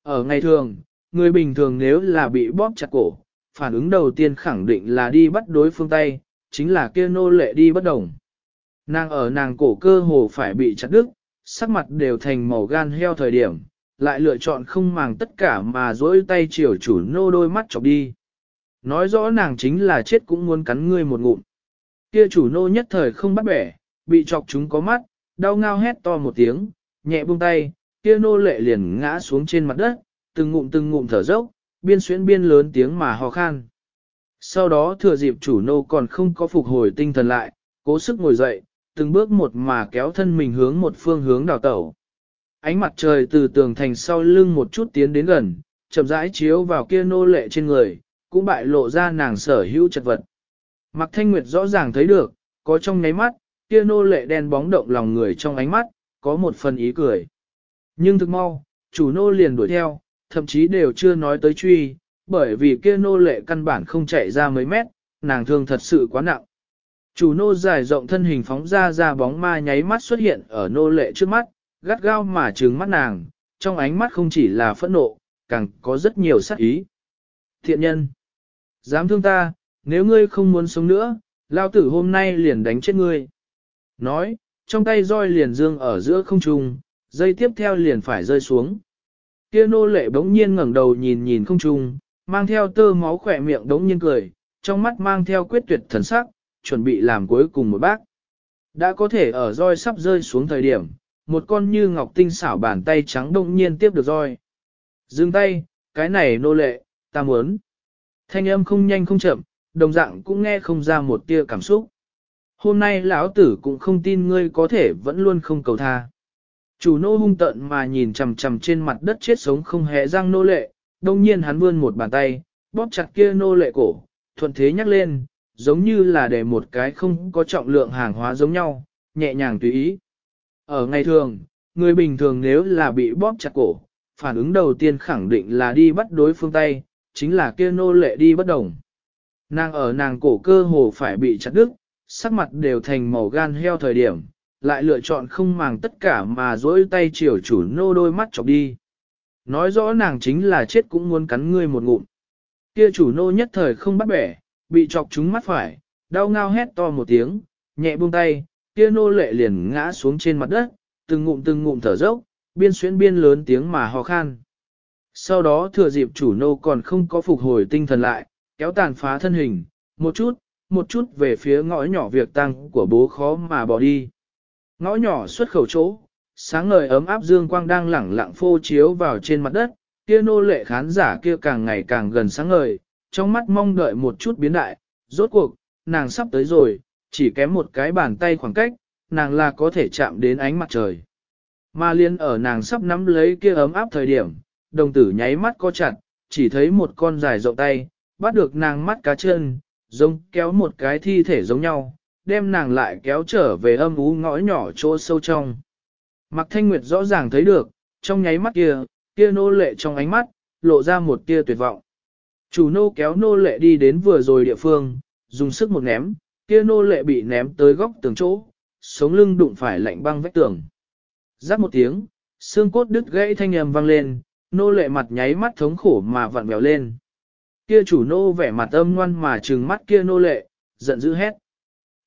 Ở ngày thường, người bình thường nếu là bị bóp chặt cổ, phản ứng đầu tiên khẳng định là đi bắt đối phương tay, chính là kia nô lệ đi bất đồng. Nàng ở nàng cổ cơ hồ phải bị chặt đứt, sắc mặt đều thành màu gan heo thời điểm, lại lựa chọn không màng tất cả mà dỗi tay chiều chủ nô đôi mắt chọc đi. Nói rõ nàng chính là chết cũng muốn cắn ngươi một ngụm. Kia chủ nô nhất thời không bắt bẻ, bị chọc chúng có mắt, đau ngao hét to một tiếng, nhẹ buông tay, kia nô lệ liền ngã xuống trên mặt đất, từng ngụm từng ngụm thở dốc, biên xuyên biên lớn tiếng mà ho khan. Sau đó thừa dịp chủ nô còn không có phục hồi tinh thần lại, cố sức ngồi dậy, từng bước một mà kéo thân mình hướng một phương hướng đào tẩu. Ánh mặt trời từ tường thành sau lưng một chút tiến đến gần, chậm rãi chiếu vào kia nô lệ trên người, cũng bại lộ ra nàng sở hữu chật vật. Mặc thanh nguyệt rõ ràng thấy được, có trong nháy mắt, kia nô lệ đen bóng động lòng người trong ánh mắt, có một phần ý cười. Nhưng thực mau, chủ nô liền đuổi theo, thậm chí đều chưa nói tới truy, bởi vì kia nô lệ căn bản không chạy ra mấy mét, nàng thương thật sự quá nặng. Chủ nô dài rộng thân hình phóng ra ra bóng ma nháy mắt xuất hiện ở nô lệ trước mắt, gắt gao mà trừng mắt nàng, trong ánh mắt không chỉ là phẫn nộ, càng có rất nhiều sát ý. Thiện nhân, dám thương ta, nếu ngươi không muốn sống nữa, lao tử hôm nay liền đánh chết ngươi. Nói, trong tay roi liền dương ở giữa không trung, dây tiếp theo liền phải rơi xuống. Kia nô lệ bỗng nhiên ngẩng đầu nhìn nhìn không trung, mang theo tơ máu khỏe miệng đống nhiên cười, trong mắt mang theo quyết tuyệt thần sắc, chuẩn bị làm cuối cùng một bác. Đã có thể ở roi sắp rơi xuống thời điểm, một con như ngọc tinh xảo bàn tay trắng đông nhiên tiếp được roi. Dừng tay, cái này nô lệ, ta muốn. Thanh âm không nhanh không chậm, đồng dạng cũng nghe không ra một tia cảm xúc. Hôm nay lão tử cũng không tin ngươi có thể vẫn luôn không cầu tha. Chủ nô hung tận mà nhìn chằm chằm trên mặt đất chết sống không hề răng nô lệ, đồng nhiên hắn vươn một bàn tay, bóp chặt kia nô lệ cổ, thuận thế nhắc lên, giống như là để một cái không có trọng lượng hàng hóa giống nhau, nhẹ nhàng tùy ý. Ở ngày thường, người bình thường nếu là bị bóp chặt cổ, phản ứng đầu tiên khẳng định là đi bắt đối phương tay, chính là kia nô lệ đi bất đồng. Nàng ở nàng cổ cơ hồ phải bị chặt đứt, sắc mặt đều thành màu gan heo thời điểm, lại lựa chọn không màng tất cả mà dối tay chiều chủ nô đôi mắt chọc đi. Nói rõ nàng chính là chết cũng muốn cắn ngươi một ngụm. Kia chủ nô nhất thời không bắt bẻ, bị chọc trúng mắt phải, đau ngao hét to một tiếng, nhẹ buông tay, kia nô lệ liền ngã xuống trên mặt đất, từng ngụm từng ngụm thở dốc, biên xuyên biên lớn tiếng mà ho khan. Sau đó thừa dịp chủ nô còn không có phục hồi tinh thần lại, kéo tàn phá thân hình, một chút, một chút về phía ngõ nhỏ việc tăng của bố khó mà bỏ đi. Ngõ nhỏ xuất khẩu chỗ, sáng ngời ấm áp dương quang đang lẳng lặng phô chiếu vào trên mặt đất, kia nô lệ khán giả kia càng ngày càng gần sáng ngời, trong mắt mong đợi một chút biến đại, rốt cuộc, nàng sắp tới rồi, chỉ kém một cái bàn tay khoảng cách, nàng là có thể chạm đến ánh mặt trời. Mà liên ở nàng sắp nắm lấy kia ấm áp thời điểm, đồng tử nháy mắt co chặt, chỉ thấy một con dài rộng tay, bắt được nàng mắt cá chân, giống kéo một cái thi thể giống nhau, đem nàng lại kéo trở về âm ú ngõ nhỏ chỗ sâu trong. Mạc Thanh Nguyệt rõ ràng thấy được, trong nháy mắt kia, kia nô lệ trong ánh mắt, lộ ra một tia tuyệt vọng. Chủ nô kéo nô lệ đi đến vừa rồi địa phương, dùng sức một ném, kia nô lệ bị ném tới góc tường chỗ, sống lưng đụng phải lạnh băng vách tường. Rắc một tiếng, xương cốt đứt gãy thanh âm vang lên, nô lệ mặt nháy mắt thống khổ mà vặn vẹo lên. Kia chủ nô vẻ mặt âm ngoan mà trừng mắt kia nô lệ, giận dữ hét.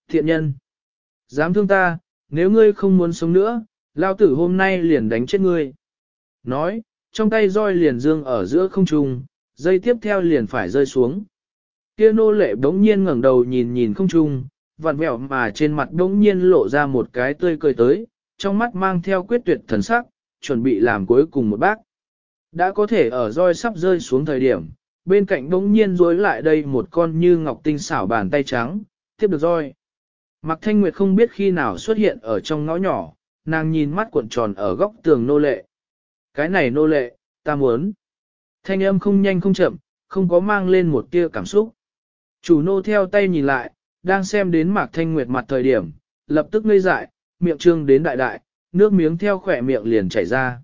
Thiện nhân! Dám thương ta, nếu ngươi không muốn sống nữa, lao tử hôm nay liền đánh chết ngươi. Nói, trong tay roi liền dương ở giữa không trung, dây tiếp theo liền phải rơi xuống. Kia nô lệ đống nhiên ngẩng đầu nhìn nhìn không trung, vặn vẹo mà trên mặt đống nhiên lộ ra một cái tươi cười tới, trong mắt mang theo quyết tuyệt thần sắc, chuẩn bị làm cuối cùng một bác. Đã có thể ở roi sắp rơi xuống thời điểm, bên cạnh đống nhiên rối lại đây một con như ngọc tinh xảo bàn tay trắng, tiếp được roi. Mạc Thanh Nguyệt không biết khi nào xuất hiện ở trong ngõ nhỏ, nàng nhìn mắt cuộn tròn ở góc tường nô lệ. Cái này nô lệ, ta muốn. Thanh âm không nhanh không chậm, không có mang lên một tia cảm xúc. Chủ nô theo tay nhìn lại, đang xem đến Mạc Thanh Nguyệt mặt thời điểm, lập tức ngây dại, miệng trương đến đại đại, nước miếng theo khỏe miệng liền chảy ra.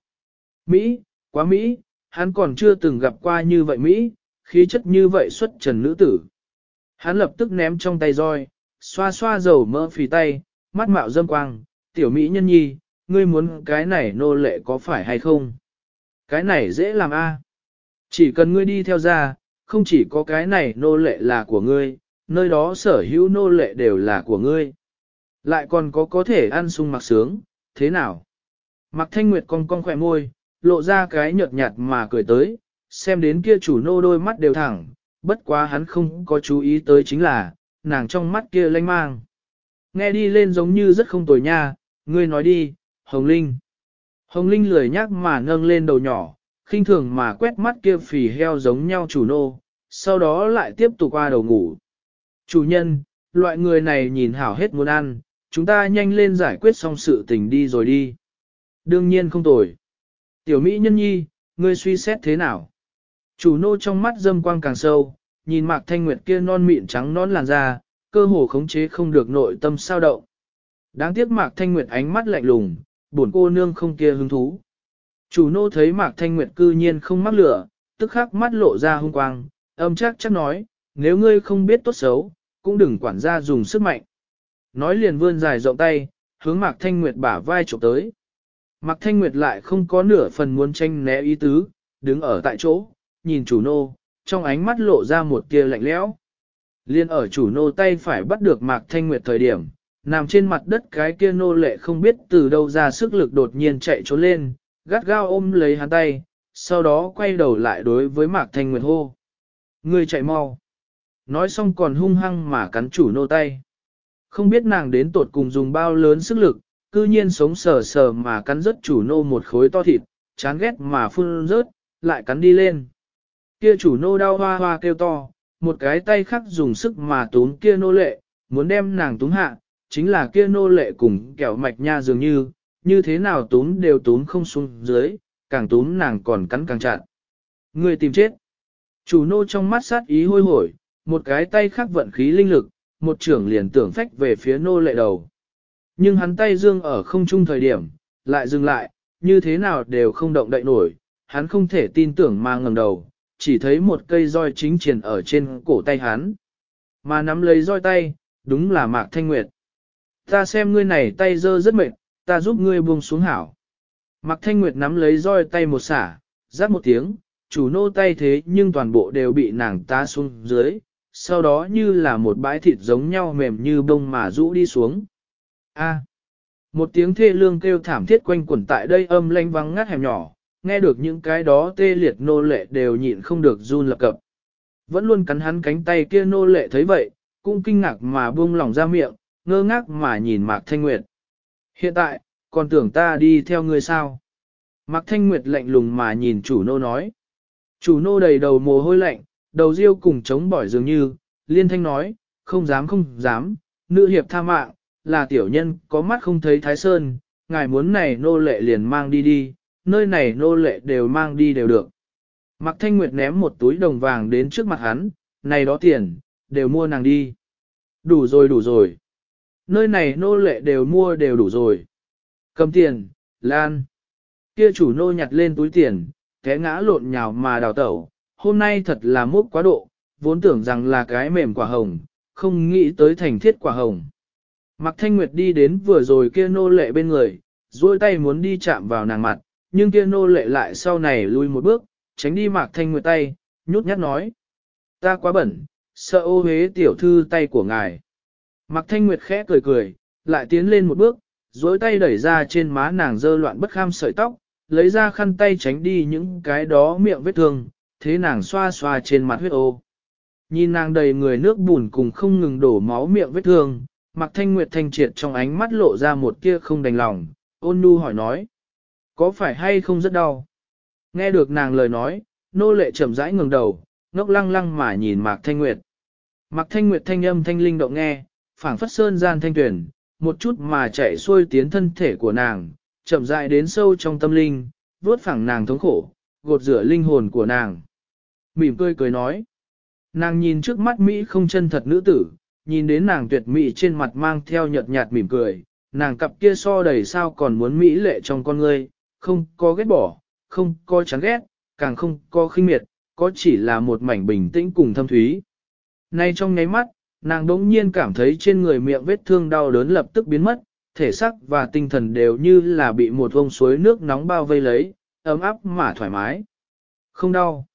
Mỹ, quá Mỹ, hắn còn chưa từng gặp qua như vậy Mỹ, khí chất như vậy xuất trần nữ tử. Hắn lập tức ném trong tay roi, xoa xoa dầu mỡ phì tay, mắt mạo dâm quang, tiểu Mỹ nhân nhi, ngươi muốn cái này nô lệ có phải hay không? Cái này dễ làm a. Chỉ cần ngươi đi theo ra, không chỉ có cái này nô lệ là của ngươi, nơi đó sở hữu nô lệ đều là của ngươi. Lại còn có có thể ăn sung mặc sướng, thế nào? Mặc thanh nguyệt cong cong khỏe môi, lộ ra cái nhợt nhạt mà cười tới, xem đến kia chủ nô đôi mắt đều thẳng, bất quá hắn không có chú ý tới chính là, nàng trong mắt kia lanh mang. Nghe đi lên giống như rất không tồi nha, ngươi nói đi, Hồng Linh. Hồng Linh lười nhắc mà nâng lên đầu nhỏ, khinh thường mà quét mắt kia phì heo giống nhau chủ nô, sau đó lại tiếp tục qua đầu ngủ. Chủ nhân, loại người này nhìn hảo hết muốn ăn, chúng ta nhanh lên giải quyết xong sự tình đi rồi đi. Đương nhiên không tồi. Tiểu Mỹ nhân nhi, ngươi suy xét thế nào? Chủ nô trong mắt dâm quang càng sâu, nhìn mạc thanh nguyệt kia non mịn trắng non làn da, cơ hồ khống chế không được nội tâm sao động. Đáng tiếc mạc thanh nguyệt ánh mắt lạnh lùng, buồn cô nương không kia hứng thú. Chủ nô thấy mạc thanh nguyệt cư nhiên không mắc lửa, tức khắc mắt lộ ra hung quang, âm chắc chắc nói, nếu ngươi không biết tốt xấu, cũng đừng quản gia dùng sức mạnh. nói liền vươn dài rộng tay, hướng Mạc Thanh Nguyệt bả vai chụp tới. Mạc Thanh Nguyệt lại không có nửa phần muốn tranh né ý tứ, đứng ở tại chỗ, nhìn chủ nô, trong ánh mắt lộ ra một tia lạnh lẽo. Liên ở chủ nô tay phải bắt được Mạc Thanh Nguyệt thời điểm, nằm trên mặt đất cái kia nô lệ không biết từ đâu ra sức lực đột nhiên chạy trốn lên, gắt gao ôm lấy hắn tay, sau đó quay đầu lại đối với Mạc Thanh Nguyệt hô. Người chạy mau. Nói xong còn hung hăng mà cắn chủ nô tay. Không biết nàng đến tột cùng dùng bao lớn sức lực, cư nhiên sống sờ sờ mà cắn rớt chủ nô một khối to thịt, chán ghét mà phun rớt, lại cắn đi lên. Kia chủ nô đau hoa hoa kêu to, một cái tay khác dùng sức mà túm kia nô lệ, muốn đem nàng túm hạ, chính là kia nô lệ cùng kẹo mạch nha dường như, như thế nào túm đều túm không xuống dưới, càng túm nàng còn cắn càng chặt. Người tìm chết. Chủ nô trong mắt sát ý hôi hổi, một cái tay khác vận khí linh lực, một trưởng liền tưởng phách về phía nô lệ đầu. Nhưng hắn tay dương ở không trung thời điểm, lại dừng lại, như thế nào đều không động đậy nổi, hắn không thể tin tưởng mà ngẩng đầu, chỉ thấy một cây roi chính triển ở trên cổ tay hắn. Mà nắm lấy roi tay, đúng là Mạc Thanh Nguyệt. Ta xem ngươi này tay dơ rất mệt, ta giúp ngươi buông xuống hảo. Mạc Thanh Nguyệt nắm lấy roi tay một xả, rát một tiếng, chủ nô tay thế nhưng toàn bộ đều bị nàng ta xuống dưới, sau đó như là một bãi thịt giống nhau mềm như bông mà rũ đi xuống. A. một tiếng thê lương kêu thảm thiết quanh quẩn tại đây âm lanh vắng ngắt hẻm nhỏ, nghe được những cái đó tê liệt nô lệ đều nhịn không được run lập cập. Vẫn luôn cắn hắn cánh tay kia nô lệ thấy vậy, cũng kinh ngạc mà buông lỏng ra miệng, ngơ ngác mà nhìn Mạc Thanh Nguyệt. Hiện tại, còn tưởng ta đi theo ngươi sao? Mạc Thanh Nguyệt lạnh lùng mà nhìn chủ nô nói. Chủ nô đầy đầu mồ hôi lạnh, đầu riêu cùng chống bỏi dường như, liên thanh nói, không dám không dám, nữ hiệp tha mạng, là tiểu nhân có mắt không thấy thái sơn, ngài muốn này nô lệ liền mang đi đi, nơi này nô lệ đều mang đi đều được. Mạc Thanh Nguyệt ném một túi đồng vàng đến trước mặt hắn, này đó tiền, đều mua nàng đi. Đủ rồi đủ rồi. Nơi này nô lệ đều mua đều đủ rồi. Cầm tiền, Lan. Kia chủ nô nhặt lên túi tiền, té ngã lộn nhào mà đào tẩu. Hôm nay thật là mốc quá độ, vốn tưởng rằng là cái mềm quả hồng, không nghĩ tới thành thiết quả hồng. Mạc Thanh Nguyệt đi đến vừa rồi kia nô lệ bên người, duỗi tay muốn đi chạm vào nàng mặt, nhưng kia nô lệ lại sau này lui một bước, tránh đi Mạc Thanh Nguyệt tay, nhút nhát nói. Ta quá bẩn, sợ ô hế tiểu thư tay của ngài. Mạc Thanh Nguyệt khẽ cười cười, lại tiến lên một bước, duỗi tay đẩy ra trên má nàng dơ loạn bất kham sợi tóc, lấy ra khăn tay tránh đi những cái đó miệng vết thương, thế nàng xoa xoa trên mặt huyết ô. Nhìn nàng đầy người nước bùn cùng không ngừng đổ máu miệng vết thương, Mạc Thanh Nguyệt thanh triệt trong ánh mắt lộ ra một tia không đành lòng, ôn nhu hỏi nói. Có phải hay không rất đau? Nghe được nàng lời nói, nô lệ chậm rãi ngừng đầu, ngốc lăng lăng mà nhìn Mạc Thanh Nguyệt. Mạc Thanh Nguyệt thanh âm thanh linh động nghe, phảng phất sơn gian thanh tuyển, một chút mà chạy xuôi tiến thân thể của nàng, chậm rãi đến sâu trong tâm linh, vuốt phẳng nàng thống khổ, gột rửa linh hồn của nàng. Mỉm cười cười nói. Nàng nhìn trước mắt Mỹ không chân thật nữ tử, nhìn đến nàng tuyệt mỹ trên mặt mang theo nhợt nhạt mỉm cười, nàng cặp kia so đầy sao còn muốn mỹ lệ trong con ngươi, không có ghét bỏ, không có chán ghét, càng không có khinh miệt, có chỉ là một mảnh bình tĩnh cùng thâm thúy. Nay trong nháy mắt, nàng đỗng nhiên cảm thấy trên người miệng vết thương đau đớn lập tức biến mất, thể xác và tinh thần đều như là bị một vông suối nước nóng bao vây lấy, ấm áp mà thoải mái. Không đau.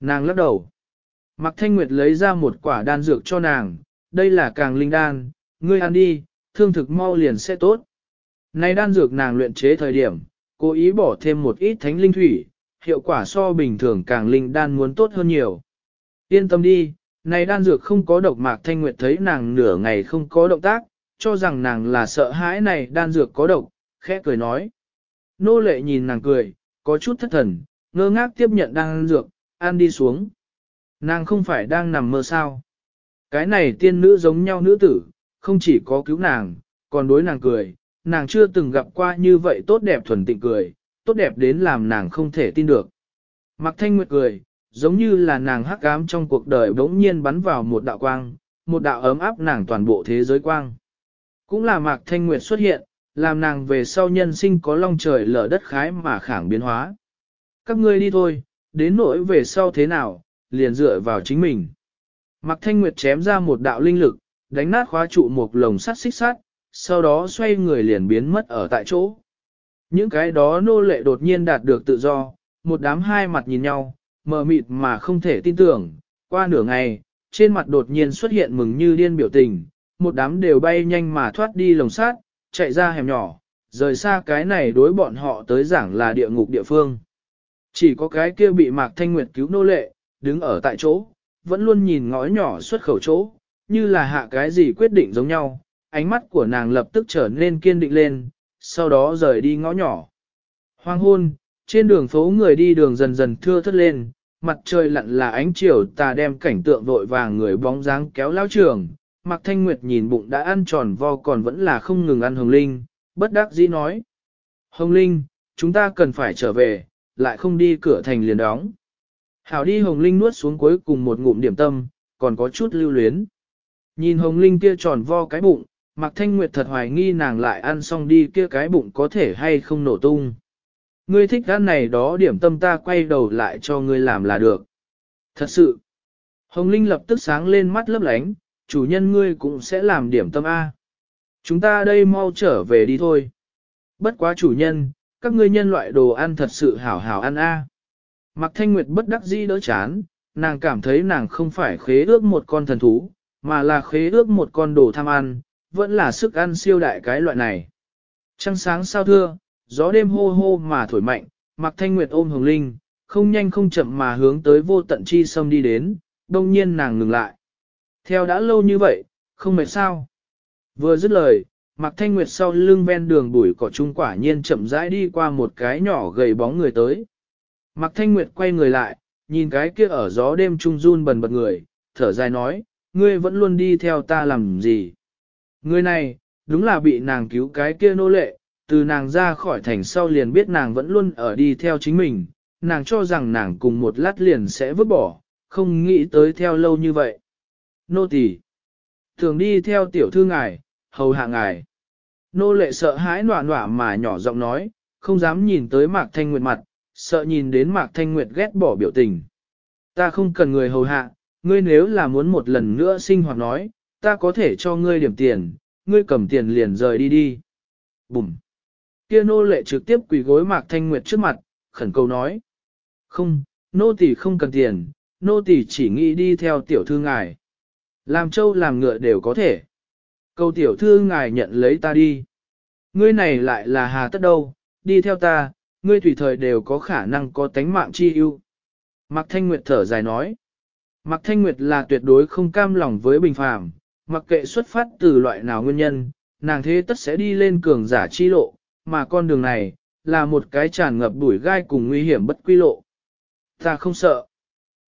Nàng lắc đầu. Mạc Thanh Nguyệt lấy ra một quả đan dược cho nàng, đây là càng linh đan, ngươi ăn đi, thương thực mau liền sẽ tốt. Này đan dược nàng luyện chế thời điểm, cố ý bỏ thêm một ít thánh linh thủy, hiệu quả so bình thường càng linh đan muốn tốt hơn nhiều. Yên tâm đi, này đan dược không có độc mạc thanh nguyệt thấy nàng nửa ngày không có động tác, cho rằng nàng là sợ hãi này đan dược có độc, khẽ cười nói. Nô lệ nhìn nàng cười, có chút thất thần, ngơ ngác tiếp nhận đan dược, ăn đi xuống. Nàng không phải đang nằm mơ sao. Cái này tiên nữ giống nhau nữ tử, không chỉ có cứu nàng, còn đối nàng cười, nàng chưa từng gặp qua như vậy tốt đẹp thuần tịnh cười, tốt đẹp đến làm nàng không thể tin được. Mạc Thanh Nguyệt cười, giống như là nàng hắc ám trong cuộc đời bỗng nhiên bắn vào một đạo quang, một đạo ấm áp nàng toàn bộ thế giới quang. Cũng là Mạc Thanh Nguyệt xuất hiện, làm nàng về sau nhân sinh có long trời lở đất khái mà khảng biến hóa. Các ngươi đi thôi, đến nỗi về sau thế nào, liền dựa vào chính mình. Mạc Thanh Nguyệt chém ra một đạo linh lực, đánh nát khóa trụ một lồng sắt xích sắt, sau đó xoay người liền biến mất ở tại chỗ. Những cái đó nô lệ đột nhiên đạt được tự do, một đám hai mặt nhìn nhau, mờ mịt mà không thể tin tưởng, qua nửa ngày, trên mặt đột nhiên xuất hiện mừng như điên biểu tình, một đám đều bay nhanh mà thoát đi lồng sát, chạy ra hẻm nhỏ, rời xa cái này đối bọn họ tới giảng là địa ngục địa phương. Chỉ có cái kia bị Mạc Thanh Nguyệt cứu nô lệ, đứng ở tại chỗ, vẫn luôn nhìn ngõ nhỏ xuất khẩu chỗ, như là hạ cái gì quyết định giống nhau, ánh mắt của nàng lập tức trở nên kiên định lên, sau đó rời đi ngõ nhỏ. Hoàng hôn, trên đường phố người đi đường dần dần thưa thất lên, mặt trời lặn là ánh chiều tà đem cảnh tượng vội vàng người bóng dáng kéo lao trường. Mạc Thanh Nguyệt nhìn bụng đã ăn tròn vo còn vẫn là không ngừng ăn Hồng Linh, bất đắc dĩ nói. Hồng Linh, chúng ta cần phải trở về, lại không đi cửa thành liền đóng. Hảo đi Hồng Linh nuốt xuống cuối cùng một ngụm điểm tâm, còn có chút lưu luyến. Nhìn Hồng Linh kia tròn vo cái bụng, Mạc Thanh Nguyệt thật hoài nghi nàng lại ăn xong đi kia cái bụng có thể hay không nổ tung. Ngươi thích ăn này đó điểm tâm ta quay đầu lại cho ngươi làm là được. Thật sự, Hồng Linh lập tức sáng lên mắt lấp lánh, chủ nhân ngươi cũng sẽ làm điểm tâm A. Chúng ta đây mau trở về đi thôi. Bất quá chủ nhân, các ngươi nhân loại đồ ăn thật sự hảo hảo ăn A. Mạc Thanh Nguyệt bất đắc dĩ đỡ chán, nàng cảm thấy nàng không phải khế ước một con thần thú, mà là khế ước một con đồ tham ăn, vẫn là sức ăn siêu đại cái loại này. Trăng sáng sao thưa, gió đêm hô hô mà thổi mạnh, Mạc Thanh Nguyệt ôm Hồng Linh, không nhanh không chậm mà hướng tới vô tận chi sâm đi đến, đồng nhiên nàng ngừng lại. Theo đã lâu như vậy, không mệt sao. Vừa dứt lời, Mạc Thanh Nguyệt sau lưng ven đường bụi cỏ trung quả nhiên chậm rãi đi qua một cái nhỏ gầy bóng người tới. Mạc Thanh Nguyệt quay người lại, nhìn cái kia ở gió đêm trung run bần bật người, thở dài nói, ngươi vẫn luôn đi theo ta làm gì. Người này, đúng là bị nàng cứu cái kia nô lệ, từ nàng ra khỏi thành sau liền biết nàng vẫn luôn ở đi theo chính mình, nàng cho rằng nàng cùng một lát liền sẽ vứt bỏ, không nghĩ tới theo lâu như vậy. Nô tỳ thường đi theo tiểu thư ngài, hầu hạ ngài. Nô lệ sợ hãi nọa nọa mà nhỏ giọng nói, không dám nhìn tới Mạc Thanh Nguyệt mặt, sợ nhìn đến Mạc Thanh Nguyệt ghét bỏ biểu tình. Ta không cần người hầu hạ, ngươi nếu là muốn một lần nữa sinh hoạt nói, ta có thể cho ngươi điểm tiền, ngươi cầm tiền liền rời đi đi. Bùm! Kia nô lệ trực tiếp quỳ gối Mạc Thanh Nguyệt trước mặt, khẩn cầu nói. Không, nô tỳ không cần tiền, nô tỳ chỉ nghĩ đi theo tiểu thư ngài. Làm trâu làm ngựa đều có thể. Cầu tiểu thư ngài nhận lấy ta đi. Ngươi này lại là hà tất đâu, đi theo ta, ngươi tùy thời đều có khả năng có tánh mạng chi ưu. Mạc Thanh Nguyệt thở dài nói. Mạc Thanh Nguyệt là tuyệt đối không cam lòng với bình phàm, mặc kệ xuất phát từ loại nào nguyên nhân, nàng thế tất sẽ đi lên cường giả chi lộ, mà con đường này, là một cái tràn ngập đuổi gai cùng nguy hiểm bất quy lộ. Ta không sợ.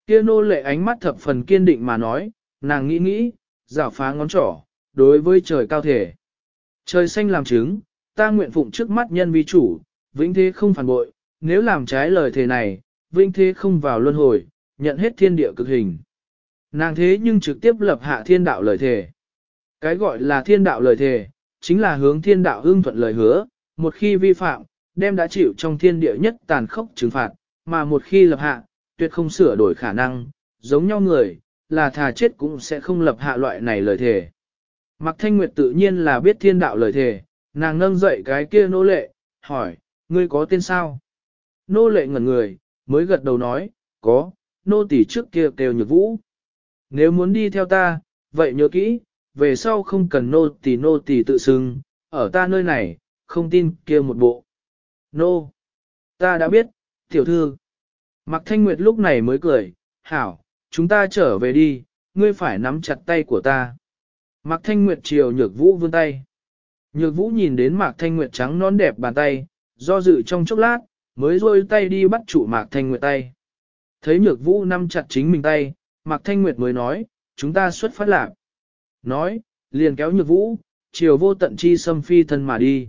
Kia nô lệ ánh mắt thập phần kiên định mà nói, nàng nghĩ nghĩ, rảo phá ngón trỏ, đối với trời cao thể. Trời xanh làm chứng, ta nguyện phụng trước mắt nhân vi chủ, vĩnh thế không phản bội, nếu làm trái lời thề này, vĩnh thế không vào luân hồi, nhận hết thiên địa cực hình. Nàng thế nhưng trực tiếp lập hạ thiên đạo lời thề. Cái gọi là thiên đạo lời thề, chính là hướng thiên đạo hương thuận lời hứa, một khi vi phạm, đem đã chịu trong thiên địa nhất tàn khốc trừng phạt, mà một khi lập hạ, tuyệt không sửa đổi khả năng, giống nhau người, là thà chết cũng sẽ không lập hạ loại này lời thề. Mạc Thanh Nguyệt tự nhiên là biết thiên đạo lời thề, nàng nâng dậy cái kia nô lệ, hỏi, ngươi có tên sao? Nô lệ ngẩn người, mới gật đầu nói, có, nô tỷ trước kia kêu nhược vũ. Nếu muốn đi theo ta, vậy nhớ kỹ, về sau không cần nô tỷ nô tỷ tự xưng, ở ta nơi này, không tin kia một bộ. Nô, ta đã biết, tiểu thư. Mạc Thanh Nguyệt lúc này mới cười, hảo, chúng ta trở về đi, ngươi phải nắm chặt tay của ta. Mạc Thanh Nguyệt chiều nhược vũ vươn tay. Nhược vũ nhìn đến Mạc Thanh Nguyệt trắng nón đẹp bàn tay, do dự trong chốc lát, mới rôi tay đi bắt trụ Mạc Thanh Nguyệt tay. Thấy nhược vũ nắm chặt chính mình tay, Mạc Thanh Nguyệt mới nói, chúng ta xuất phát lạc. Nói, liền kéo nhược vũ, chiều vô tận chi xâm phi thân mà đi.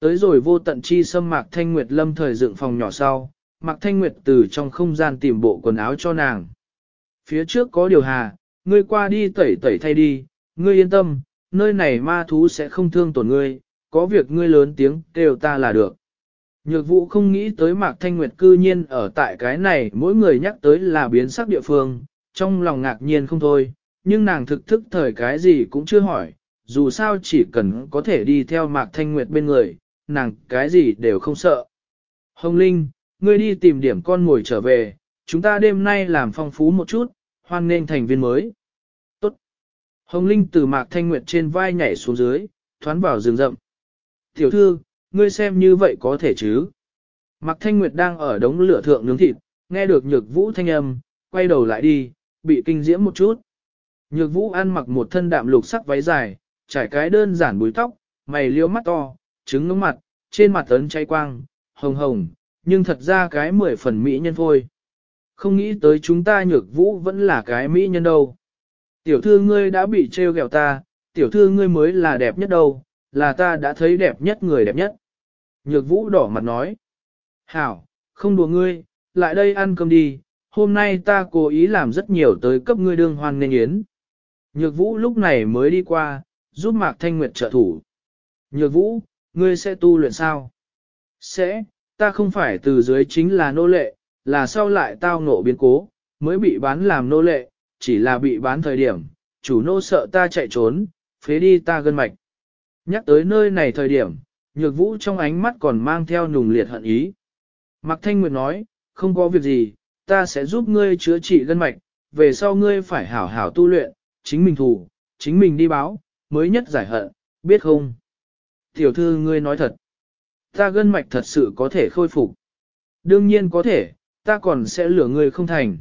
Tới rồi vô tận chi xâm Mạc Thanh Nguyệt lâm thời dựng phòng nhỏ sau, Mạc Thanh Nguyệt từ trong không gian tìm bộ quần áo cho nàng. Phía trước có điều hà, ngươi qua đi tẩy tẩy thay đi, ngươi yên tâm, nơi này ma thú sẽ không thương tổn ngươi, có việc ngươi lớn tiếng kêu ta là được. Nhược vụ không nghĩ tới Mạc Thanh Nguyệt cư nhiên ở tại cái này mỗi người nhắc tới là biến sắc địa phương, trong lòng ngạc nhiên không thôi, nhưng nàng thực thức thời cái gì cũng chưa hỏi, dù sao chỉ cần có thể đi theo Mạc Thanh Nguyệt bên người, nàng cái gì đều không sợ. Hồng Linh, ngươi đi tìm điểm con ngồi trở về, chúng ta đêm nay làm phong phú một chút, hoan nên thành viên mới. Tốt. Hồng Linh từ Mạc Thanh Nguyệt trên vai nhảy xuống dưới, thoán vào rừng rậm. Tiểu thư, ngươi xem như vậy có thể chứ? Mạc Thanh Nguyệt đang ở đống lửa thượng nướng thịt, nghe được nhược vũ thanh âm, quay đầu lại đi, bị kinh diễm một chút. Nhược vũ ăn mặc một thân đạm lục sắc váy dài, trải cái đơn giản búi tóc, mày liêu mắt to, trứng ngưỡng mặt, trên mặt ấn cháy quang, hồng hồng, nhưng thật ra cái mười phần mỹ nhân thôi. Không nghĩ tới chúng ta nhược vũ vẫn là cái mỹ nhân đâu. Tiểu thư ngươi đã bị trêu ghẹo ta, tiểu thư ngươi mới là đẹp nhất đâu, là ta đã thấy đẹp nhất người đẹp nhất. Nhược vũ đỏ mặt nói. Hảo, không đùa ngươi, lại đây ăn cơm đi, hôm nay ta cố ý làm rất nhiều tới cấp ngươi đương hoan nên yến. Nhược vũ lúc này mới đi qua, giúp Mạc Thanh Nguyệt trợ thủ. Nhược vũ, ngươi sẽ tu luyện sao? Sẽ, ta không phải từ dưới chính là nô lệ, là sau lại tao ngộ biến cố, mới bị bán làm nô lệ, chỉ là bị bán thời điểm, chủ nô sợ ta chạy trốn, phế đi ta gân mạch. Nhắc tới nơi này thời điểm, nhược vũ trong ánh mắt còn mang theo nùng liệt hận ý. Mạc Thanh Nguyệt nói, không có việc gì, ta sẽ giúp ngươi chữa trị gân mạch, về sau ngươi phải hảo hảo tu luyện, chính mình thủ, chính mình đi báo, mới nhất giải hận, biết không? Tiểu thư ngươi nói thật, ta gân mạch thật sự có thể khôi phục. Đương nhiên có thể, ta còn sẽ lửa ngươi không thành.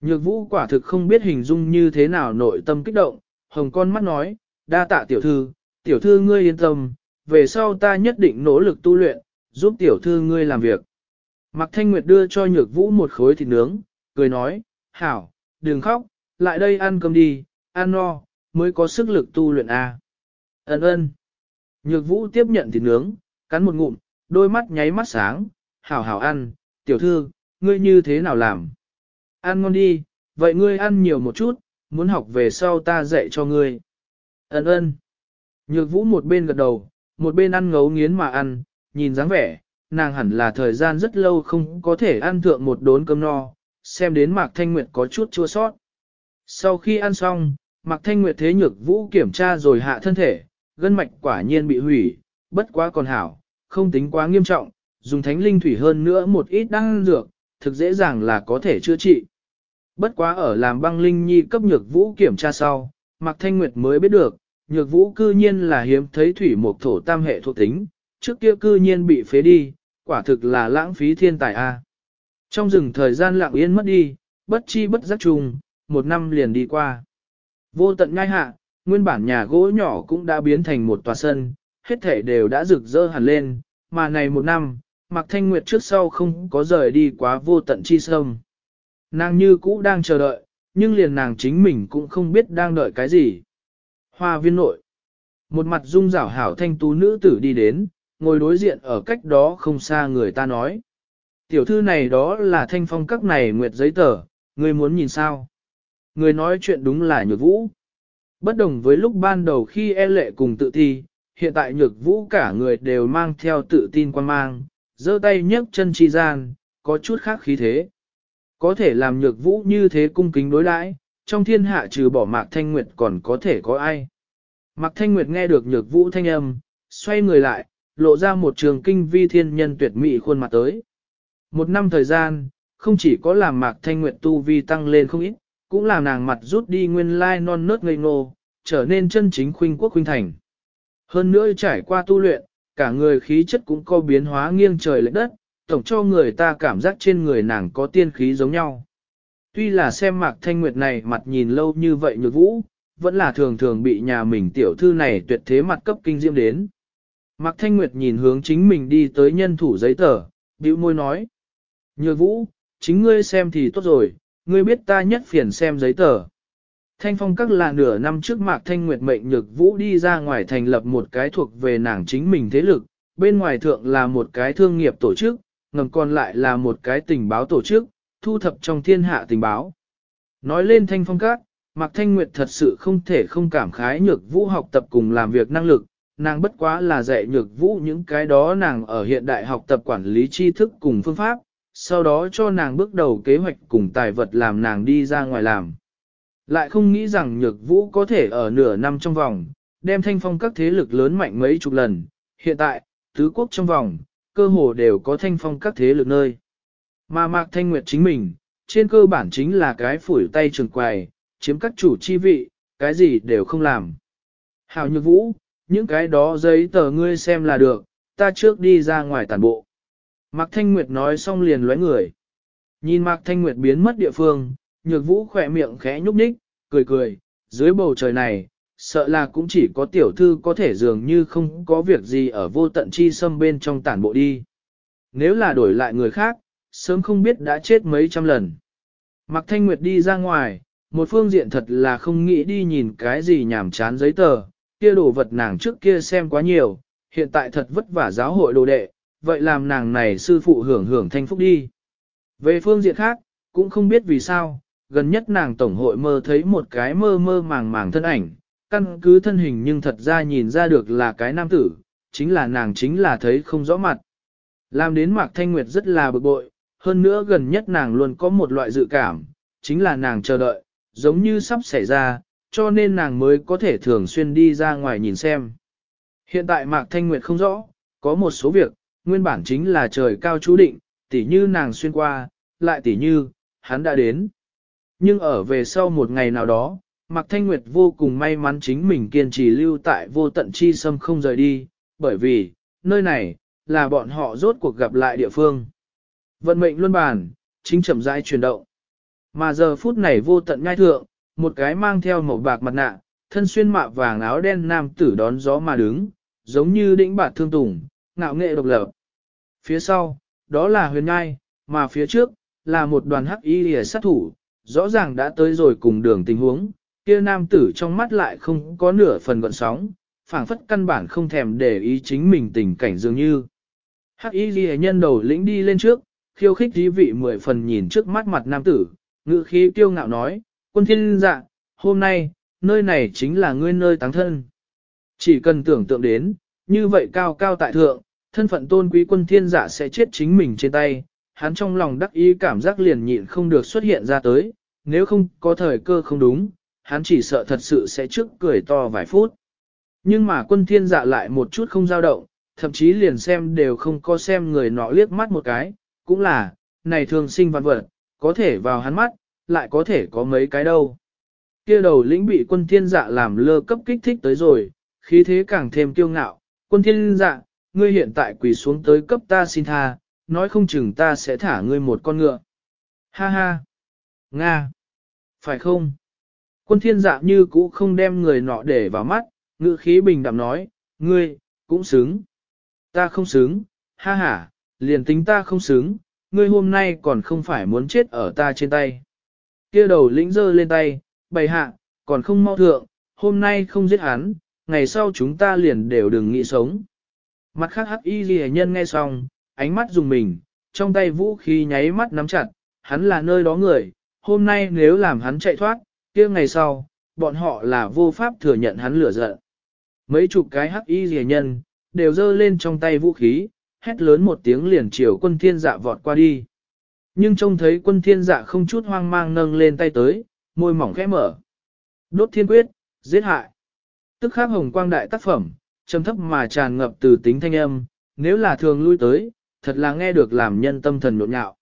Nhược vũ quả thực không biết hình dung như thế nào nội tâm kích động, hồng con mắt nói, đa tạ tiểu thư, tiểu thư ngươi yên tâm, về sau ta nhất định nỗ lực tu luyện, giúp tiểu thư ngươi làm việc. Mạc Thanh Nguyệt đưa cho nhược vũ một khối thịt nướng, cười nói, hảo, đừng khóc, lại đây ăn cơm đi, ăn no, mới có sức lực tu luyện a. À. Ấn ơn. Nhược vũ tiếp nhận thịt nướng, cắn một ngụm, đôi mắt nháy mắt sáng, hảo hảo ăn, tiểu thư, ngươi như thế nào làm? Ăn ngon đi, vậy ngươi ăn nhiều một chút, muốn học về sau ta dạy cho ngươi. Ấn ơn. Nhược vũ một bên gật đầu, một bên ăn ngấu nghiến mà ăn, nhìn dáng vẻ, nàng hẳn là thời gian rất lâu không có thể ăn thượng một đốn cơm no, xem đến Mạc Thanh Nguyệt có chút chua sót. Sau khi ăn xong, Mạc Thanh Nguyệt thế nhược vũ kiểm tra rồi hạ thân thể, gân mạch quả nhiên bị hủy, bất quá còn hảo, không tính quá nghiêm trọng, dùng thánh linh thủy hơn nữa một ít đăng dược, thực dễ dàng là có thể chữa trị. Bất quá ở làm băng linh nhi cấp nhược vũ kiểm tra sau, Mạc Thanh Nguyệt mới biết được, nhược vũ cư nhiên là hiếm thấy thủy mộc thổ tam hệ thuộc tính, trước kia cư nhiên bị phế đi, quả thực là lãng phí thiên tài a. Trong rừng thời gian lặng yên mất đi, bất chi bất giác trùng, một năm liền đi qua. Vô tận ngai hạ, nguyên bản nhà gỗ nhỏ cũng đã biến thành một tòa sân, hết thể đều đã rực rỡ hẳn lên, mà này một năm, Mạc Thanh Nguyệt trước sau không có rời đi quá vô tận chi sông. Nàng như cũ đang chờ đợi, nhưng liền nàng chính mình cũng không biết đang đợi cái gì. Hoa viên nội. Một mặt dung rảo hảo thanh tú nữ tử đi đến, ngồi đối diện ở cách đó không xa người ta nói. Tiểu thư này đó là thanh phong các này nguyệt giấy tờ, người muốn nhìn sao? Người nói chuyện đúng là nhược vũ. Bất đồng với lúc ban đầu khi e lệ cùng tự thi, hiện tại nhược vũ cả người đều mang theo tự tin quan mang, giơ tay nhấc chân chi gian, có chút khác khí thế. Có thể làm nhược vũ như thế cung kính đối đãi, trong thiên hạ trừ bỏ mạc thanh nguyệt còn có thể có ai. Mạc thanh nguyệt nghe được nhược vũ thanh âm, xoay người lại, lộ ra một trường kinh vi thiên nhân tuyệt mỹ khuôn mặt tới. Một năm thời gian, không chỉ có làm mạc thanh nguyệt tu vi tăng lên không ít, cũng làm nàng mặt rút đi nguyên lai non nớt ngây ngô, trở nên chân chính khuynh quốc khuynh thành. Hơn nữa trải qua tu luyện, cả người khí chất cũng có biến hóa nghiêng trời lệch đất, tổng cho người ta cảm giác trên người nàng có tiên khí giống nhau. Tuy là xem mạc thanh nguyệt này mặt nhìn lâu như vậy nhược vũ, vẫn là thường thường bị nhà mình tiểu thư này tuyệt thế mặt cấp kinh diễm đến. Mạc thanh nguyệt nhìn hướng chính mình đi tới nhân thủ giấy tờ, bĩu môi nói. Nhược vũ, chính ngươi xem thì tốt rồi, ngươi biết ta nhất phiền xem giấy tờ. Thanh phong các là nửa năm trước mạc thanh nguyệt mệnh nhược vũ đi ra ngoài thành lập một cái thuộc về nàng chính mình thế lực, bên ngoài thượng là một cái thương nghiệp tổ chức, ngầm còn lại là một cái tình báo tổ chức, thu thập trong thiên hạ tình báo. Nói lên thanh phong các, mạc thanh nguyệt thật sự không thể không cảm khái nhược vũ học tập cùng làm việc năng lực, nàng bất quá là dạy nhược vũ những cái đó nàng ở hiện đại học tập quản lý tri thức cùng phương pháp, sau đó cho nàng bước đầu kế hoạch cùng tài vật làm nàng đi ra ngoài làm. lại không nghĩ rằng nhược vũ có thể ở nửa năm trong vòng, đem thanh phong các thế lực lớn mạnh mấy chục lần. Hiện tại, tứ quốc trong vòng, cơ hồ đều có thanh phong các thế lực nơi. Mà Mạc Thanh Nguyệt chính mình, trên cơ bản chính là cái phủi tay trường quài, chiếm các chủ chi vị, cái gì đều không làm. Hảo nhược vũ, những cái đó giấy tờ ngươi xem là được, ta trước đi ra ngoài tàn bộ. Mạc Thanh Nguyệt nói xong liền lóe người. Nhìn Mạc Thanh Nguyệt biến mất địa phương, nhược vũ khỏe miệng khẽ nhúc nhích, cười cười, dưới bầu trời này, sợ là cũng chỉ có tiểu thư có thể dường như không có việc gì ở vô tận chi xâm bên trong tản bộ đi. Nếu là đổi lại người khác, sớm không biết đã chết mấy trăm lần. Mạc Thanh Nguyệt đi ra ngoài, một phương diện thật là không nghĩ đi nhìn cái gì nhảm chán giấy tờ, kia đồ vật nàng trước kia xem quá nhiều, hiện tại thật vất vả giáo hội đồ đệ, vậy làm nàng này sư phụ hưởng hưởng thanh phúc đi. Về phương diện khác, cũng không biết vì sao, gần nhất nàng tổng hội mơ thấy một cái mơ mơ màng màng thân ảnh, căn cứ thân hình nhưng thật ra nhìn ra được là cái nam tử, chính là nàng chính là thấy không rõ mặt. Làm đến Mạc Thanh Nguyệt rất là bực bội, hơn nữa gần nhất nàng luôn có một loại dự cảm, chính là nàng chờ đợi, giống như sắp xảy ra, cho nên nàng mới có thể thường xuyên đi ra ngoài nhìn xem. Hiện tại Mạc Thanh Nguyệt không rõ, có một số việc, nguyên bản chính là trời cao chú định, tỉ như nàng xuyên qua, lại tỉ như, hắn đã đến. Nhưng ở về sau một ngày nào đó, Mạc Thanh Nguyệt vô cùng may mắn chính mình kiên trì lưu tại vô tận chi sâm không rời đi, bởi vì, nơi này, là bọn họ rốt cuộc gặp lại địa phương. Vận mệnh luân bàn, chính chậm rãi chuyển động. Mà giờ phút này vô tận ngai thượng, một cái mang theo màu bạc mặt nạ, thân xuyên mạ vàng áo đen nam tử đón gió mà đứng, giống như đĩnh bạt thương tùng, ngạo nghệ độc lập. Phía sau, đó là huyền ngai, mà phía trước, là một đoàn hắc y lìa sát thủ, rõ ràng đã tới rồi cùng đường tình huống, kia nam tử trong mắt lại không có nửa phần gọn sóng, phảng phất căn bản không thèm để ý chính mình tình cảnh dường như. Hắc y lìa nhân đầu lĩnh đi lên trước, khiêu khích thí vị mười phần nhìn trước mắt mặt nam tử, ngữ khí kiêu ngạo nói, quân thiên dạ, hôm nay, nơi này chính là ngươi nơi táng thân. Chỉ cần tưởng tượng đến, như vậy cao cao tại thượng, thân phận tôn quý quân thiên dạ sẽ chết chính mình trên tay, hắn trong lòng đắc ý cảm giác liền nhịn không được xuất hiện ra tới, nếu không có thời cơ không đúng, hắn chỉ sợ thật sự sẽ trước cười to vài phút. Nhưng mà quân thiên dạ lại một chút không dao động, thậm chí liền xem đều không có xem người nọ liếc mắt một cái, cũng là, này thường sinh văn vật, có thể vào hắn mắt, lại có thể có mấy cái đâu. Kia đầu lĩnh bị quân thiên dạ làm lơ cấp kích thích tới rồi, khí thế càng thêm kiêu ngạo, quân thiên dạ, ngươi hiện tại quỳ xuống tới cấp ta xin tha, nói không chừng ta sẽ thả ngươi một con ngựa. Ha ha! Nga! Phải không? Quân thiên dạ như cũ không đem người nọ để vào mắt, ngữ khí bình đạm nói, ngươi, cũng xứng. Ta không xứng, ha ha, liền tính ta không xứng, ngươi hôm nay còn không phải muốn chết ở ta trên tay. Kia đầu lĩnh giơ lên tay, bày hạ, còn không mau thượng, hôm nay không giết hắn, ngày sau chúng ta liền đều đừng nghĩ sống. Mặt khác hắc y ghi nhân nghe xong, ánh mắt dùng mình, trong tay vũ khí nháy mắt nắm chặt, hắn là nơi đó người, hôm nay nếu làm hắn chạy thoát, kia ngày sau, bọn họ là vô pháp thừa nhận hắn lửa giận. Mấy chục cái hắc y rìa nhân, đều giơ lên trong tay vũ khí, hét lớn một tiếng liền chiều quân thiên dạ vọt qua đi. Nhưng trông thấy quân thiên dạ không chút hoang mang nâng lên tay tới, môi mỏng khẽ mở. Đốt thiên quyết, giết hại. Tức khắc hồng quang đại tác phẩm, trầm thấp mà tràn ngập từ tính thanh âm, nếu là thường lui tới, thật là nghe được làm nhân tâm thần nhộn nhạo.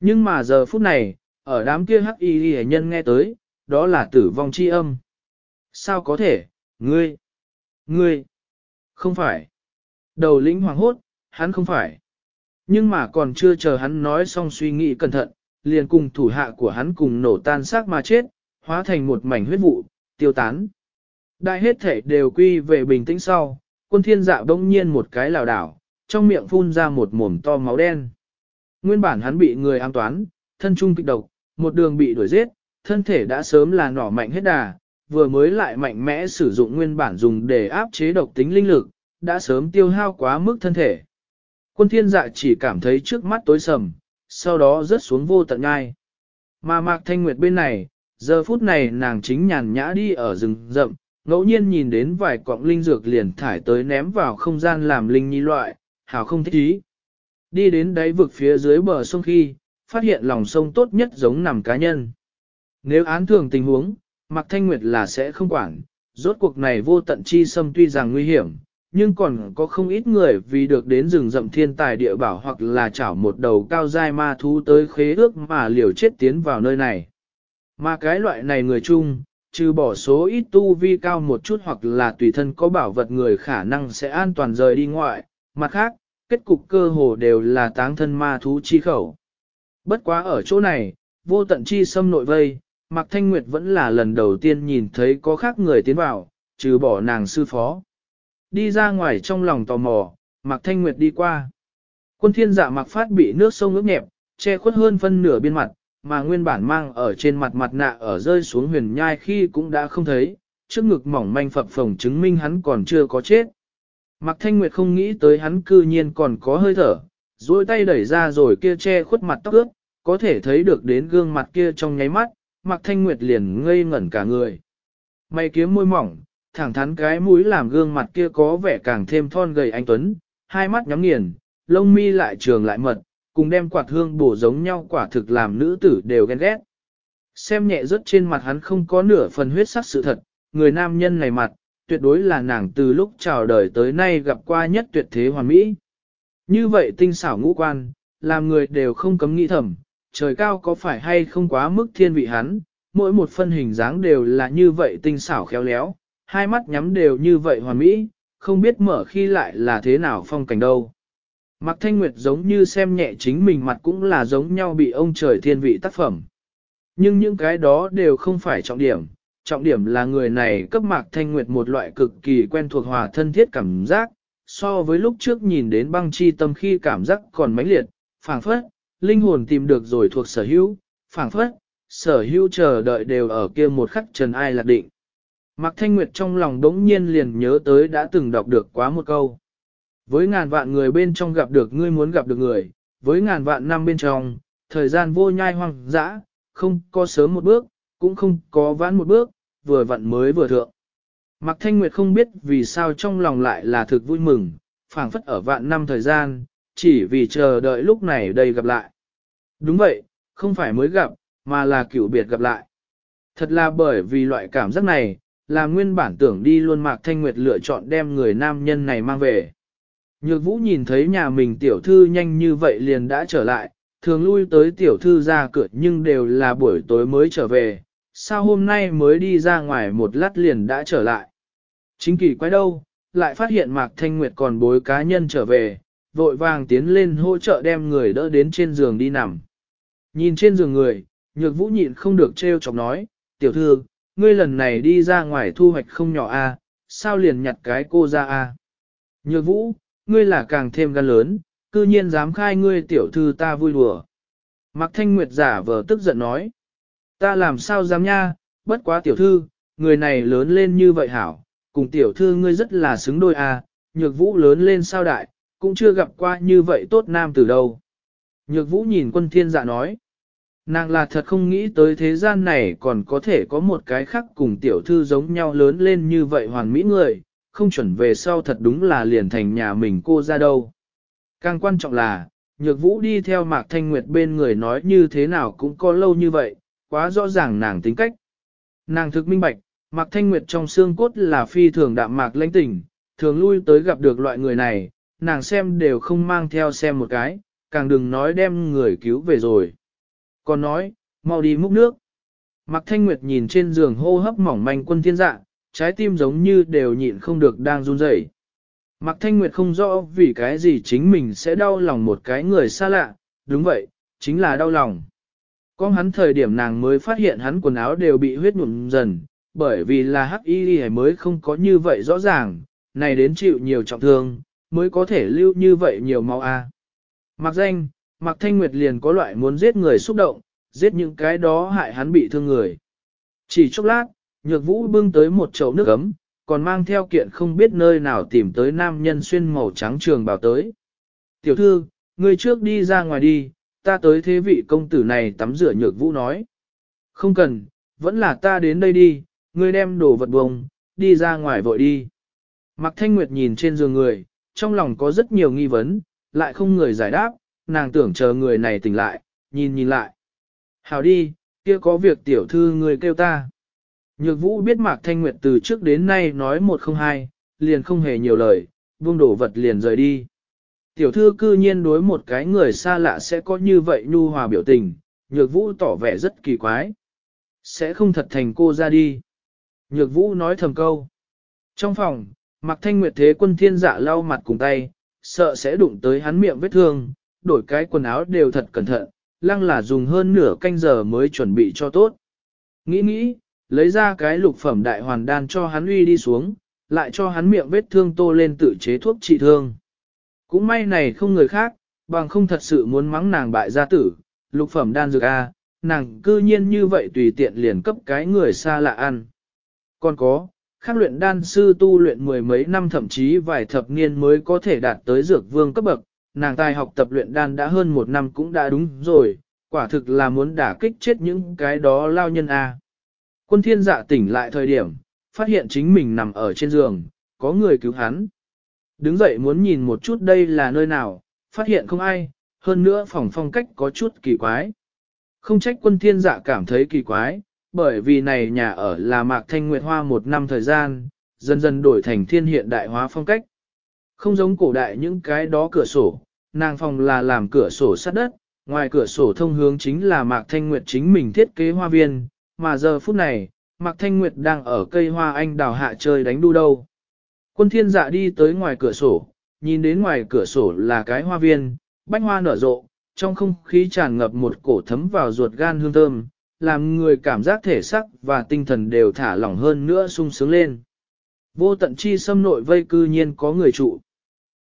Nhưng mà giờ phút này, ở đám kia hắc y hệ nhân nghe tới, đó là tử vong chi âm. Sao có thể, ngươi, ngươi, không phải. Đầu lĩnh hoàng hốt, hắn không phải. Nhưng mà còn chưa chờ hắn nói xong suy nghĩ cẩn thận, liền cùng thủ hạ của hắn cùng nổ tan xác mà chết, hóa thành một mảnh huyết vụ, tiêu tán. Đại hết thể đều quy về bình tĩnh sau, quân thiên dạ bỗng nhiên một cái lảo đảo, trong miệng phun ra một mồm to máu đen. Nguyên bản hắn bị người ám toán, thân trung kịch độc, một đường bị đuổi giết, thân thể đã sớm là nỏ mạnh hết đà, vừa mới lại mạnh mẽ sử dụng nguyên bản dùng để áp chế độc tính linh lực, đã sớm tiêu hao quá mức thân thể. Quân thiên dạ chỉ cảm thấy trước mắt tối sầm, sau đó rớt xuống vô tận ngai. Mà Mạc Thanh Nguyệt bên này, giờ phút này nàng chính nhàn nhã đi ở rừng rậm, ngẫu nhiên nhìn đến vài quặng linh dược liền thải tới ném vào không gian làm linh nhi loại, hào không thích ý. Đi đến đáy vực phía dưới bờ sông khi, phát hiện lòng sông tốt nhất giống nằm cá nhân. Nếu án thường tình huống, Mạc Thanh Nguyệt là sẽ không quản, rốt cuộc này vô tận chi xâm tuy rằng nguy hiểm, nhưng còn có không ít người vì được đến rừng rậm thiên tài địa bảo hoặc là chảo một đầu cao dai ma thú tới khế ước mà liều chết tiến vào nơi này. Mà cái loại này người chung, trừ bỏ số ít tu vi cao một chút hoặc là tùy thân có bảo vật người khả năng sẽ an toàn rời đi ngoại, mặt khác, kết cục cơ hồ đều là táng thân ma thú chi khẩu. Bất quá ở chỗ này, vô tận chi xâm nội vây, Mạc Thanh Nguyệt vẫn là lần đầu tiên nhìn thấy có khác người tiến vào, trừ bỏ nàng sư phó. Đi ra ngoài trong lòng tò mò, Mạc Thanh Nguyệt đi qua. Quân thiên dạ Mạc Phát bị nước sông ướt nhẹp, che khuất hơn phân nửa biên mặt, mà nguyên bản mang ở trên mặt mặt nạ ở rơi xuống huyền nhai khi cũng đã không thấy, trước ngực mỏng manh phập phồng chứng minh hắn còn chưa có chết. Mạc Thanh Nguyệt không nghĩ tới hắn cư nhiên còn có hơi thở, duỗi tay đẩy ra rồi kia che khuất mặt tóc ướt, có thể thấy được đến gương mặt kia trong nháy mắt, Mạc Thanh Nguyệt liền ngây ngẩn cả người. Mày kiếm môi mỏng, thẳng thắn cái mũi làm gương mặt kia có vẻ càng thêm thon gầy anh Tuấn, hai mắt nhắm nghiền, lông mi lại trường lại mật, cùng đem quạt hương bổ giống nhau quả thực làm nữ tử đều ghen ghét. Xem nhẹ rất trên mặt hắn không có nửa phần huyết sắc sự thật, người nam nhân này mặt, tuyệt đối là nàng từ lúc chào đời tới nay gặp qua nhất tuyệt thế hoàn mỹ. Như vậy tinh xảo ngũ quan, làm người đều không cấm nghĩ thầm, trời cao có phải hay không quá mức thiên vị hắn, mỗi một phân hình dáng đều là như vậy tinh xảo khéo léo, hai mắt nhắm đều như vậy hoàn mỹ, không biết mở khi lại là thế nào phong cảnh đâu. Mạc Thanh Nguyệt giống như xem nhẹ chính mình mặt cũng là giống nhau bị ông trời thiên vị tác phẩm. Nhưng những cái đó đều không phải trọng điểm, trọng điểm là người này cấp Mạc Thanh Nguyệt một loại cực kỳ quen thuộc hòa thân thiết cảm giác, so với lúc trước nhìn đến băng chi tâm khi cảm giác còn mãnh liệt, phảng phất, linh hồn tìm được rồi thuộc sở hữu, phảng phất, sở hữu chờ đợi đều ở kia một khắc trần ai lạc định. Mạc Thanh Nguyệt trong lòng đống nhiên liền nhớ tới đã từng đọc được quá một câu. Với ngàn vạn người bên trong gặp được ngươi muốn gặp được người, với ngàn vạn năm bên trong, thời gian vô nhai hoang dã, không có sớm một bước, cũng không có vãn một bước, vừa vặn mới vừa thượng. Mạc Thanh Nguyệt không biết vì sao trong lòng lại là thực vui mừng, phảng phất ở vạn năm thời gian, chỉ vì chờ đợi lúc này đây gặp lại. Đúng vậy, không phải mới gặp, mà là cựu biệt gặp lại. Thật là bởi vì loại cảm giác này, là nguyên bản tưởng đi luôn Mạc Thanh Nguyệt lựa chọn đem người nam nhân này mang về. Nhược vũ nhìn thấy nhà mình tiểu thư nhanh như vậy liền đã trở lại, thường lui tới tiểu thư ra cửa nhưng đều là buổi tối mới trở về, sao hôm nay mới đi ra ngoài một lát liền đã trở lại. Chính kỳ quái đâu, lại phát hiện Mạc Thanh Nguyệt còn bối cá nhân trở về, vội vàng tiến lên hỗ trợ đem người đỡ đến trên giường đi nằm. Nhìn trên giường người, nhược vũ nhịn không được trêu chọc nói, tiểu thư, ngươi lần này đi ra ngoài thu hoạch không nhỏ a, sao liền nhặt cái cô ra a? Nhược vũ, ngươi là càng thêm gan lớn, cư nhiên dám khai ngươi tiểu thư ta vui đùa. Mạc Thanh Nguyệt giả vờ tức giận nói, ta làm sao dám nha, bất quá tiểu thư, người này lớn lên như vậy hảo, cùng tiểu thư ngươi rất là xứng đôi a, nhược vũ lớn lên sao đại, cũng chưa gặp qua như vậy tốt nam từ đâu. Nhược vũ nhìn quân thiên dạ nói, nàng là thật không nghĩ tới thế gian này còn có thể có một cái khác cùng tiểu thư giống nhau lớn lên như vậy hoàn mỹ người, không chuẩn về sau thật đúng là liền thành nhà mình cô ra đâu. Càng quan trọng là, nhược vũ đi theo Mạc Thanh Nguyệt bên người nói như thế nào cũng có lâu như vậy, quá rõ ràng nàng tính cách. Nàng thực minh bạch, Mạc Thanh Nguyệt trong xương cốt là phi thường đạm mạc lãnh tình, thường lui tới gặp được loại người này, nàng xem đều không mang theo xem một cái, càng đừng nói đem người cứu về rồi. Còn nói, mau đi múc nước. Mạc Thanh Nguyệt nhìn trên giường hô hấp mỏng manh quân thiên dạ, trái tim giống như đều nhịn không được đang run rẩy. Mạc Thanh Nguyệt không rõ vì cái gì chính mình sẽ đau lòng một cái người xa lạ, đúng vậy, chính là đau lòng. Con hắn thời điểm nàng mới phát hiện hắn quần áo đều bị huyết nhuộm dần, bởi vì là hắc y mới không có như vậy rõ ràng, này đến chịu nhiều trọng thương, mới có thể lưu như vậy nhiều máu a. Mặc danh, Mạc Thanh Nguyệt liền có loại muốn giết người xúc động, giết những cái đó hại hắn bị thương người. Chỉ chốc lát, nhược vũ bưng tới một chậu nước ấm, còn mang theo kiện không biết nơi nào tìm tới nam nhân xuyên màu trắng trường bào tới. Tiểu thư, người trước đi ra ngoài đi, ta tới thế vị công tử này tắm rửa nhược vũ nói. Không cần, vẫn là ta đến đây đi, ngươi đem đồ vật bông, đi ra ngoài vội đi. Mạc Thanh Nguyệt nhìn trên giường người, trong lòng có rất nhiều nghi vấn, lại không người giải đáp, nàng tưởng chờ người này tỉnh lại, nhìn nhìn lại. Hào đi, kia có việc tiểu thư người kêu ta. Nhược vũ biết Mạc Thanh Nguyệt từ trước đến nay nói một không hai, liền không hề nhiều lời, buông đổ vật liền rời đi. Tiểu thư cư nhiên đối một cái người xa lạ sẽ có như vậy nhu hòa biểu tình, nhược vũ tỏ vẻ rất kỳ quái. Sẽ không thật thành cô ra đi. Nhược vũ nói thầm câu. Trong phòng, Mạc Thanh Nguyệt thế quân thiên dạ lau mặt cùng tay, sợ sẽ đụng tới hắn miệng vết thương, đổi cái quần áo đều thật cẩn thận, lăng là dùng hơn nửa canh giờ mới chuẩn bị cho tốt. Nghĩ nghĩ, lấy ra cái lục phẩm đại hoàn đan cho hắn uy đi xuống, lại cho hắn miệng vết thương tô lên tự chế thuốc trị thương. Cũng may này không người khác, bằng không thật sự muốn mắng nàng bại gia tử, lục phẩm đan dược A, nàng cư nhiên như vậy tùy tiện liền cấp cái người xa lạ ăn. Còn có, khác luyện đan sư tu luyện mười mấy năm thậm chí vài thập niên mới có thể đạt tới dược vương cấp bậc, nàng tài học tập luyện đan đã hơn một năm cũng đã đúng rồi, quả thực là muốn đả kích chết những cái đó lao nhân A. Quân thiên dạ tỉnh lại thời điểm, phát hiện chính mình nằm ở trên giường, có người cứu hắn. Đứng dậy muốn nhìn một chút đây là nơi nào, phát hiện không ai, hơn nữa phòng phong cách có chút kỳ quái. Không trách quân thiên dạ cảm thấy kỳ quái, bởi vì này nhà ở là mạc thanh nguyệt hoa một năm thời gian, dần dần đổi thành thiên hiện đại hóa phong cách. Không giống cổ đại những cái đó cửa sổ, nàng phòng là làm cửa sổ sát đất, ngoài cửa sổ thông hướng chính là mạc thanh nguyệt chính mình thiết kế hoa viên, mà giờ phút này, mạc thanh nguyệt đang ở cây hoa anh đào hạ chơi đánh đu đâu. Quân thiên dạ đi tới ngoài cửa sổ, nhìn đến ngoài cửa sổ là cái hoa viên, bách hoa nở rộ, trong không khí tràn ngập một cổ thấm vào ruột gan hương thơm, làm người cảm giác thể sắc và tinh thần đều thả lỏng hơn nữa sung sướng lên. Vô tận chi xâm nội vây cư nhiên có người trụ.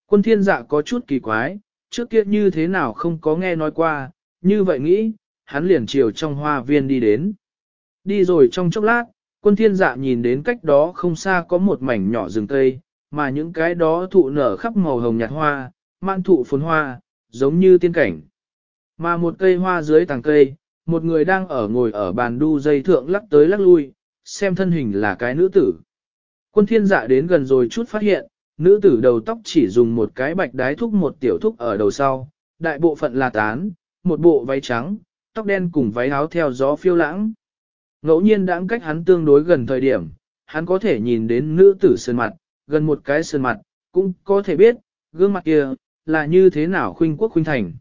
Quân thiên dạ có chút kỳ quái, trước kia như thế nào không có nghe nói qua, như vậy nghĩ, hắn liền chiều trong hoa viên đi đến. Đi rồi trong chốc lát, quân thiên dạ nhìn đến cách đó không xa có một mảnh nhỏ rừng cây, mà những cái đó thụ nở khắp màu hồng nhạt hoa, mạn thụ phồn hoa, giống như tiên cảnh. Mà một cây hoa dưới tàng cây, một người đang ở ngồi ở bàn đu dây thượng lắc tới lắc lui, xem thân hình là cái nữ tử. Quân thiên dạ đến gần rồi chút phát hiện, nữ tử đầu tóc chỉ dùng một cái bạch đái thúc một tiểu thúc ở đầu sau, đại bộ phận là tán, một bộ váy trắng, tóc đen cùng váy áo theo gió phiêu lãng. Ngẫu nhiên đãng cách hắn tương đối gần thời điểm, hắn có thể nhìn đến nữ tử sơn mặt, gần một cái sơn mặt, cũng có thể biết, gương mặt kia, là như thế nào khuynh quốc khuynh thành.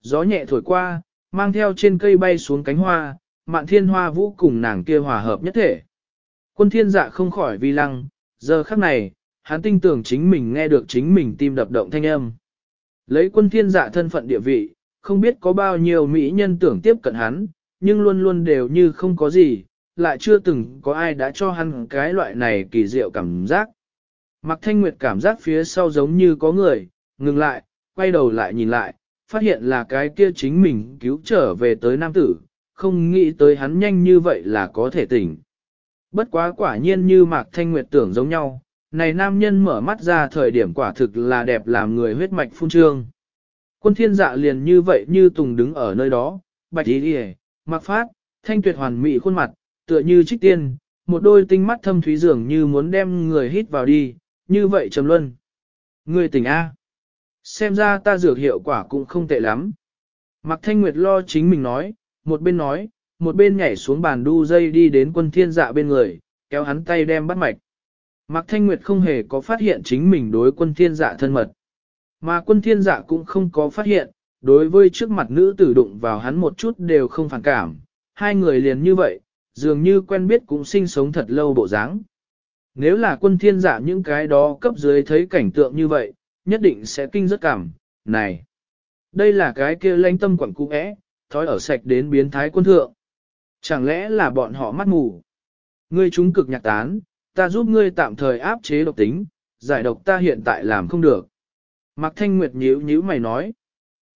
Gió nhẹ thổi qua, mang theo trên cây bay xuống cánh hoa, mạn thiên hoa vũ cùng nàng kia hòa hợp nhất thể. Quân thiên dạ không khỏi vi lăng, giờ khắc này, hắn tin tưởng chính mình nghe được chính mình tim đập động thanh âm. Lấy quân thiên dạ thân phận địa vị, không biết có bao nhiêu mỹ nhân tưởng tiếp cận hắn, nhưng luôn luôn đều như không có gì, lại chưa từng có ai đã cho hắn cái loại này kỳ diệu cảm giác. Mặc thanh nguyệt cảm giác phía sau giống như có người, ngừng lại, quay đầu lại nhìn lại, phát hiện là cái kia chính mình cứu trở về tới nam tử, không nghĩ tới hắn nhanh như vậy là có thể tỉnh. Bất quá quả nhiên như Mạc Thanh Nguyệt tưởng giống nhau, này nam nhân mở mắt ra thời điểm quả thực là đẹp làm người huyết mạch phun trương. Quân thiên dạ liền như vậy như tùng đứng ở nơi đó, bạch ý đi mặc phát, thanh tuyệt hoàn mỹ khuôn mặt, tựa như trích tiên, một đôi tinh mắt thâm thúy dường như muốn đem người hít vào đi, như vậy trầm luân. Người tỉnh A. Xem ra ta dược hiệu quả cũng không tệ lắm. mặc Thanh Nguyệt lo chính mình nói, một bên nói, một bên nhảy xuống bàn đu dây đi đến quân thiên dạ bên người, kéo hắn tay đem bắt mạch. Mạc Thanh Nguyệt không hề có phát hiện chính mình đối quân thiên dạ thân mật. Mà quân thiên dạ cũng không có phát hiện, đối với trước mặt nữ tử đụng vào hắn một chút đều không phản cảm. Hai người liền như vậy, dường như quen biết cũng sinh sống thật lâu bộ dáng. Nếu là quân thiên dạ những cái đó cấp dưới thấy cảnh tượng như vậy, nhất định sẽ kinh rất cảm, này. Đây là cái kia lãnh tâm quẩn cũ ẽ, thói ở sạch đến biến thái quân thượng. Chẳng lẽ là bọn họ mắt mù? Ngươi chúng cực nhạc tán, ta giúp ngươi tạm thời áp chế độc tính, giải độc ta hiện tại làm không được. Mạc Thanh Nguyệt nhíu nhíu mày nói.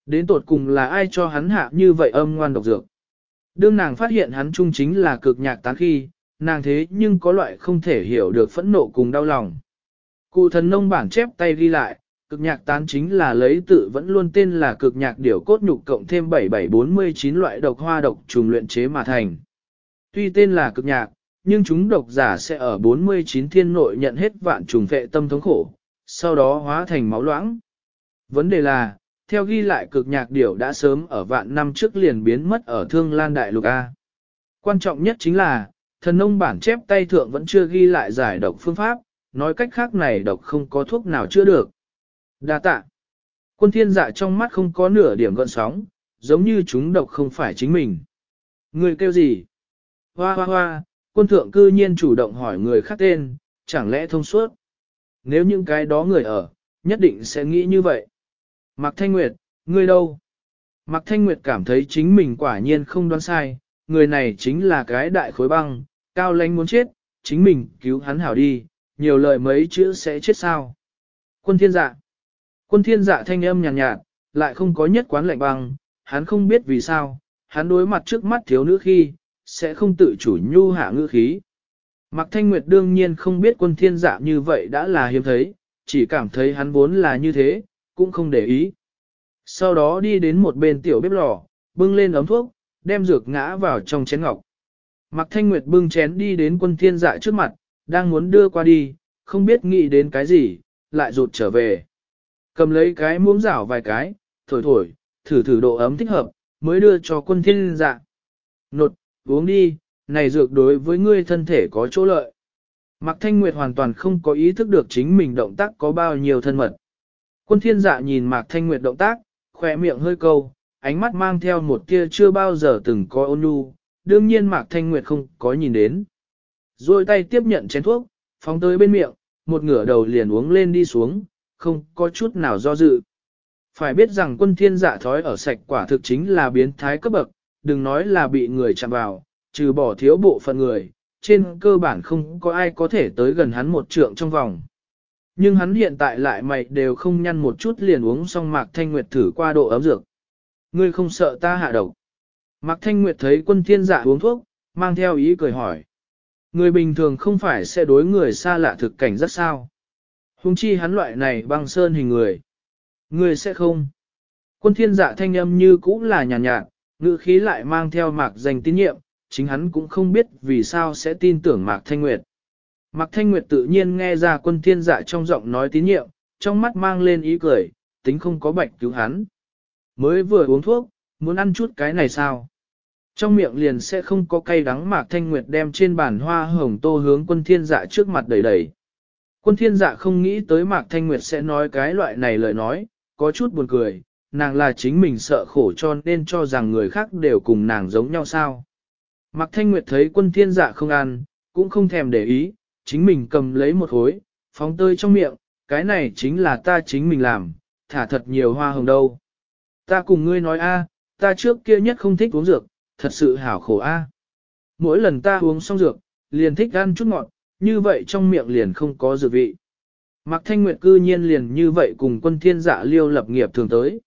Đến tột cùng là ai cho hắn hạ như vậy âm ngoan độc dược. Đương nàng phát hiện hắn trung chính là cực nhạc tán khi, nàng thế nhưng có loại không thể hiểu được phẫn nộ cùng đau lòng. Cụ thần nông bản chép tay ghi lại, cực nhạc tán chính là lấy tự vẫn luôn tên là cực nhạc điểu cốt nhục cộng thêm 7749 loại độc hoa độc trùng luyện chế mà thành. Tuy tên là cực nhạc, nhưng chúng độc giả sẽ ở 49 thiên nội nhận hết vạn trùng vệ tâm thống khổ, sau đó hóa thành máu loãng. Vấn đề là, theo ghi lại cực nhạc điểu đã sớm ở vạn năm trước liền biến mất ở thương lan đại lục A. Quan trọng nhất chính là, thần nông bản chép tay thượng vẫn chưa ghi lại giải độc phương pháp, nói cách khác này độc không có thuốc nào chữa được. Đa tạ. Quân thiên dạ trong mắt không có nửa điểm gợn sóng, giống như chúng độc không phải chính mình. Người kêu gì? Hoa hoa hoa, quân thượng cư nhiên chủ động hỏi người khác tên, chẳng lẽ thông suốt? Nếu những cái đó người ở, nhất định sẽ nghĩ như vậy. Mạc Thanh Nguyệt, ngươi đâu? Mạc Thanh Nguyệt cảm thấy chính mình quả nhiên không đoán sai, người này chính là cái đại khối băng, cao lãnh muốn chết, chính mình cứu hắn hảo đi, nhiều lời mấy chữ sẽ chết sao. Quân thiên dạ. Quân thiên dạ thanh âm nhàn nhạt, nhạt, lại không có nhất quán lạnh băng, hắn không biết vì sao, hắn đối mặt trước mắt thiếu nữ khi, sẽ không tự chủ nhu hạ ngữ khí. Mạc Thanh Nguyệt đương nhiên không biết quân thiên dạ như vậy đã là hiếm thấy, chỉ cảm thấy hắn vốn là như thế, cũng không để ý. Sau đó đi đến một bên tiểu bếp lò, bưng lên ấm thuốc, đem dược ngã vào trong chén ngọc. Mạc Thanh Nguyệt bưng chén đi đến quân thiên dạ trước mặt, đang muốn đưa qua đi, không biết nghĩ đến cái gì, lại rụt trở về. Cầm lấy cái muỗng rảo vài cái, thổi thổi, thử thử độ ấm thích hợp, mới đưa cho quân thiên dạ. Nột, uống đi, này dược đối với ngươi thân thể có chỗ lợi. Mạc Thanh Nguyệt hoàn toàn không có ý thức được chính mình động tác có bao nhiêu thân mật. Quân thiên dạ nhìn Mạc Thanh Nguyệt động tác, khỏe miệng hơi câu, ánh mắt mang theo một tia chưa bao giờ từng có ôn nhu, đương nhiên Mạc Thanh Nguyệt không có nhìn đến. Rồi tay tiếp nhận chén thuốc, phóng tới bên miệng, một ngửa đầu liền uống lên đi xuống, không có chút nào do dự. Phải biết rằng quân thiên dạ thói ở sạch quả thực chính là biến thái cấp bậc, đừng nói là bị người chạm vào, trừ bỏ thiếu bộ phận người, trên cơ bản không có ai có thể tới gần hắn một trượng trong vòng. Nhưng hắn hiện tại lại mày đều không nhăn một chút liền uống xong Mạc Thanh Nguyệt thử qua độ ấm dược. Ngươi không sợ ta hạ độc. Mạc Thanh Nguyệt thấy quân thiên dạ uống thuốc, mang theo ý cười hỏi. Người bình thường không phải sẽ đối người xa lạ thực cảnh rất sao. Hùng chi hắn loại này băng sơn hình người. Người sẽ không. Quân thiên dạ thanh âm như cũ là nhàn nhạt, nhạt, ngữ khí lại mang theo mạc danh tín nhiệm, chính hắn cũng không biết vì sao sẽ tin tưởng mạc thanh nguyệt. Mạc thanh nguyệt tự nhiên nghe ra quân thiên dạ trong giọng nói tín nhiệm, trong mắt mang lên ý cười, tính không có bạch cứu hắn. Mới vừa uống thuốc, muốn ăn chút cái này sao? Trong miệng liền sẽ không có cay đắng Mạc Thanh Nguyệt đem trên bàn hoa hồng tô hướng quân thiên dạ trước mặt đầy đầy. Quân thiên dạ không nghĩ tới Mạc Thanh Nguyệt sẽ nói cái loại này lời nói, có chút buồn cười, nàng là chính mình sợ khổ cho nên cho rằng người khác đều cùng nàng giống nhau sao. Mạc Thanh Nguyệt thấy quân thiên dạ không ăn, cũng không thèm để ý, chính mình cầm lấy một hối, phóng tơi trong miệng, cái này chính là ta chính mình làm, thả thật nhiều hoa hồng đâu. Ta cùng ngươi nói a, ta trước kia nhất không thích uống dược, thật sự hảo khổ a. Mỗi lần ta uống xong dược, liền thích ăn chút ngọt, như vậy trong miệng liền không có dược vị. Mạc Thanh Nguyệt cư nhiên liền như vậy cùng quân thiên dạ liêu lập nghiệp thường tới.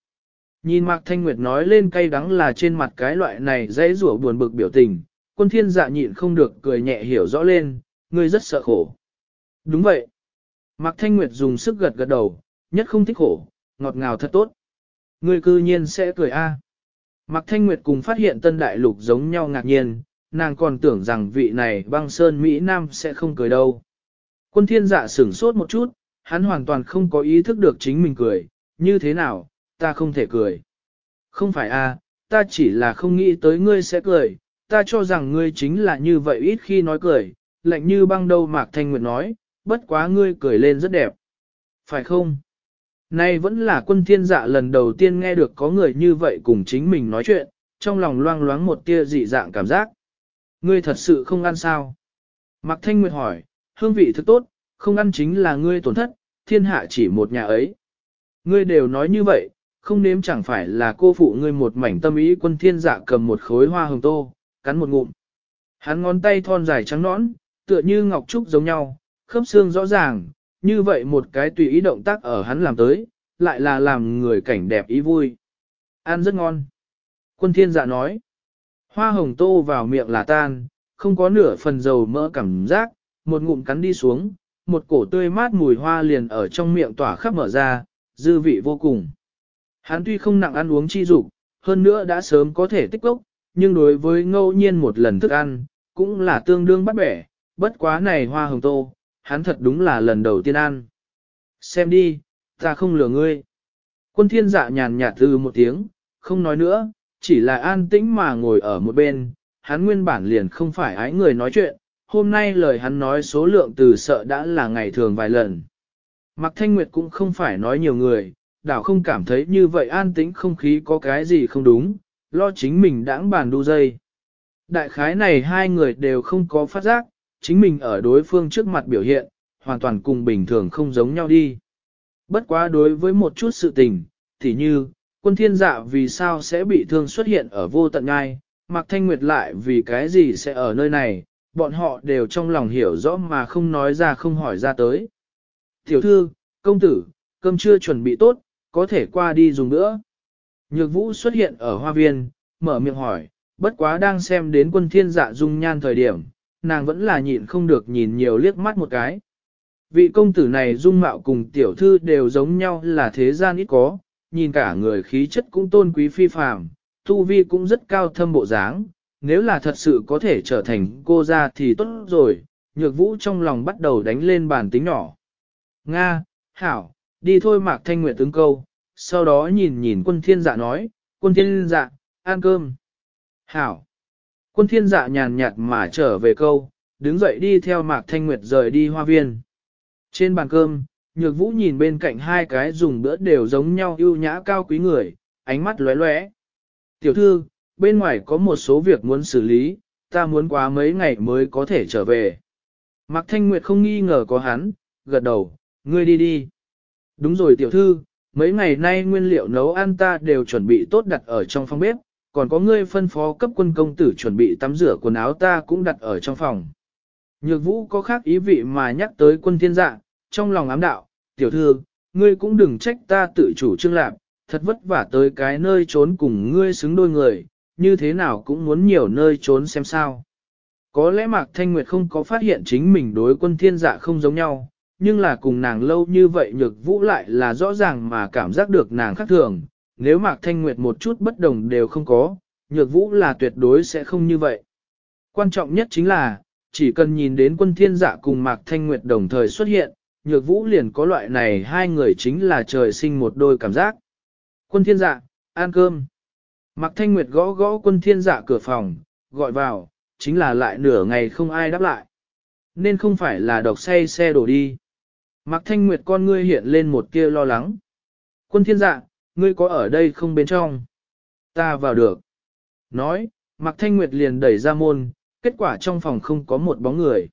Nhìn Mạc Thanh Nguyệt nói lên cay đắng là trên mặt cái loại này dễ rủa buồn bực biểu tình, quân thiên dạ nhịn không được cười nhẹ hiểu rõ lên, ngươi rất sợ khổ. Đúng vậy. Mạc Thanh Nguyệt dùng sức gật gật đầu, nhất không thích khổ, ngọt ngào thật tốt. Ngươi cư nhiên sẽ cười a. Mạc Thanh Nguyệt cùng phát hiện tân đại lục giống nhau ngạc nhiên, nàng còn tưởng rằng vị này băng sơn Mỹ Nam sẽ không cười đâu. Quân thiên dạ sửng sốt một chút, hắn hoàn toàn không có ý thức được chính mình cười, như thế nào, ta không thể cười. Không phải a, ta chỉ là không nghĩ tới ngươi sẽ cười, ta cho rằng ngươi chính là như vậy ít khi nói cười, lạnh như băng đâu Mạc Thanh Nguyệt nói, bất quá ngươi cười lên rất đẹp. Phải không? Nay vẫn là quân thiên dạ lần đầu tiên nghe được có người như vậy cùng chính mình nói chuyện, trong lòng loang loáng một tia dị dạng cảm giác. Ngươi thật sự không ăn sao? Mạc Thanh Nguyệt hỏi, hương vị thức tốt, không ăn chính là ngươi tổn thất, thiên hạ chỉ một nhà ấy. Ngươi đều nói như vậy, không nếm chẳng phải là cô phụ ngươi một mảnh tâm ý quân thiên dạ cầm một khối hoa hồng tô, cắn một ngụm. Hắn ngón tay thon dài trắng nõn, tựa như ngọc trúc giống nhau, khớp xương rõ ràng, như vậy một cái tùy ý động tác ở hắn làm tới, lại là làm người cảnh đẹp ý vui. Ăn rất ngon. Quân thiên dạ nói. Hoa hồng tô vào miệng là tan, không có nửa phần dầu mỡ cảm giác, một ngụm cắn đi xuống, một cổ tươi mát mùi hoa liền ở trong miệng tỏa khắp mở ra, dư vị vô cùng. Hắn tuy không nặng ăn uống chi dục, hơn nữa đã sớm có thể tích lốc, nhưng đối với ngẫu nhiên một lần thức ăn, cũng là tương đương bắt bẻ, bất quá này hoa hồng tô, hắn thật đúng là lần đầu tiên ăn. Xem đi, ta không lừa ngươi. Quân thiên dạ nhàn nhạt từ một tiếng, không nói nữa, chỉ là an tĩnh mà ngồi ở một bên, hắn nguyên bản liền không phải ái người nói chuyện, hôm nay lời hắn nói số lượng từ sợ đã là ngày thường vài lần. Mạc Thanh Nguyệt cũng không phải nói nhiều người, đảo không cảm thấy như vậy an tĩnh không khí có cái gì không đúng, lo chính mình đãng bàn đu dây. Đại khái này hai người đều không có phát giác, chính mình ở đối phương trước mặt biểu hiện, hoàn toàn cùng bình thường không giống nhau đi. Bất quá đối với một chút sự tình, thì như, quân thiên dạ vì sao sẽ bị thương xuất hiện ở vô tận ngai, Mạc Thanh Nguyệt lại vì cái gì sẽ ở nơi này, bọn họ đều trong lòng hiểu rõ mà không nói ra không hỏi ra tới. Tiểu thư, công tử, cơm chưa chuẩn bị tốt, có thể qua đi dùng nữa. Nhược vũ xuất hiện ở hoa viên, mở miệng hỏi, bất quá đang xem đến quân thiên dạ dung nhan thời điểm, nàng vẫn là nhịn không được nhìn nhiều liếc mắt một cái. Vị công tử này dung mạo cùng tiểu thư đều giống nhau là thế gian ít có, nhìn cả người khí chất cũng tôn quý phi phàm, tu vi cũng rất cao thâm bộ dáng, nếu là thật sự có thể trở thành cô ra thì tốt rồi, nhược vũ trong lòng bắt đầu đánh lên bàn tính nhỏ. Nga, Hảo, đi thôi Mạc Thanh Nguyệt tướng câu, sau đó nhìn nhìn quân thiên dạ nói, quân thiên dạ, ăn cơm. Hảo, quân thiên dạ nhàn nhạt mà trở về câu, đứng dậy đi theo Mạc Thanh Nguyệt rời đi hoa viên. Trên bàn cơm, nhược vũ nhìn bên cạnh hai cái dùng bữa đều giống nhau ưu nhã cao quý người, ánh mắt lóe lóe. Tiểu thư, bên ngoài có một số việc muốn xử lý, ta muốn quá mấy ngày mới có thể trở về. Mạc Thanh Nguyệt không nghi ngờ có hắn, gật đầu, ngươi đi đi. Đúng rồi tiểu thư, mấy ngày nay nguyên liệu nấu ăn ta đều chuẩn bị tốt đặt ở trong phòng bếp, còn có ngươi phân phó cấp quân công tử chuẩn bị tắm rửa quần áo ta cũng đặt ở trong phòng. Nhược vũ có khác ý vị mà nhắc tới quân thiên dạ, trong lòng ám đạo, tiểu thư, ngươi cũng đừng trách ta tự chủ trương lạc, thật vất vả tới cái nơi trốn cùng ngươi xứng đôi người, như thế nào cũng muốn nhiều nơi trốn xem sao. Có lẽ Mạc Thanh Nguyệt không có phát hiện chính mình đối quân thiên dạ không giống nhau, nhưng là cùng nàng lâu như vậy nhược vũ lại là rõ ràng mà cảm giác được nàng khác thường, nếu Mạc Thanh Nguyệt một chút bất đồng đều không có, nhược vũ là tuyệt đối sẽ không như vậy. Quan trọng nhất chính là, chỉ cần nhìn đến quân thiên dạ cùng Mạc Thanh Nguyệt đồng thời xuất hiện, nhược vũ liền có loại này hai người chính là trời sinh một đôi cảm giác. Quân thiên dạ, ăn cơm. Mạc Thanh Nguyệt gõ gõ quân thiên dạ cửa phòng, gọi vào, chính là lại nửa ngày không ai đáp lại. Nên không phải là độc say xe đổ đi. Mạc Thanh Nguyệt con ngươi hiện lên một kia lo lắng. Quân thiên dạ, ngươi có ở đây không bên trong? Ta vào được. Nói, Mạc Thanh Nguyệt liền đẩy ra môn, kết quả trong phòng không có một bóng người.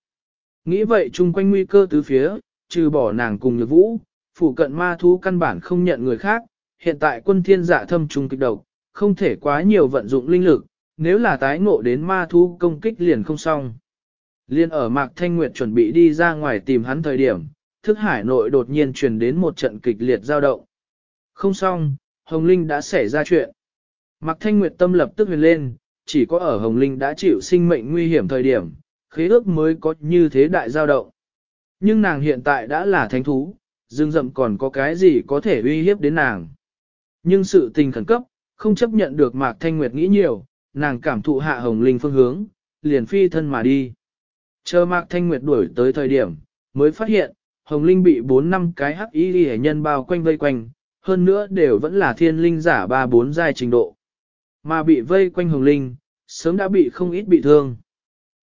Nghĩ vậy chung quanh nguy cơ tứ phía, trừ bỏ nàng cùng nhược vũ, phủ cận ma thú căn bản không nhận người khác, hiện tại quân thiên dạ thâm trung kịch độc, không thể quá nhiều vận dụng linh lực, nếu là tái ngộ đến ma thú công kích liền không xong. Liên ở Mạc Thanh Nguyệt chuẩn bị đi ra ngoài tìm hắn thời điểm, thức hải nội đột nhiên truyền đến một trận kịch liệt dao động. Không xong, Hồng Linh đã xảy ra chuyện. Mạc Thanh Nguyệt tâm lập tức huyền lên, chỉ có ở Hồng Linh đã chịu sinh mệnh nguy hiểm thời điểm, khế ước mới có như thế đại dao động. Nhưng nàng hiện tại đã là thánh thú, dương rậm còn có cái gì có thể uy hiếp đến nàng. Nhưng sự tình khẩn cấp, không chấp nhận được Mạc Thanh Nguyệt nghĩ nhiều, nàng cảm thụ hạ Hồng Linh phương hướng, liền phi thân mà đi. Chờ Mạc Thanh Nguyệt đuổi tới thời điểm, mới phát hiện, Hồng Linh bị 4 năm cái hắc y hệ nhân bao quanh vây quanh, hơn nữa đều vẫn là thiên linh giả 3-4 giai trình độ. Mà bị vây quanh Hồng Linh, sớm đã bị không ít bị thương.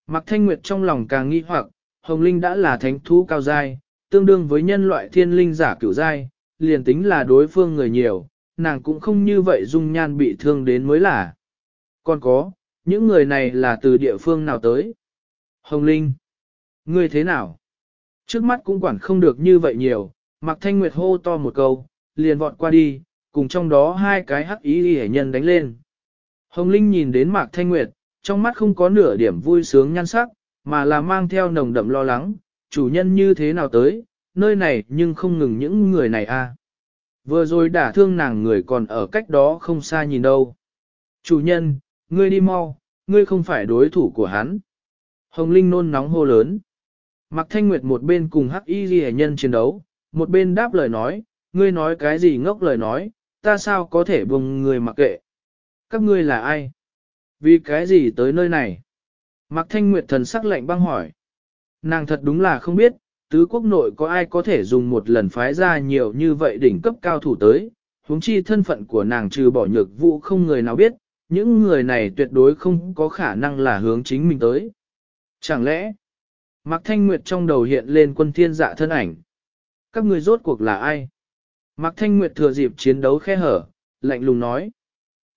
Mạc Thanh Nguyệt trong lòng càng nghi hoặc, Hồng Linh đã là thánh thú cao giai, tương đương với nhân loại thiên linh giả cửu giai, liền tính là đối phương người nhiều, nàng cũng không như vậy dung nhan bị thương đến mới là. Còn có, những người này là từ địa phương nào tới? Hồng Linh, ngươi thế nào? Trước mắt cũng quản không được như vậy nhiều, Mạc Thanh Nguyệt hô to một câu, liền vọt qua đi, cùng trong đó hai cái hắc ý hề nhân đánh lên. Hồng Linh nhìn đến Mạc Thanh Nguyệt, trong mắt không có nửa điểm vui sướng nhan sắc, mà là mang theo nồng đậm lo lắng, chủ nhân như thế nào tới, nơi này nhưng không ngừng những người này a. À. Vừa rồi đả thương nàng người còn ở cách đó không xa nhìn đâu. Chủ nhân, ngươi đi mau, ngươi không phải đối thủ của hắn. Hồng Linh nôn nóng hô lớn. Mạc Thanh Nguyệt một bên cùng Hắc Y Ghi nhân chiến đấu, một bên đáp lời nói, ngươi nói cái gì ngốc lời nói, ta sao có thể buông người mặc kệ. Các ngươi là ai? Vì cái gì tới nơi này? Mạc Thanh Nguyệt thần sắc lạnh băng hỏi. Nàng thật đúng là không biết, tứ quốc nội có ai có thể dùng một lần phái ra nhiều như vậy đỉnh cấp cao thủ tới, huống chi thân phận của nàng trừ bỏ nhược vụ không người nào biết, những người này tuyệt đối không có khả năng là hướng chính mình tới. Chẳng lẽ, Mạc Thanh Nguyệt trong đầu hiện lên quân thiên dạ thân ảnh. Các người rốt cuộc là ai? Mạc Thanh Nguyệt thừa dịp chiến đấu khe hở, lạnh lùng nói.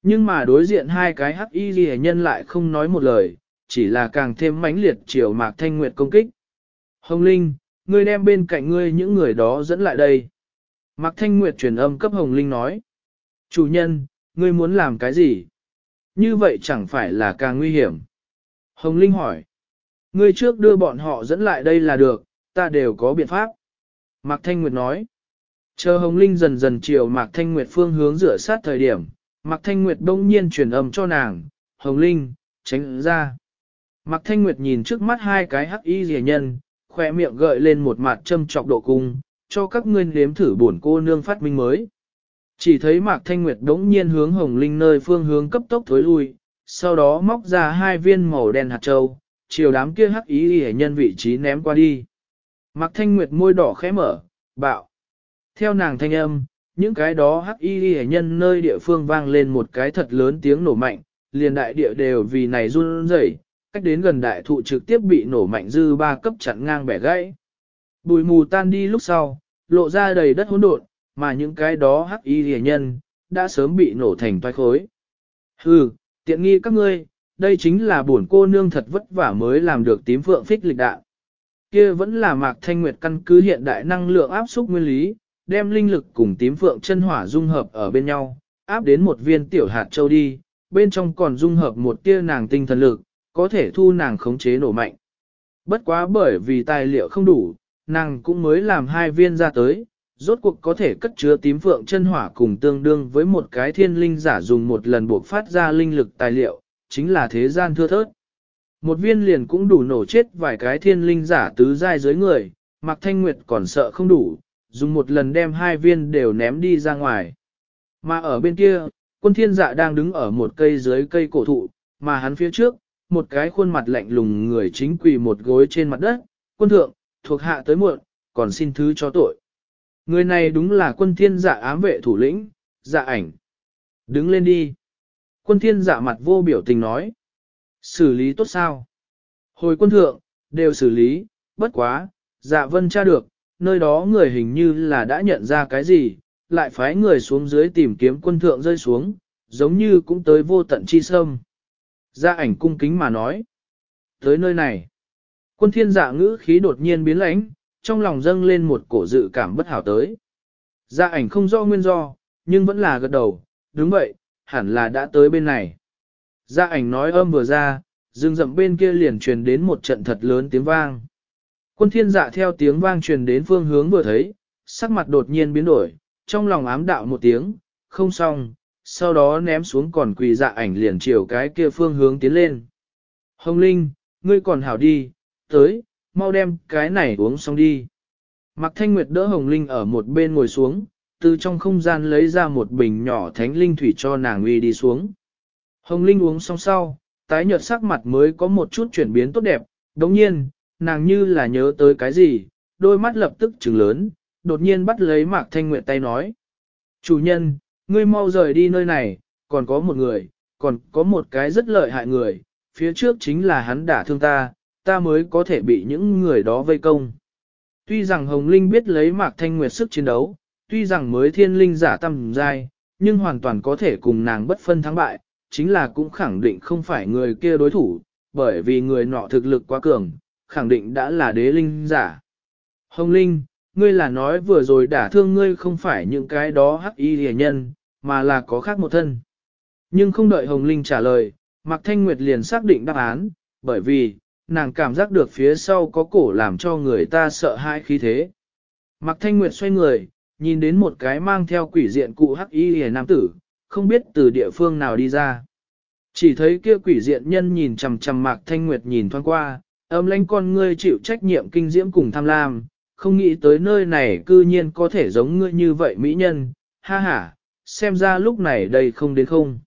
Nhưng mà đối diện hai cái hắc y ghi nhân lại không nói một lời, chỉ là càng thêm mãnh liệt chiều Mạc Thanh Nguyệt công kích. Hồng Linh, ngươi đem bên cạnh ngươi những người đó dẫn lại đây. Mạc Thanh Nguyệt truyền âm cấp Hồng Linh nói. Chủ nhân, ngươi muốn làm cái gì? Như vậy chẳng phải là càng nguy hiểm. Hồng Linh hỏi. Ngươi trước đưa bọn họ dẫn lại đây là được, ta đều có biện pháp. Mạc Thanh Nguyệt nói. Chờ Hồng Linh dần dần chiều Mạc Thanh Nguyệt phương hướng rửa sát thời điểm, Mạc Thanh Nguyệt đông nhiên truyền âm cho nàng, Hồng Linh, tránh ra. Mạc Thanh Nguyệt nhìn trước mắt hai cái hắc y rẻ nhân, khỏe miệng gợi lên một mặt châm trọc độ cung, cho các ngươi nếm thử bổn cô nương phát minh mới. Chỉ thấy Mạc Thanh Nguyệt đống nhiên hướng Hồng Linh nơi phương hướng cấp tốc thối lui, sau đó móc ra hai viên màu đen hạt châu, chiều đám kia hắc ý hệ nhân vị trí ném qua đi. Mạc Thanh Nguyệt môi đỏ khẽ mở, bạo. Theo nàng thanh âm, những cái đó hắc y hệ nhân nơi địa phương vang lên một cái thật lớn tiếng nổ mạnh, liền đại địa đều vì này run rẩy, cách đến gần đại thụ trực tiếp bị nổ mạnh dư ba cấp chặn ngang bẻ gãy. Bùi mù tan đi lúc sau, lộ ra đầy đất hỗn độn, mà những cái đó hắc y rìa nhân, đã sớm bị nổ thành toái khối. Hừ, tiện nghi các ngươi, đây chính là buồn cô nương thật vất vả mới làm được tím phượng phích lịch đạn. Kia vẫn là mạc thanh nguyệt căn cứ hiện đại năng lượng áp xúc nguyên lý, đem linh lực cùng tím phượng chân hỏa dung hợp ở bên nhau, áp đến một viên tiểu hạt châu đi, bên trong còn dung hợp một tia nàng tinh thần lực, có thể thu nàng khống chế nổ mạnh. Bất quá bởi vì tài liệu không đủ, nàng cũng mới làm hai viên ra tới, rốt cuộc có thể cất chứa tím phượng chân hỏa cùng tương đương với một cái thiên linh giả dùng một lần buộc phát ra linh lực tài liệu, chính là thế gian thưa thớt. Một viên liền cũng đủ nổ chết vài cái thiên linh giả tứ giai dưới người, Mạc Thanh Nguyệt còn sợ không đủ, dùng một lần đem hai viên đều ném đi ra ngoài. Mà ở bên kia, quân thiên dạ đang đứng ở một cây dưới cây cổ thụ, mà hắn phía trước, một cái khuôn mặt lạnh lùng người chính quỳ một gối trên mặt đất, quân thượng, thuộc hạ tới muộn, còn xin thứ cho tội. Người này đúng là quân thiên dạ ám vệ thủ lĩnh, dạ ảnh. Đứng lên đi. Quân thiên dạ mặt vô biểu tình nói. Xử lý tốt sao? Hồi quân thượng, đều xử lý, bất quá, dạ vân tra được, nơi đó người hình như là đã nhận ra cái gì, lại phái người xuống dưới tìm kiếm quân thượng rơi xuống, giống như cũng tới vô tận chi sâm. Dạ ảnh cung kính mà nói. Tới nơi này, quân thiên dạ ngữ khí đột nhiên biến lãnh, trong lòng dâng lên một cổ dự cảm bất hảo tới. Dạ ảnh không rõ nguyên do, nhưng vẫn là gật đầu, đúng vậy, hẳn là đã tới bên này. Dạ ảnh nói âm vừa ra, rừng rậm bên kia liền truyền đến một trận thật lớn tiếng vang. Quân thiên dạ theo tiếng vang truyền đến phương hướng vừa thấy, sắc mặt đột nhiên biến đổi, trong lòng ám đạo một tiếng, không xong, sau đó ném xuống còn quỳ dạ ảnh liền chiều cái kia phương hướng tiến lên. Hồng Linh, ngươi còn hảo đi, tới, mau đem cái này uống xong đi. Mạc Thanh Nguyệt đỡ Hồng Linh ở một bên ngồi xuống, từ trong không gian lấy ra một bình nhỏ thánh linh thủy cho nàng uy đi xuống. Hồng Linh uống xong sau, tái nhợt sắc mặt mới có một chút chuyển biến tốt đẹp, đồng nhiên, nàng như là nhớ tới cái gì, đôi mắt lập tức trừng lớn, đột nhiên bắt lấy Mạc Thanh Nguyệt tay nói. Chủ nhân, ngươi mau rời đi nơi này, còn có một người, còn có một cái rất lợi hại người, phía trước chính là hắn đả thương ta, ta mới có thể bị những người đó vây công. Tuy rằng Hồng Linh biết lấy Mạc Thanh Nguyệt sức chiến đấu, tuy rằng mới thiên linh giả tâm giai, nhưng hoàn toàn có thể cùng nàng bất phân thắng bại, chính là cũng khẳng định không phải người kia đối thủ, bởi vì người nọ thực lực quá cường, khẳng định đã là đế linh giả. Hồng Linh, ngươi là nói vừa rồi đả thương ngươi không phải những cái đó hắc y hề nhân, mà là có khác một thân. Nhưng không đợi Hồng Linh trả lời, Mạc Thanh Nguyệt liền xác định đáp án, bởi vì, nàng cảm giác được phía sau có cổ làm cho người ta sợ hãi khí thế. Mạc Thanh Nguyệt xoay người, nhìn đến một cái mang theo quỷ diện cụ hắc y hề nam tử, không biết từ địa phương nào đi ra. Chỉ thấy kia quỷ diện nhân nhìn chằm chằm Mạc Thanh Nguyệt nhìn thoáng qua, âm lãnh con ngươi chịu trách nhiệm kinh diễm cùng tham lam, không nghĩ tới nơi này cư nhiên có thể giống ngươi như vậy mỹ nhân, ha ha, xem ra lúc này đây không đến không.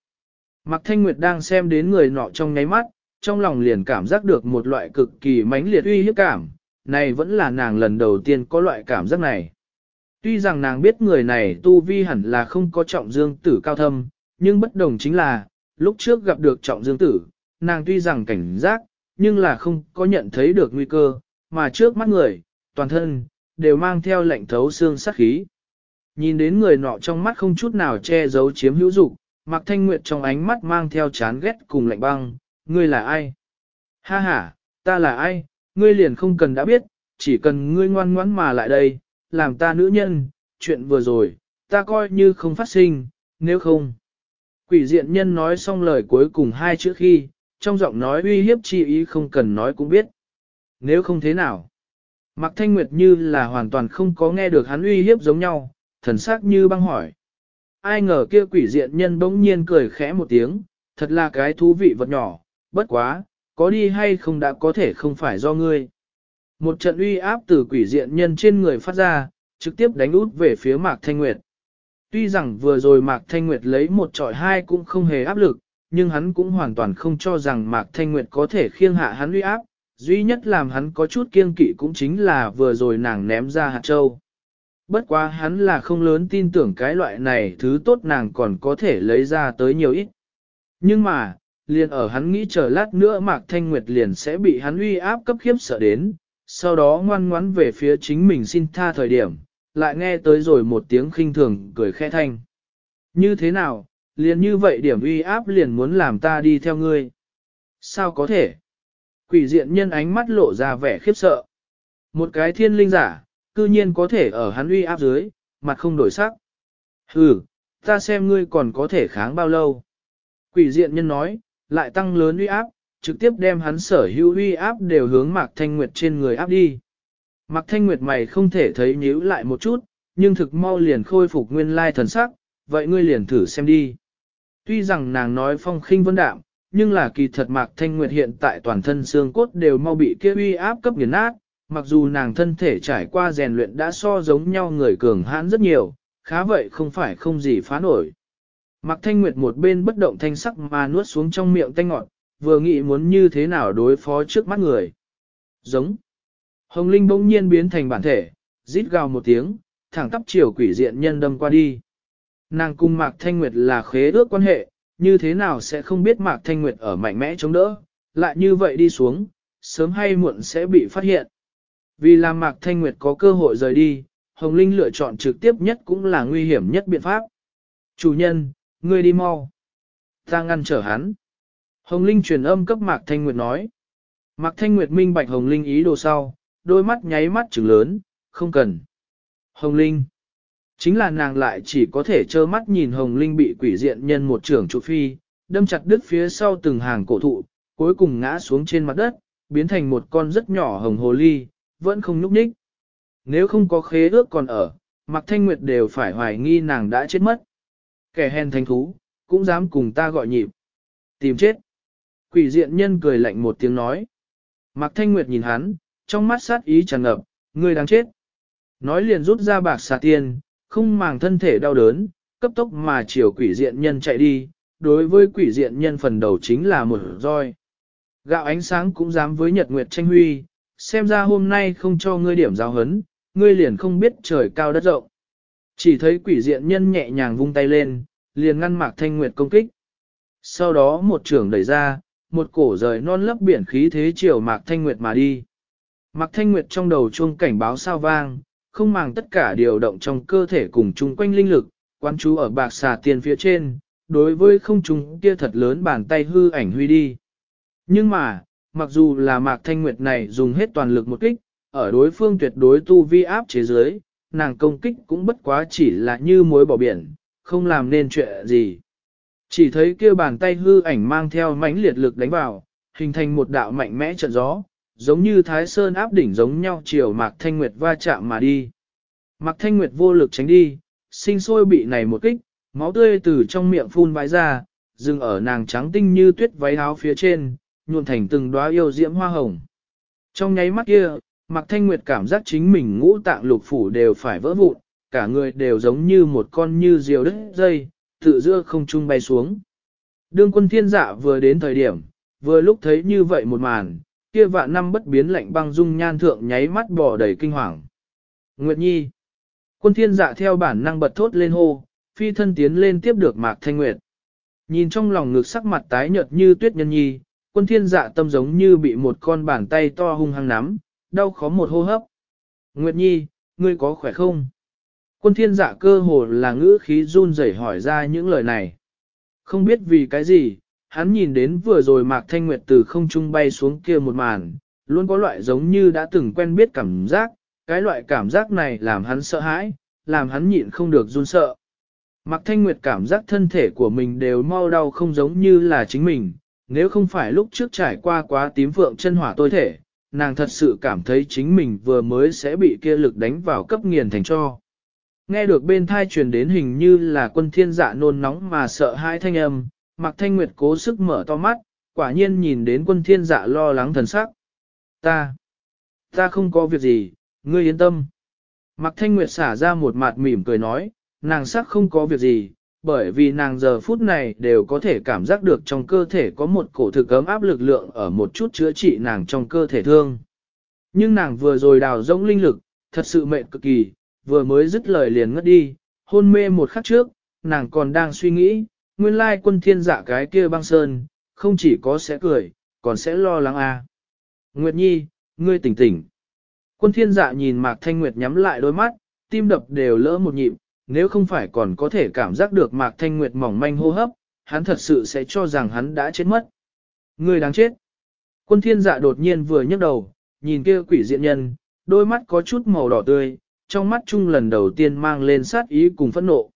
Mạc Thanh Nguyệt đang xem đến người nọ trong nháy mắt, trong lòng liền cảm giác được một loại cực kỳ mãnh liệt uy hiếp cảm, này vẫn là nàng lần đầu tiên có loại cảm giác này. Tuy rằng nàng biết người này tu vi hẳn là không có trọng dương tử cao thâm, nhưng bất đồng chính là, lúc trước gặp được trọng dương tử, nàng tuy rằng cảnh giác, nhưng là không có nhận thấy được nguy cơ, mà trước mắt người, toàn thân, đều mang theo lệnh thấu xương sát khí. Nhìn đến người nọ trong mắt không chút nào che giấu chiếm hữu dục, Mạc Thanh Nguyệt trong ánh mắt mang theo chán ghét cùng lạnh băng, ngươi là ai? Ha ha, ta là ai? Ngươi liền không cần đã biết, chỉ cần ngươi ngoan ngoãn mà lại đây, làm ta nữ nhân, chuyện vừa rồi, ta coi như không phát sinh, nếu không. Quỷ diện nhân nói xong lời cuối cùng hai chữ khi, trong giọng nói uy hiếp chi ý không cần nói cũng biết. Nếu không thế nào? Mạc Thanh Nguyệt như là hoàn toàn không có nghe được hắn uy hiếp giống nhau, thần sắc như băng hỏi. Ai ngờ kia quỷ diện nhân bỗng nhiên cười khẽ một tiếng, thật là cái thú vị vật nhỏ, bất quá, có đi hay không đã có thể không phải do ngươi. Một trận uy áp từ quỷ diện nhân trên người phát ra, trực tiếp đánh út về phía Mạc Thanh Nguyệt. Tuy rằng vừa rồi Mạc Thanh Nguyệt lấy một trọi hai cũng không hề áp lực, nhưng hắn cũng hoàn toàn không cho rằng Mạc Thanh Nguyệt có thể khiêng hạ hắn uy áp, duy nhất làm hắn có chút kiêng kỵ cũng chính là vừa rồi nàng ném ra hạt châu. Bất quá hắn là không lớn tin tưởng cái loại này thứ tốt nàng còn có thể lấy ra tới nhiều ít. Nhưng mà, liền ở hắn nghĩ chờ lát nữa Mạc Thanh Nguyệt liền sẽ bị hắn uy áp cấp khiếp sợ đến, sau đó ngoan ngoãn về phía chính mình xin tha thời điểm, lại nghe tới rồi một tiếng khinh thường cười khẽ thanh. Như thế nào, liền như vậy điểm uy áp liền muốn làm ta đi theo ngươi. Sao có thể? Quỷ diện nhân ánh mắt lộ ra vẻ khiếp sợ. Một cái thiên linh giả, cư nhiên có thể ở hắn uy áp dưới, mặt không đổi sắc. Hừ, ta xem ngươi còn có thể kháng bao lâu. Quỷ diện nhân nói, lại tăng lớn uy áp, trực tiếp đem hắn sở hữu uy áp đều hướng Mạc Thanh Nguyệt trên người áp đi. Mạc Thanh Nguyệt mày không thể thấy nhíu lại một chút, nhưng thực mau liền khôi phục nguyên lai thần sắc, vậy ngươi liền thử xem đi. Tuy rằng nàng nói phong khinh vân đạm, nhưng là kỳ thật Mạc Thanh Nguyệt hiện tại toàn thân xương cốt đều mau bị kia uy áp cấp nghiền nát, mặc dù nàng thân thể trải qua rèn luyện đã so giống nhau người cường hãn rất nhiều, khá vậy không phải không gì phá nổi. Mạc Thanh Nguyệt một bên bất động thanh sắc mà nuốt xuống trong miệng tanh ngọt, vừa nghĩ muốn như thế nào đối phó trước mắt người. Giống. Hồng Linh bỗng nhiên biến thành bản thể, rít gào một tiếng, thẳng tắp chiều quỷ diện nhân đâm qua đi. Nàng cung Mạc Thanh Nguyệt là khế ước quan hệ, như thế nào sẽ không biết Mạc Thanh Nguyệt ở mạnh mẽ chống đỡ, lại như vậy đi xuống, sớm hay muộn sẽ bị phát hiện. Vì làm Mạc Thanh Nguyệt có cơ hội rời đi, Hồng Linh lựa chọn trực tiếp nhất cũng là nguy hiểm nhất biện pháp. Chủ nhân, ngươi đi mau. Ta ngăn trở hắn. Hồng Linh truyền âm cấp Mạc Thanh Nguyệt nói. Mạc Thanh Nguyệt minh bạch Hồng Linh ý đồ sau, đôi mắt nháy mắt trừng lớn, không cần. Hồng Linh. Chính là nàng lại chỉ có thể trơ mắt nhìn Hồng Linh bị quỷ diện nhân một trưởng trụ phi, đâm chặt đứt phía sau từng hàng cổ thụ, cuối cùng ngã xuống trên mặt đất, biến thành một con rất nhỏ hồng hồ ly, vẫn không nhúc nhích. Nếu không có khế ước còn ở, Mạc Thanh Nguyệt đều phải hoài nghi nàng đã chết mất. Kẻ hèn thánh thú, cũng dám cùng ta gọi nhịp. Tìm chết. Quỷ diện nhân cười lạnh một tiếng nói. Mạc Thanh Nguyệt nhìn hắn, trong mắt sát ý tràn ngập, ngươi đáng chết. Nói liền rút ra bạc xà tiền, không màng thân thể đau đớn, cấp tốc mà chiều quỷ diện nhân chạy đi, đối với quỷ diện nhân phần đầu chính là một roi. Gạo ánh sáng cũng dám với nhật nguyệt tranh huy, xem ra hôm nay không cho ngươi điểm giáo hấn, ngươi liền không biết trời cao đất rộng. Chỉ thấy quỷ diện nhân nhẹ nhàng vung tay lên, liền ngăn mạc thanh nguyệt công kích. Sau đó một trưởng đẩy ra, một cổ rời non lấp biển khí thế chiều mạc thanh nguyệt mà đi. Mạc thanh nguyệt trong đầu chuông cảnh báo sao vang, không màng tất cả điều động trong cơ thể cùng chung quanh linh lực, quan chú ở bạc xà tiền phía trên, đối với không chúng kia thật lớn bàn tay hư ảnh huy đi. Nhưng mà, mặc dù là Mạc Thanh Nguyệt này dùng hết toàn lực một kích, ở đối phương tuyệt đối tu vi áp chế giới, nàng công kích cũng bất quá chỉ là như muối bỏ biển, không làm nên chuyện gì. Chỉ thấy kia bàn tay hư ảnh mang theo mãnh liệt lực đánh vào, hình thành một đạo mạnh mẽ trận gió, giống như Thái Sơn áp đỉnh giống nhau chiều Mạc Thanh Nguyệt va chạm mà đi. Mạc Thanh Nguyệt vô lực tránh đi, sinh sôi bị này một kích, máu tươi từ trong miệng phun vãi ra, dừng ở nàng trắng tinh như tuyết váy áo phía trên, nhuộn thành từng đóa yêu diễm hoa hồng. Trong nháy mắt kia, Mạc Thanh Nguyệt cảm giác chính mình ngũ tạng lục phủ đều phải vỡ vụn, cả người đều giống như một con như diều đứt dây, tự giữa không trung bay xuống. Đương quân thiên dạ vừa đến thời điểm, vừa lúc thấy như vậy một màn, kia vạn năm bất biến lạnh băng dung nhan thượng nháy mắt bỏ đầy kinh hoàng. Nguyệt Nhi Quân thiên dạ theo bản năng bật thốt lên hô, phi thân tiến lên tiếp được Mạc Thanh Nguyệt. Nhìn trong lòng ngực sắc mặt tái nhợt như tuyết nhân nhi, quân thiên dạ tâm giống như bị một con bàn tay to hung hăng nắm, đau khó một hô hấp. Nguyệt Nhi, ngươi có khỏe không? Quân thiên dạ cơ hồ là ngữ khí run rẩy hỏi ra những lời này. Không biết vì cái gì, hắn nhìn đến vừa rồi Mạc Thanh Nguyệt từ không trung bay xuống kia một màn, luôn có loại giống như đã từng quen biết cảm giác, cái loại cảm giác này làm hắn sợ hãi, làm hắn nhịn không được run sợ. Mạc Thanh Nguyệt cảm giác thân thể của mình đều mau đau không giống như là chính mình, nếu không phải lúc trước trải qua quá tím vượng chân hỏa tôi thể, nàng thật sự cảm thấy chính mình vừa mới sẽ bị kia lực đánh vào cấp nghiền thành cho. Nghe được bên thai truyền đến hình như là quân thiên dạ nôn nóng mà sợ hai thanh âm, Mạc Thanh Nguyệt cố sức mở to mắt, quả nhiên nhìn đến quân thiên dạ lo lắng thần sắc. Ta, ta không có việc gì, ngươi yên tâm. Mạc Thanh Nguyệt xả ra một mặt mỉm cười nói, nàng sắc không có việc gì, bởi vì nàng giờ phút này đều có thể cảm giác được trong cơ thể có một cổ thực ấm áp lực lượng ở một chút chữa trị nàng trong cơ thể thương. Nhưng nàng vừa rồi đào rỗng linh lực, thật sự mệt cực kỳ, vừa mới dứt lời liền ngất đi, hôn mê một khắc trước, nàng còn đang suy nghĩ, nguyên lai quân thiên dạ cái kia băng sơn, không chỉ có sẽ cười, còn sẽ lo lắng à. Nguyệt Nhi, ngươi tỉnh tỉnh. Quân thiên dạ nhìn Mạc Thanh Nguyệt nhắm lại đôi mắt, tim đập đều lỡ một nhịp, nếu không phải còn có thể cảm giác được Mạc Thanh Nguyệt mỏng manh hô hấp, hắn thật sự sẽ cho rằng hắn đã chết mất. Ngươi đáng chết. Quân thiên dạ đột nhiên vừa nhấc đầu, nhìn kia quỷ diện nhân, đôi mắt có chút màu đỏ tươi, trong mắt chung lần đầu tiên mang lên sát ý cùng phẫn nộ.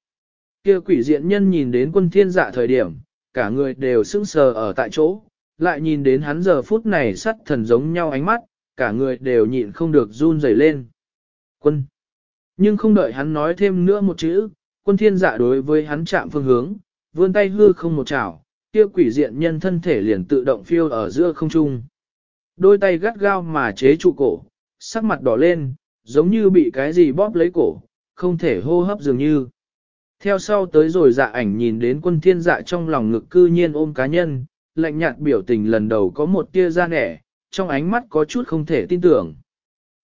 Kia quỷ diện nhân nhìn đến quân thiên dạ thời điểm, cả người đều sững sờ ở tại chỗ, lại nhìn đến hắn giờ phút này sắt thần giống nhau ánh mắt, cả người đều nhịn không được run rẩy lên. Quân. Nhưng không đợi hắn nói thêm nữa một chữ, quân thiên dạ đối với hắn chạm phương hướng, vươn tay hư không một chảo, kia quỷ diện nhân thân thể liền tự động phiêu ở giữa không trung. Đôi tay gắt gao mà chế trụ cổ, sắc mặt đỏ lên, giống như bị cái gì bóp lấy cổ, không thể hô hấp dường như. Theo sau tới rồi dạ ảnh nhìn đến quân thiên dạ trong lòng ngực cư nhiên ôm cá nhân, lạnh nhạt biểu tình lần đầu có một tia ra nẻ, trong ánh mắt có chút không thể tin tưởng.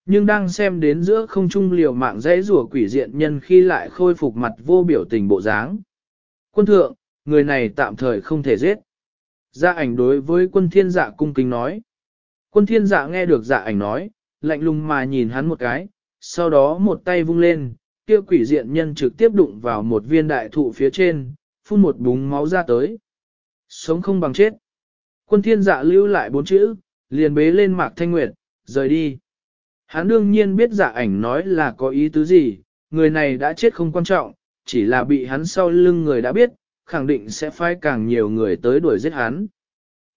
Nhưng đang xem đến giữa không trung liều mạng dãy rùa quỷ diện nhân khi lại khôi phục mặt vô biểu tình bộ dáng. Quân thượng, người này tạm thời không thể giết. Dạ ảnh đối với quân thiên dạ cung kính nói. Quân thiên dạ nghe được dạ ảnh nói, lạnh lùng mà nhìn hắn một cái, sau đó một tay vung lên, kia quỷ diện nhân trực tiếp đụng vào một viên đại thụ phía trên, phun một búng máu ra tới. Sống không bằng chết. Quân thiên dạ lưu lại bốn chữ, liền bế lên mạc thanh nguyệt, rời đi. Hắn đương nhiên biết dạ ảnh nói là có ý tứ gì, người này đã chết không quan trọng, chỉ là bị hắn sau lưng người đã biết, khẳng định sẽ phái càng nhiều người tới đuổi giết hắn.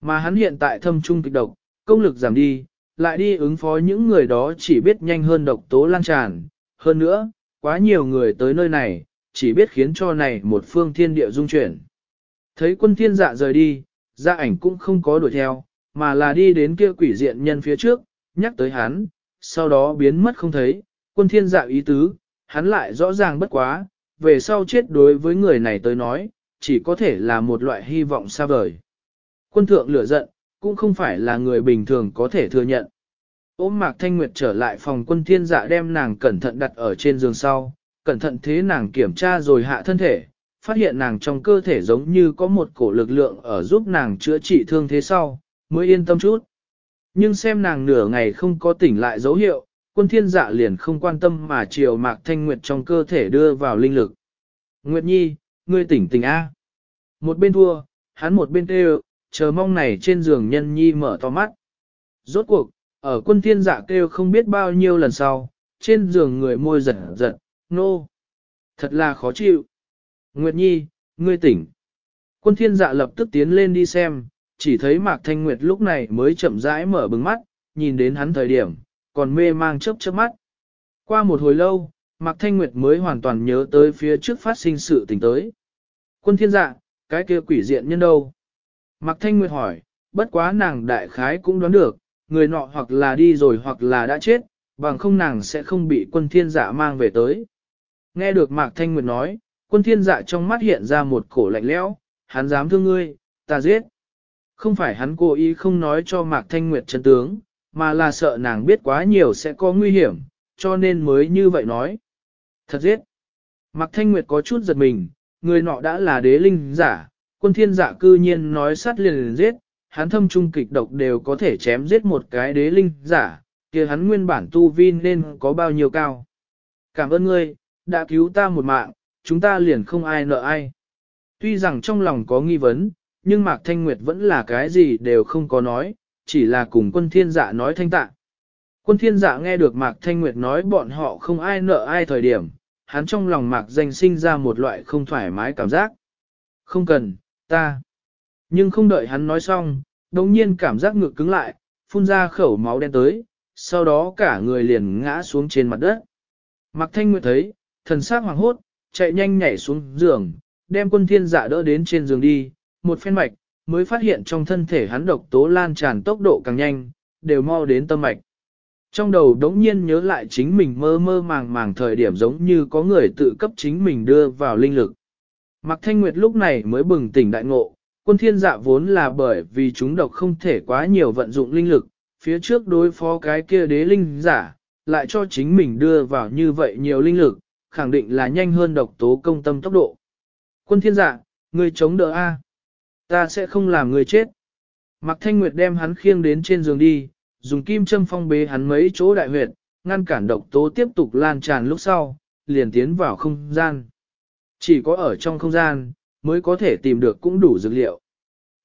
Mà hắn hiện tại thâm trung kịch độc, công lực giảm đi, lại đi ứng phó những người đó chỉ biết nhanh hơn độc tố lan tràn. Hơn nữa, quá nhiều người tới nơi này, chỉ biết khiến cho này một phương thiên địa dung chuyển. Thấy quân thiên dạ rời đi, gia ảnh cũng không có đuổi theo, mà là đi đến kia quỷ diện nhân phía trước, nhắc tới hắn, sau đó biến mất không thấy, quân thiên dạ ý tứ, hắn lại rõ ràng bất quá, về sau chết đối với người này tới nói, chỉ có thể là một loại hy vọng xa vời. Quân thượng lửa giận, cũng không phải là người bình thường có thể thừa nhận. Ôm Mạc Thanh Nguyệt trở lại phòng quân thiên dạ đem nàng cẩn thận đặt ở trên giường sau, cẩn thận thế nàng kiểm tra rồi hạ thân thể, phát hiện nàng trong cơ thể giống như có một cổ lực lượng ở giúp nàng chữa trị thương thế sau, mới yên tâm chút. Nhưng xem nàng nửa ngày không có tỉnh lại dấu hiệu, quân thiên dạ liền không quan tâm mà chiều Mạc Thanh Nguyệt trong cơ thể đưa vào linh lực. Nguyệt Nhi, ngươi tỉnh tỉnh A. Một bên thua, hắn một bên kêu, chờ mong này trên giường nhân Nhi mở to mắt. Rốt cuộc, ở quân thiên dạ kêu không biết bao nhiêu lần sau, trên giường người môi giật giật, nô. No. Thật là khó chịu. Nguyệt Nhi, ngươi tỉnh. Quân thiên dạ lập tức tiến lên đi xem, chỉ thấy Mạc Thanh Nguyệt lúc này mới chậm rãi mở bừng mắt, nhìn đến hắn thời điểm, còn mê mang chớp chớp mắt. Qua một hồi lâu, Mạc Thanh Nguyệt mới hoàn toàn nhớ tới phía trước phát sinh sự tình tới. Quân thiên dạ, cái kia quỷ diện nhân đâu? Mạc Thanh Nguyệt hỏi, bất quá nàng đại khái cũng đoán được, người nọ hoặc là đi rồi hoặc là đã chết, bằng không nàng sẽ không bị quân thiên dạ mang về tới. Nghe được Mạc Thanh Nguyệt nói, quân thiên dạ trong mắt hiện ra một cổ lạnh lẽo, hắn dám thương ngươi, ta giết. Không phải hắn cố ý không nói cho Mạc Thanh Nguyệt chân tướng, mà là sợ nàng biết quá nhiều sẽ có nguy hiểm, cho nên mới như vậy nói. Thật giết. Mạc Thanh Nguyệt có chút giật mình, người nọ đã là đế linh giả, quân thiên Dạ cư nhiên nói sát liền liền giết, hắn thâm trung kịch độc đều có thể chém giết một cái đế linh giả, kia hắn nguyên bản tu vi nên có bao nhiêu cao. Cảm ơn ngươi, đã cứu ta một mạng, chúng ta liền không ai nợ ai. Tuy rằng trong lòng có nghi vấn, nhưng Mạc Thanh Nguyệt vẫn là cái gì đều không có nói, chỉ là cùng quân thiên dạ nói thanh tạ. Quân thiên dạ nghe được Mạc Thanh Nguyệt nói bọn họ không ai nợ ai thời điểm, hắn trong lòng Mạc danh sinh ra một loại không thoải mái cảm giác. Không cần, ta. Nhưng không đợi hắn nói xong, đồng nhiên cảm giác ngực cứng lại, phun ra khẩu máu đen tới, sau đó cả người liền ngã xuống trên mặt đất. Mạc Thanh Nguyệt thấy, thần sắc hoàng hốt, chạy nhanh nhảy xuống giường, đem quân thiên dạ đỡ đến trên giường đi, một phen mạch, mới phát hiện trong thân thể hắn độc tố lan tràn tốc độ càng nhanh, đều mau đến tâm mạch. Trong đầu đống nhiên nhớ lại chính mình mơ mơ màng màng thời điểm giống như có người tự cấp chính mình đưa vào linh lực. Mạc Thanh Nguyệt lúc này mới bừng tỉnh đại ngộ, quân thiên dạ vốn là bởi vì chúng độc không thể quá nhiều vận dụng linh lực, phía trước đối phó cái kia đế linh giả, lại cho chính mình đưa vào như vậy nhiều linh lực, khẳng định là nhanh hơn độc tố công tâm tốc độ. Quân thiên dạ, ngươi chống đỡ A. Ta sẽ không làm ngươi chết. Mạc Thanh Nguyệt đem hắn khiêng đến trên giường đi, dùng kim châm phong bế hắn mấy chỗ đại huyệt, ngăn cản độc tố tiếp tục lan tràn lúc sau, liền tiến vào không gian. Chỉ có ở trong không gian, mới có thể tìm được cũng đủ dược liệu.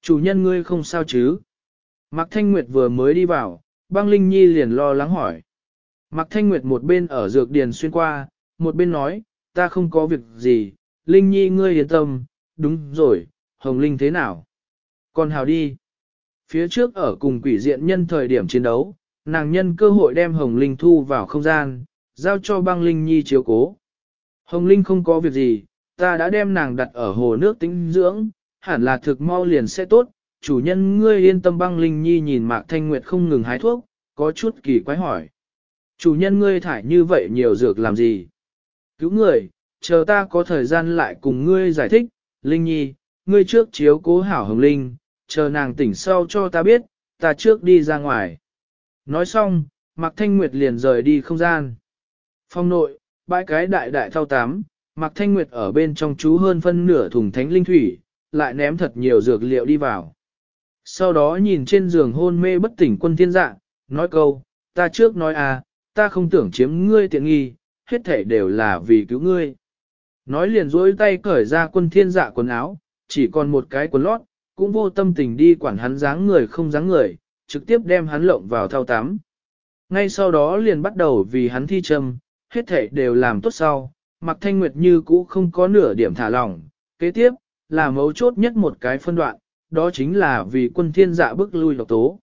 Chủ nhân ngươi không sao chứ? Mạc Thanh Nguyệt vừa mới đi vào, băng Linh Nhi liền lo lắng hỏi. Mạc Thanh Nguyệt một bên ở dược điền xuyên qua, một bên nói, ta không có việc gì, Linh Nhi ngươi yên tâm, đúng rồi, Hồng Linh thế nào? Còn hào đi. Phía trước ở cùng quỷ diện nhân thời điểm chiến đấu, nàng nhân cơ hội đem Hồng Linh thu vào không gian, giao cho băng Linh Nhi chiếu cố. Hồng Linh không có việc gì, ta đã đem nàng đặt ở hồ nước tĩnh dưỡng, hẳn là thực mau liền sẽ tốt. Chủ nhân ngươi yên tâm băng Linh Nhi nhìn Mạc Thanh Nguyệt không ngừng hái thuốc, có chút kỳ quái hỏi. Chủ nhân ngươi thải như vậy nhiều dược làm gì? Cứu người, chờ ta có thời gian lại cùng ngươi giải thích, Linh Nhi, ngươi trước chiếu cố hảo hồng Linh, chờ nàng tỉnh sau cho ta biết, ta trước đi ra ngoài. Nói xong, Mạc Thanh Nguyệt liền rời đi không gian. Phong nội, bãi cái đại đại thao tám, Mạc Thanh Nguyệt ở bên trong chú hơn phân nửa thùng thánh linh thủy, lại ném thật nhiều dược liệu đi vào. Sau đó nhìn trên giường hôn mê bất tỉnh quân thiên dạ, nói câu, ta trước nói à, ta không tưởng chiếm ngươi tiện nghi, hết thể đều là vì cứu ngươi. Nói liền dối tay cởi ra quân thiên dạ quần áo, chỉ còn một cái quần lót, cũng vô tâm tình đi quản hắn dáng người không dáng người, trực tiếp đem hắn lộng vào thao tắm. Ngay sau đó liền bắt đầu vì hắn thi châm, hết thể đều làm tốt sau, Mạc thanh nguyệt như cũ không có nửa điểm thả lỏng. Kế tiếp, là mấu chốt nhất một cái phân đoạn, đó chính là vì quân thiên dạ bức lui độc tố.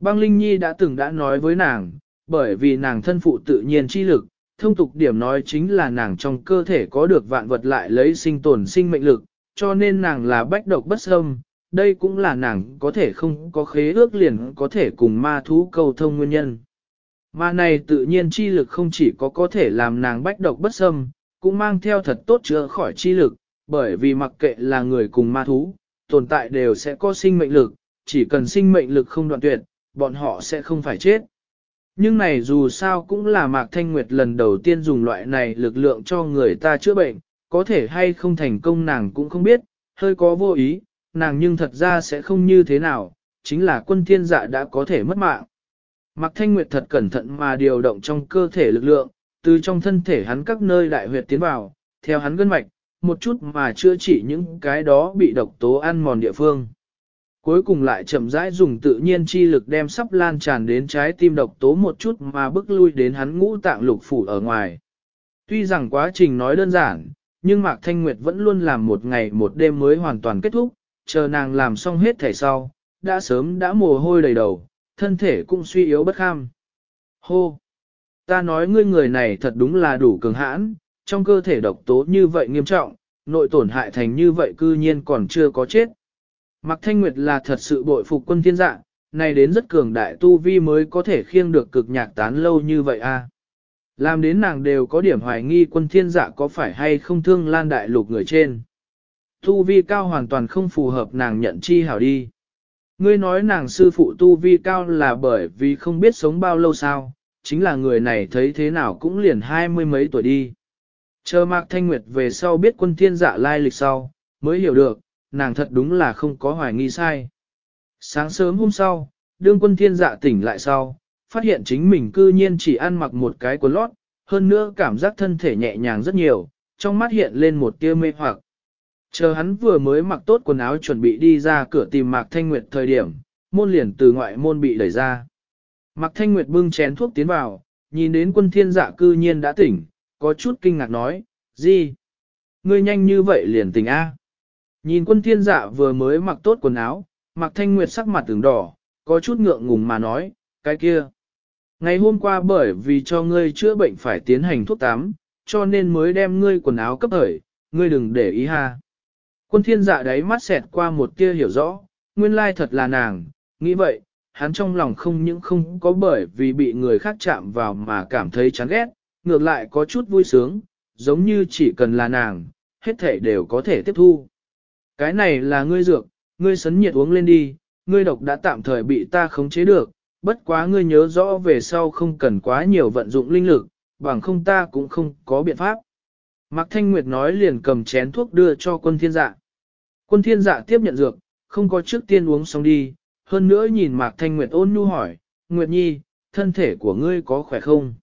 Băng Linh Nhi đã từng đã nói với nàng, bởi vì nàng thân phụ tự nhiên chi lực, thông tục điểm nói chính là nàng trong cơ thể có được vạn vật lại lấy sinh tồn sinh mệnh lực, cho nên nàng là bách độc bất xâm, đây cũng là nàng có thể không có khế ước liền có thể cùng ma thú cầu thông nguyên nhân. Mà này tự nhiên chi lực không chỉ có có thể làm nàng bách độc bất xâm, cũng mang theo thật tốt chữa khỏi chi lực, bởi vì mặc kệ là người cùng ma thú, tồn tại đều sẽ có sinh mệnh lực, chỉ cần sinh mệnh lực không đoạn tuyệt, bọn họ sẽ không phải chết. Nhưng này dù sao cũng là Mạc Thanh Nguyệt lần đầu tiên dùng loại này lực lượng cho người ta chữa bệnh, có thể hay không thành công nàng cũng không biết, hơi có vô ý, nàng nhưng thật ra sẽ không như thế nào, chính là quân thiên dạ đã có thể mất mạng. Mạc Thanh Nguyệt thật cẩn thận mà điều động trong cơ thể lực lượng, từ trong thân thể hắn các nơi đại huyệt tiến vào, theo hắn gân mạch, một chút mà chữa trị những cái đó bị độc tố ăn mòn địa phương cuối cùng lại chậm rãi dùng tự nhiên chi lực đem sắp lan tràn đến trái tim độc tố một chút mà bước lui đến hắn ngũ tạng lục phủ ở ngoài. Tuy rằng quá trình nói đơn giản, nhưng Mạc Thanh Nguyệt vẫn luôn làm một ngày một đêm mới hoàn toàn kết thúc, chờ nàng làm xong hết thể sau, đã sớm đã mồ hôi đầy đầu, thân thể cũng suy yếu bất kham. Hô! Ta nói ngươi người này thật đúng là đủ cường hãn, trong cơ thể độc tố như vậy nghiêm trọng, nội tổn hại thành như vậy cư nhiên còn chưa có chết. Mạc Thanh Nguyệt là thật sự bội phục quân thiên dạ, này đến rất cường đại tu vi mới có thể khiêng được cực nhạc tán lâu như vậy a. À. Làm đến nàng đều có điểm hoài nghi quân thiên dạ có phải hay không thương lan đại lục người trên. Tu vi cao hoàn toàn không phù hợp nàng nhận chi hảo đi. Ngươi nói nàng sư phụ tu vi cao là bởi vì không biết sống bao lâu sao, chính là người này thấy thế nào cũng liền hai mươi mấy tuổi đi. Chờ Mạc Thanh Nguyệt về sau biết quân thiên dạ lai lịch sau, mới hiểu được, nàng thật đúng là không có hoài nghi sai. Sáng sớm hôm sau, đương quân thiên dạ tỉnh lại sau, phát hiện chính mình cư nhiên chỉ ăn mặc một cái quần lót, hơn nữa cảm giác thân thể nhẹ nhàng rất nhiều, trong mắt hiện lên một tia mê hoặc. Chờ hắn vừa mới mặc tốt quần áo chuẩn bị đi ra cửa tìm Mạc Thanh Nguyệt thời điểm, môn liền từ ngoại môn bị đẩy ra. Mạc Thanh Nguyệt bưng chén thuốc tiến vào, nhìn đến quân thiên dạ cư nhiên đã tỉnh, có chút kinh ngạc nói, gì? Ngươi nhanh như vậy liền tỉnh A. Nhìn quân thiên dạ vừa mới mặc tốt quần áo, Mạc Thanh Nguyệt sắc mặt từng đỏ, có chút ngượng ngùng mà nói, cái kia. Ngày hôm qua bởi vì cho ngươi chữa bệnh phải tiến hành thuốc tắm, cho nên mới đem ngươi quần áo cấp hởi, ngươi đừng để ý ha. Quân thiên dạ đấy mắt xẹt qua một tia hiểu rõ, nguyên lai thật là nàng, nghĩ vậy, hắn trong lòng không những không có bởi vì bị người khác chạm vào mà cảm thấy chán ghét, ngược lại có chút vui sướng, giống như chỉ cần là nàng, hết thể đều có thể tiếp thu. Cái này là ngươi dược, ngươi sấn nhiệt uống lên đi, ngươi độc đã tạm thời bị ta khống chế được, bất quá ngươi nhớ rõ về sau không cần quá nhiều vận dụng linh lực, bằng không ta cũng không có biện pháp. Mạc Thanh Nguyệt nói liền cầm chén thuốc đưa cho quân thiên dạ. Quân thiên dạ tiếp nhận dược, không có trước tiên uống xong đi, hơn nữa nhìn Mạc Thanh Nguyệt ôn nhu hỏi, Nguyệt Nhi, thân thể của ngươi có khỏe không?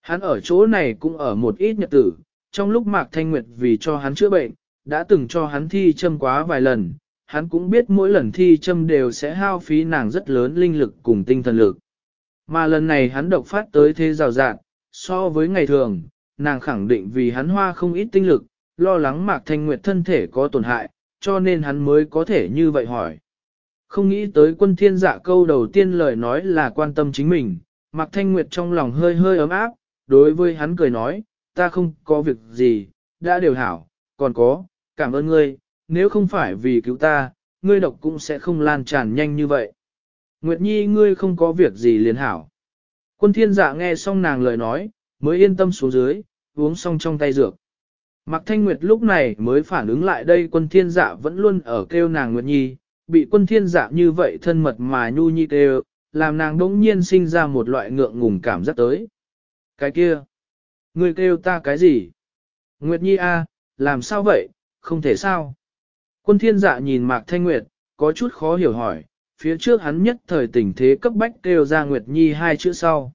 Hắn ở chỗ này cũng ở một ít nhật tử, trong lúc Mạc Thanh Nguyệt vì cho hắn chữa bệnh, đã từng cho hắn thi châm quá vài lần, hắn cũng biết mỗi lần thi châm đều sẽ hao phí nàng rất lớn linh lực cùng tinh thần lực. Mà lần này hắn độc phát tới thế rào rạng, so với ngày thường, nàng khẳng định vì hắn hoa không ít tinh lực, lo lắng Mạc Thanh Nguyệt thân thể có tổn hại, cho nên hắn mới có thể như vậy hỏi. Không nghĩ tới quân thiên dạ câu đầu tiên lời nói là quan tâm chính mình, Mạc Thanh Nguyệt trong lòng hơi hơi ấm áp, đối với hắn cười nói, ta không có việc gì, đã đều hảo, còn có, cảm ơn ngươi, nếu không phải vì cứu ta, ngươi độc cũng sẽ không lan tràn nhanh như vậy. Nguyệt Nhi ngươi không có việc gì liền hảo. Quân thiên dạ nghe xong nàng lời nói, mới yên tâm xuống dưới, uống xong trong tay dược. Mạc Thanh Nguyệt lúc này mới phản ứng lại đây quân thiên dạ vẫn luôn ở kêu nàng Nguyệt Nhi, bị quân thiên dạ như vậy thân mật mà nhu nhị đều, làm nàng đống nhiên sinh ra một loại ngượng ngùng cảm giác tới. Cái kia, ngươi kêu ta cái gì? Nguyệt Nhi a, làm sao vậy, không thể sao? Quân thiên dạ nhìn Mạc Thanh Nguyệt, có chút khó hiểu hỏi, phía trước hắn nhất thời tình thế cấp bách kêu ra Nguyệt Nhi hai chữ sau.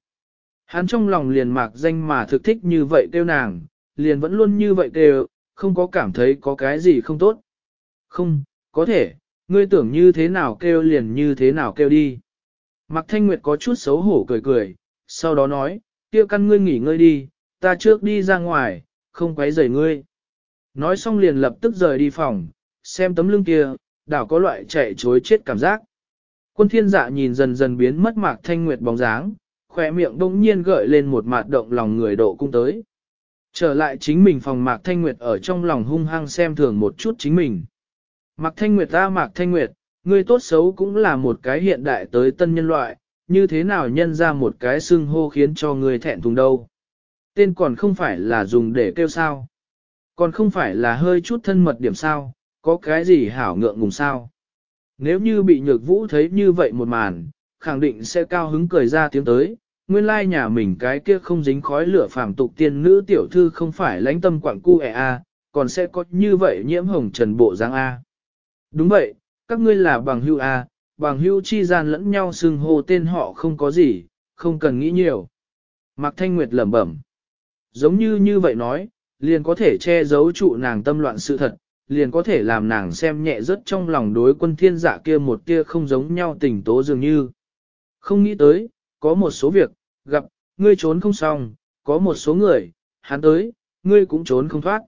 Hắn trong lòng liền mạc danh mà thực thích như vậy kêu nàng, liền vẫn luôn như vậy kêu, không có cảm thấy có cái gì không tốt. Không, có thể, ngươi tưởng như thế nào kêu liền như thế nào kêu đi. Mạc Thanh Nguyệt có chút xấu hổ cười cười, sau đó nói, kia căn ngươi nghỉ ngơi đi, ta trước đi ra ngoài, không quấy rầy ngươi. Nói xong liền lập tức rời đi phòng, xem tấm lưng kia, đảo có loại chạy chối chết cảm giác. Quân thiên dạ nhìn dần dần biến mất Mạc Thanh Nguyệt bóng dáng, khỏe miệng đông nhiên gợi lên một mạt động lòng người độ cung tới. Trở lại chính mình phòng Mạc Thanh Nguyệt ở trong lòng hung hăng xem thường một chút chính mình. Mạc Thanh Nguyệt ta Mạc Thanh Nguyệt, ngươi tốt xấu cũng là một cái hiện đại tới tân nhân loại, như thế nào nhân ra một cái xưng hô khiến cho ngươi thẹn thùng đâu. Tên còn không phải là dùng để kêu sao. Còn không phải là hơi chút thân mật điểm sao, có cái gì hảo ngượng ngùng sao. Nếu như bị nhược vũ thấy như vậy một màn, khẳng định sẽ cao hứng cười ra tiếng tới, nguyên lai nhà mình cái kia không dính khói lửa phàm tục tiên nữ tiểu thư không phải lãnh tâm quảng cu ẹ a, còn sẽ có như vậy nhiễm hồng trần bộ giang a. Đúng vậy, các ngươi là bằng hưu a, à, bằng hưu chi gian lẫn nhau xưng hô tên họ không có gì, không cần nghĩ nhiều. Mạc Thanh Nguyệt lẩm bẩm. Giống như như vậy nói, liền có thể che giấu trụ nàng tâm loạn sự thật, liền có thể làm nàng xem nhẹ rất trong lòng đối quân thiên giả kia một tia không giống nhau tình tố dường như. Không nghĩ tới, có một số việc, gặp, ngươi trốn không xong, có một số người, hắn tới, ngươi cũng trốn không thoát.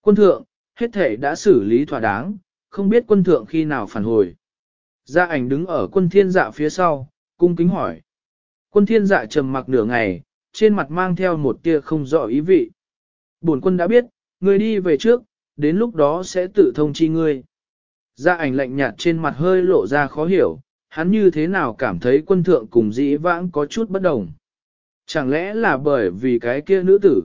Quân thượng, hết thể đã xử lý thỏa đáng, không biết quân thượng khi nào phản hồi. Gia ảnh đứng ở quân thiên dạ phía sau, cung kính hỏi. Quân thiên dạ trầm mặc nửa ngày, trên mặt mang theo một tia không rõ ý vị. Bổn quân đã biết, người đi về trước, đến lúc đó sẽ tự thông chi ngươi. Gia ảnh lạnh nhạt trên mặt hơi lộ ra khó hiểu, hắn như thế nào cảm thấy quân thượng cùng dĩ vãng có chút bất đồng. Chẳng lẽ là bởi vì cái kia nữ tử?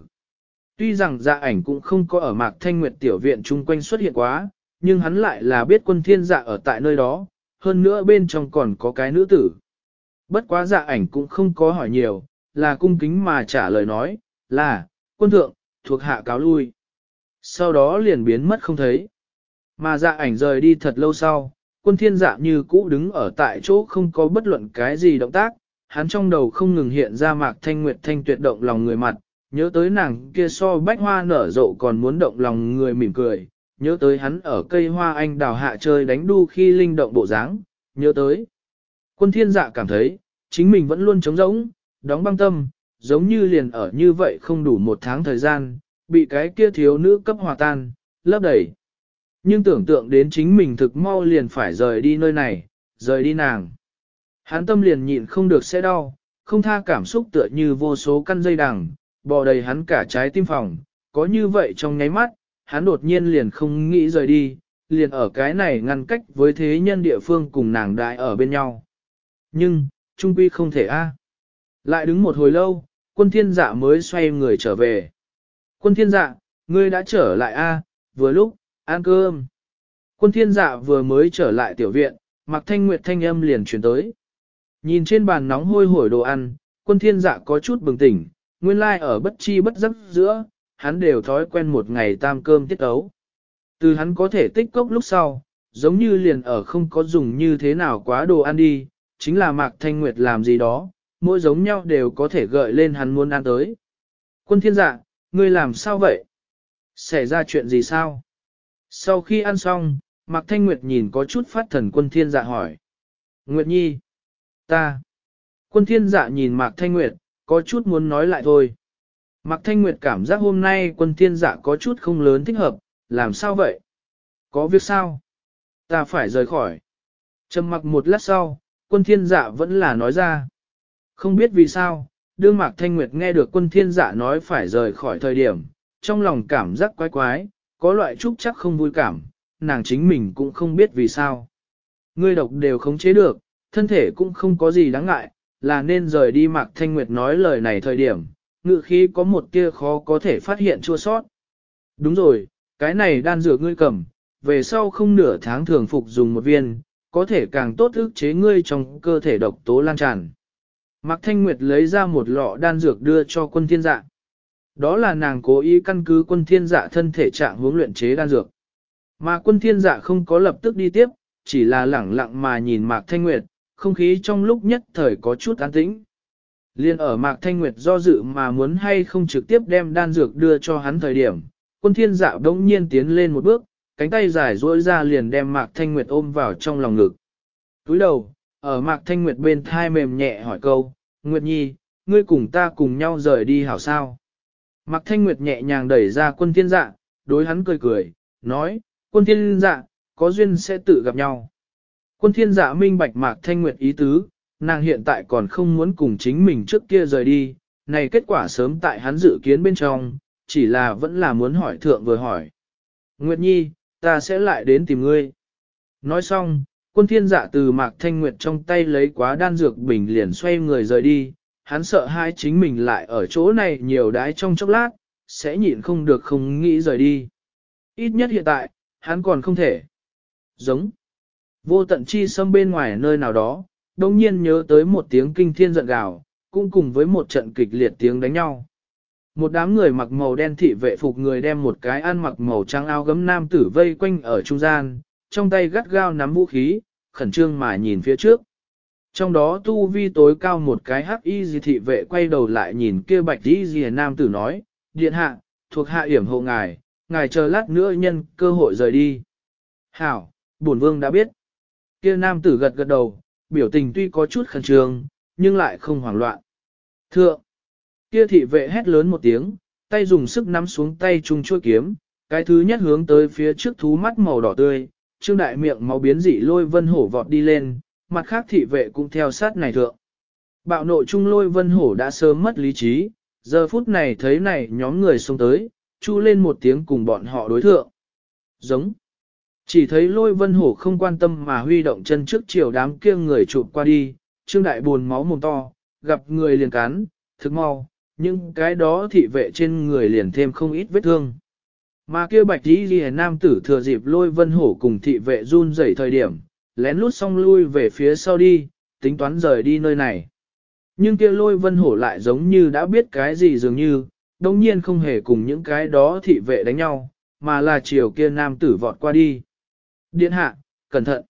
Tuy rằng dạ ảnh cũng không có ở mạc thanh nguyệt tiểu viện chung quanh xuất hiện quá, nhưng hắn lại là biết quân thiên dạ ở tại nơi đó, hơn nữa bên trong còn có cái nữ tử. Bất quá dạ ảnh cũng không có hỏi nhiều, là cung kính mà trả lời nói, là, quân thượng, thuộc hạ cáo lui. Sau đó liền biến mất không thấy. Mà dạ ảnh rời đi thật lâu sau, quân thiên dạ như cũ đứng ở tại chỗ không có bất luận cái gì động tác, hắn trong đầu không ngừng hiện ra mạc thanh nguyệt thanh tuyệt động lòng người mặt, nhớ tới nàng kia so bách hoa nở rộ còn muốn động lòng người mỉm cười, nhớ tới hắn ở cây hoa anh đào hạ chơi đánh đu khi linh động bộ dáng, nhớ tới. Quân thiên dạ cảm thấy, chính mình vẫn luôn trống rỗng, đóng băng tâm, giống như liền ở như vậy không đủ một tháng thời gian, bị cái kia thiếu nữ cấp hòa tan, lấp đầy. Nhưng tưởng tượng đến chính mình thực mau liền phải rời đi nơi này, rời đi nàng. Hắn tâm liền nhịn không được sẽ đau, không tha cảm xúc tựa như vô số căn dây đằng, bò đầy hắn cả trái tim phòng, có như vậy trong nháy mắt, hắn đột nhiên liền không nghĩ rời đi, liền ở cái này ngăn cách với thế nhân địa phương cùng nàng đại ở bên nhau. Nhưng, trung quy không thể a. Lại đứng một hồi lâu, quân thiên dạ mới xoay người trở về. Quân thiên dạ, ngươi đã trở lại a, vừa lúc, ăn cơm. Quân thiên dạ vừa mới trở lại tiểu viện, mặc thanh nguyệt thanh âm liền chuyển tới. Nhìn trên bàn nóng hôi hổi đồ ăn, quân thiên dạ có chút bừng tỉnh, nguyên lai like ở bất chi bất giấc giữa, hắn đều thói quen một ngày tam cơm tiết ấu. Từ hắn có thể tích cốc lúc sau, giống như liền ở không có dùng như thế nào quá đồ ăn đi, chính là Mạc Thanh Nguyệt làm gì đó, mỗi giống nhau đều có thể gợi lên hắn muốn ăn tới. Quân thiên dạ, ngươi làm sao vậy? Xảy ra chuyện gì sao? Sau khi ăn xong, Mạc Thanh Nguyệt nhìn có chút phát thần quân thiên dạ hỏi. Nguyệt Nhi, ta. Quân thiên dạ nhìn Mạc Thanh Nguyệt, có chút muốn nói lại thôi. Mạc Thanh Nguyệt cảm giác hôm nay quân thiên dạ có chút không lớn thích hợp, làm sao vậy? Có việc sao? Ta phải rời khỏi. Trầm mặc một lát sau, quân thiên dạ vẫn là nói ra. Không biết vì sao, đương Mạc Thanh Nguyệt nghe được quân thiên dạ nói phải rời khỏi thời điểm, trong lòng cảm giác quái quái, có loại trúc chắc không vui cảm, nàng chính mình cũng không biết vì sao. Ngươi độc đều khống chế được, thân thể cũng không có gì đáng ngại, là nên rời đi Mạc Thanh Nguyệt nói lời này thời điểm, ngự khí có một tia khó có thể phát hiện chua sót. Đúng rồi, cái này đan dược ngươi cầm, về sau không nửa tháng thường phục dùng một viên, có thể càng tốt ức chế ngươi trong cơ thể độc tố lan tràn. Mạc Thanh Nguyệt lấy ra một lọ đan dược đưa cho quân thiên dạ. Đó là nàng cố ý căn cứ quân thiên dạ thân thể trạng hướng luyện chế đan dược. Mà quân thiên dạ không có lập tức đi tiếp, chỉ là lẳng lặng mà nhìn Mạc Thanh Nguyệt, không khí trong lúc nhất thời có chút an tĩnh. Liên ở Mạc Thanh Nguyệt do dự mà muốn hay không trực tiếp đem đan dược đưa cho hắn thời điểm, quân thiên dạ đống nhiên tiến lên một bước, cánh tay dài duỗi ra liền đem Mạc Thanh Nguyệt ôm vào trong lòng ngực. Túi đầu, ở Mạc Thanh Nguyệt bên thai mềm nhẹ hỏi câu, Nguyệt Nhi, ngươi cùng ta cùng nhau rời đi hảo sao? Mạc Thanh Nguyệt nhẹ nhàng đẩy ra quân thiên dạ, đối hắn cười cười, nói, quân thiên dạ, có duyên sẽ tự gặp nhau. Quân thiên dạ minh bạch Mạc Thanh Nguyệt ý tứ, nàng hiện tại còn không muốn cùng chính mình trước kia rời đi, này kết quả sớm tại hắn dự kiến bên trong, chỉ là vẫn là muốn hỏi thượng vừa hỏi. Nguyệt Nhi, ta sẽ lại đến tìm ngươi. Nói xong, quân thiên dạ từ Mạc Thanh Nguyệt trong tay lấy quá đan dược bình liền xoay người rời đi, hắn sợ hai chính mình lại ở chỗ này nhiều đái trong chốc lát, sẽ nhịn không được không nghĩ rời đi. Ít nhất hiện tại, hắn còn không thể. Giống. Vô tận chi xâm bên ngoài nơi nào đó, đông nhiên nhớ tới một tiếng kinh thiên giận gào, cũng cùng với một trận kịch liệt tiếng đánh nhau. Một đám người mặc màu đen thị vệ phục người đem một cái ăn mặc màu trắng áo gấm nam tử vây quanh ở trung gian, trong tay gắt gao nắm vũ khí, khẩn trương mà nhìn phía trước. Trong đó tu vi tối cao một cái hắc y gì thị vệ quay đầu lại nhìn kia bạch y gì nam tử nói, điện hạ, thuộc hạ hiểm hộ ngài, ngài chờ lát nữa nhân cơ hội rời đi. Hảo, bổn vương đã biết. Kia nam tử gật gật đầu, biểu tình tuy có chút khẩn trương, nhưng lại không hoảng loạn. Thượng, kia thị vệ hét lớn một tiếng, tay dùng sức nắm xuống tay trung chuôi kiếm, cái thứ nhất hướng tới phía trước thú mắt màu đỏ tươi, trương đại miệng máu biến dị lôi vân hổ vọt đi lên, mặt khác thị vệ cũng theo sát này thượng. Bạo nội trung lôi vân hổ đã sớm mất lý trí, giờ phút này thấy này nhóm người xông tới, chu lên một tiếng cùng bọn họ đối thượng. Giống. Chỉ thấy lôi vân hổ không quan tâm mà huy động chân trước chiều đám kia người chụp qua đi, trương đại buồn máu mồm to, gặp người liền cắn, thức mau, nhưng cái đó thị vệ trên người liền thêm không ít vết thương. Mà kia bạch đi ghi nam tử thừa dịp lôi vân hổ cùng thị vệ run rẩy thời điểm, lén lút xong lui về phía sau đi, tính toán rời đi nơi này. Nhưng kia lôi vân hổ lại giống như đã biết cái gì dường như, đồng nhiên không hề cùng những cái đó thị vệ đánh nhau, mà là chiều kia nam tử vọt qua đi. Điện hạ, cẩn thận.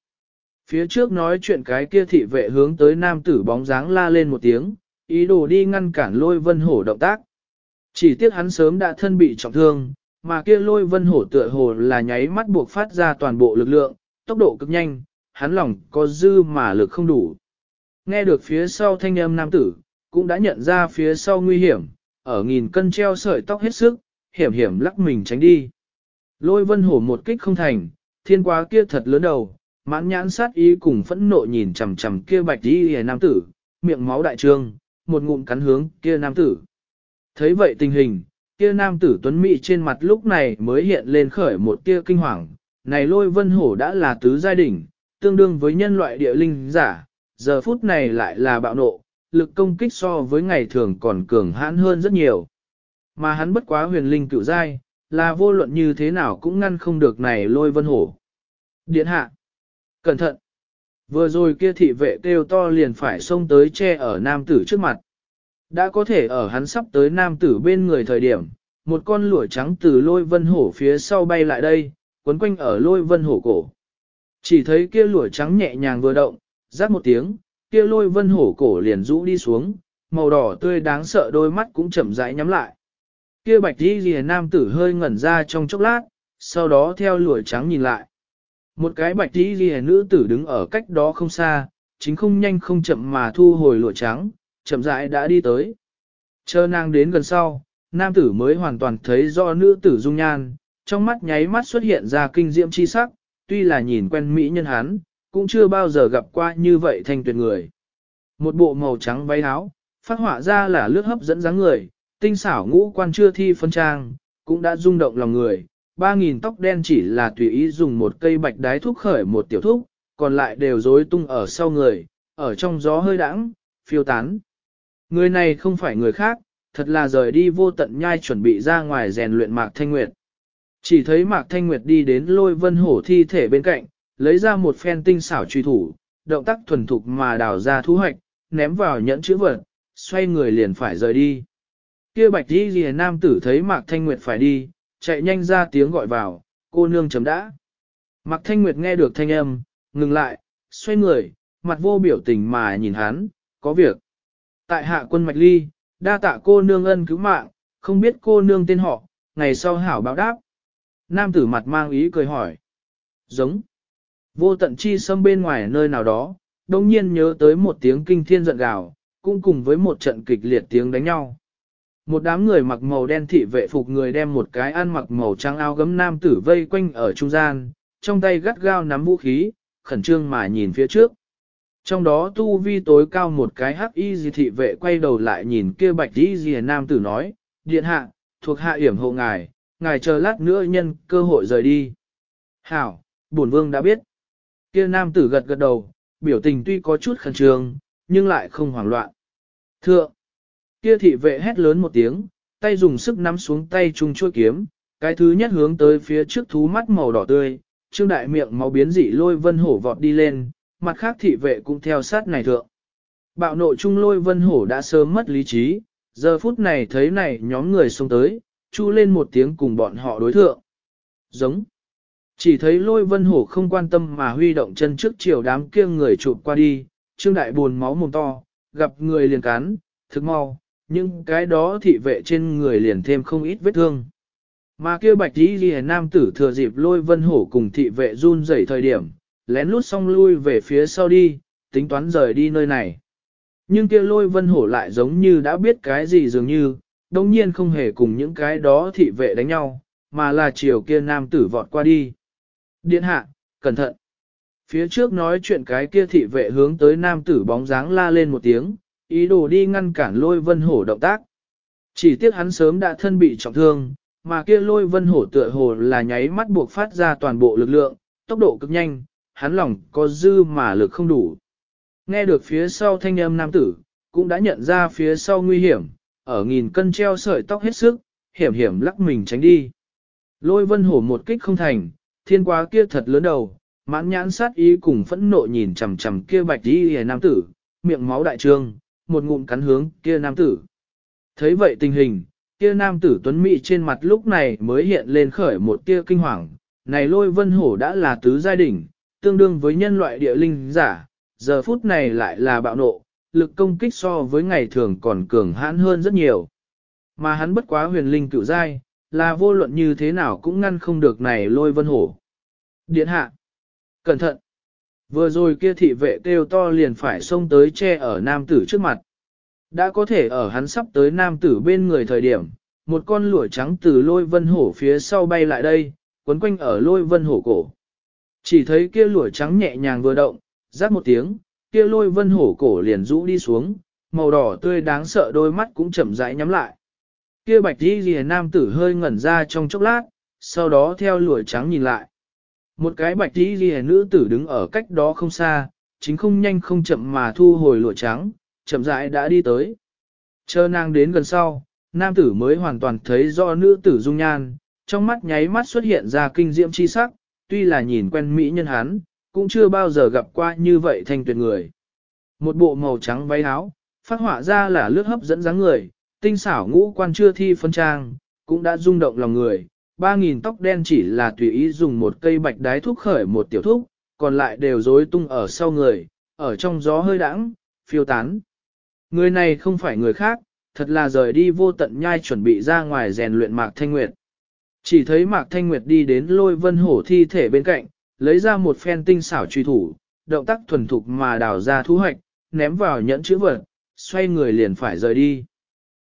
Phía trước nói chuyện cái kia thị vệ hướng tới nam tử bóng dáng la lên một tiếng, ý đồ đi ngăn cản lôi vân hổ động tác. Chỉ tiếc hắn sớm đã thân bị trọng thương, mà kia lôi vân hổ tựa hồ là nháy mắt buộc phát ra toàn bộ lực lượng, tốc độ cực nhanh, hắn lòng có dư mà lực không đủ. Nghe được phía sau thanh âm nam tử, cũng đã nhận ra phía sau nguy hiểm, ở nghìn cân treo sợi tóc hết sức, hiểm hiểm lắc mình tránh đi. Lôi vân hổ một kích không thành, thiên quá kia thật lớn đầu, mãn nhãn sát ý cùng phẫn nộ nhìn chằm chằm kia bạch đi hề nam tử, miệng máu đại trương, một ngụm cắn hướng kia nam tử. Thấy vậy tình hình, kia nam tử tuấn mỹ trên mặt lúc này mới hiện lên khởi một tia kinh hoàng, này lôi vân hổ đã là tứ giai đỉnh, tương đương với nhân loại địa linh giả, giờ phút này lại là bạo nộ, lực công kích so với ngày thường còn cường hãn hơn rất nhiều. Mà hắn bất quá huyền linh cựu giai, là vô luận như thế nào cũng ngăn không được này lôi vân hổ. Điện hạ! Cẩn thận! Vừa rồi kia thị vệ kêu to liền phải xông tới che ở nam tử trước mặt. Đã có thể ở hắn sắp tới nam tử bên người thời điểm, một con lũa trắng từ lôi vân hổ phía sau bay lại đây, quấn quanh ở lôi vân hổ cổ. Chỉ thấy kia lũa trắng nhẹ nhàng vừa động, rát một tiếng, kia lôi vân hổ cổ liền rũ đi xuống, màu đỏ tươi đáng sợ đôi mắt cũng chậm rãi nhắm lại. Kia bạch đi rìa nam tử hơi ngẩn ra trong chốc lát, sau đó theo lụa trắng nhìn lại. Một cái bạch đi rìa nữ tử đứng ở cách đó không xa, chính không nhanh không chậm mà thu hồi lụa trắng, chậm rãi đã đi tới. Chờ nàng đến gần sau, nam tử mới hoàn toàn thấy do nữ tử dung nhan, trong mắt nháy mắt xuất hiện ra kinh diễm chi sắc, tuy là nhìn quen mỹ nhân hắn, cũng chưa bao giờ gặp qua như vậy thanh tuyệt người. Một bộ màu trắng váy áo, phát họa ra là lướt hấp dẫn dáng người, tinh xảo ngũ quan chưa thi phân trang, cũng đã rung động lòng người. Ba nghìn tóc đen chỉ là tùy ý dùng một cây bạch đái thúc khởi một tiểu thúc, còn lại đều rối tung ở sau người, ở trong gió hơi đãng, phiêu tán. Người này không phải người khác, thật là rời đi vô tận nhai chuẩn bị ra ngoài rèn luyện Mạc Thanh Nguyệt. Chỉ thấy Mạc Thanh Nguyệt đi đến lôi vân hổ thi thể bên cạnh, lấy ra một phen tinh xảo truy thủ, động tác thuần thục mà đào ra thu hoạch, ném vào nhẫn chữ vật, xoay người liền phải rời đi. Kia bạch đi rìa nam tử thấy Mạc Thanh Nguyệt phải đi, chạy nhanh ra tiếng gọi vào, cô nương chấm đã. Mạc Thanh Nguyệt nghe được thanh âm, ngừng lại, xoay người, mặt vô biểu tình mà nhìn hắn, có việc. Tại hạ quân mạch ly, đa tạ cô nương ân cứu mạng, không biết cô nương tên họ, ngày sau hảo báo đáp. Nam tử mặt mang ý cười hỏi. Giống. Vô tận chi xâm bên ngoài nơi nào đó, đông nhiên nhớ tới một tiếng kinh thiên giận gào, cũng cùng với một trận kịch liệt tiếng đánh nhau. Một đám người mặc màu đen thị vệ phục người đem một cái ăn mặc màu trắng áo gấm nam tử vây quanh ở trung gian, trong tay gắt gao nắm vũ khí, khẩn trương mà nhìn phía trước. Trong đó tu vi tối cao một cái hắc y gì thị vệ quay đầu lại nhìn kia bạch y gì nam tử nói, điện hạ, thuộc hạ hiểm hộ ngài, ngài chờ lát nữa nhân cơ hội rời đi. Hảo, bổn vương đã biết. Kia nam tử gật gật đầu, biểu tình tuy có chút khẩn trương, nhưng lại không hoảng loạn. Thượng, kia thị vệ hét lớn một tiếng, tay dùng sức nắm xuống tay trung chuôi kiếm, cái thứ nhất hướng tới phía trước thú mắt màu đỏ tươi, trương đại miệng máu biến dị lôi vân hổ vọt đi lên, mặt khác thị vệ cũng theo sát này thượng. Bạo nộ trung lôi vân hổ đã sớm mất lý trí, giờ phút này thấy này nhóm người xông tới, chu lên một tiếng cùng bọn họ đối thượng. Giống. Chỉ thấy lôi vân hổ không quan tâm mà huy động chân trước chiều đám kia người chụp qua đi, trương đại buồn máu mồm to, gặp người liền cắn, thức mau, nhưng cái đó thị vệ trên người liền thêm không ít vết thương. Mà kia bạch đi ghi nam tử thừa dịp lôi vân hổ cùng thị vệ run rẩy thời điểm, lén lút xong lui về phía sau đi, tính toán rời đi nơi này. Nhưng kia lôi vân hổ lại giống như đã biết cái gì dường như, đồng nhiên không hề cùng những cái đó thị vệ đánh nhau, mà là chiều kia nam tử vọt qua đi. Điện hạ, cẩn thận. Phía trước nói chuyện cái kia thị vệ hướng tới nam tử bóng dáng la lên một tiếng, ý đồ đi ngăn cản lôi vân hổ động tác. Chỉ tiếc hắn sớm đã thân bị trọng thương, mà kia lôi vân hổ tựa hồ là nháy mắt buộc phát ra toàn bộ lực lượng, tốc độ cực nhanh, hắn lòng có dư mà lực không đủ. Nghe được phía sau thanh âm nam tử, cũng đã nhận ra phía sau nguy hiểm, ở nghìn cân treo sợi tóc hết sức, hiểm hiểm lắc mình tránh đi. Lôi vân hổ một kích không thành, thiên quá kia thật lớn đầu, mãn nhãn sát ý cùng phẫn nộ nhìn chằm chằm kia bạch đi hề nam tử, miệng máu đại trương, một ngụm cắn hướng kia nam tử. Thấy vậy tình hình, kia nam tử tuấn mỹ trên mặt lúc này mới hiện lên khởi một tia kinh hoàng, này lôi vân hổ đã là tứ giai đỉnh, tương đương với nhân loại địa linh giả, giờ phút này lại là bạo nộ, lực công kích so với ngày thường còn cường hãn hơn rất nhiều. Mà hắn bất quá huyền linh cựu giai, là vô luận như thế nào cũng ngăn không được này lôi vân hổ. Điện hạ! Cẩn thận! Vừa rồi kia thị vệ kêu to liền phải xông tới che ở nam tử trước mặt. Đã có thể ở hắn sắp tới nam tử bên người thời điểm, một con lụa trắng từ lôi vân hổ phía sau bay lại đây, quấn quanh ở lôi vân hổ cổ. Chỉ thấy kia lụa trắng nhẹ nhàng vừa động, rát một tiếng, kia lôi vân hổ cổ liền rũ đi xuống, màu đỏ tươi đáng sợ đôi mắt cũng chậm rãi nhắm lại. Kia bạch đi rìa nam tử hơi ngẩn ra trong chốc lát, sau đó theo lụa trắng nhìn lại. Một cái bạch đi ghi nữ tử đứng ở cách đó không xa, chính không nhanh không chậm mà thu hồi lụa trắng, chậm rãi đã đi tới. Chờ nàng đến gần sau, nam tử mới hoàn toàn thấy do nữ tử dung nhan, trong mắt nháy mắt xuất hiện ra kinh diễm chi sắc, tuy là nhìn quen mỹ nhân hắn, cũng chưa bao giờ gặp qua như vậy thanh tuyệt người. Một bộ màu trắng váy áo, phát họa ra là lướt hấp dẫn dáng người, tinh xảo ngũ quan chưa thi phân trang, cũng đã rung động lòng người. Ba nghìn tóc đen chỉ là tùy ý dùng một cây bạch đái thuốc khởi một tiểu thuốc, còn lại đều rối tung ở sau người, ở trong gió hơi đãng, phiêu tán. Người này không phải người khác, thật là rời đi vô tận nhai chuẩn bị ra ngoài rèn luyện Mạc Thanh Nguyệt. Chỉ thấy Mạc Thanh Nguyệt đi đến lôi vân hổ thi thể bên cạnh, lấy ra một phen tinh xảo truy thủ, động tác thuần thục mà đào ra thu hoạch, ném vào nhẫn chữ vật, xoay người liền phải rời đi.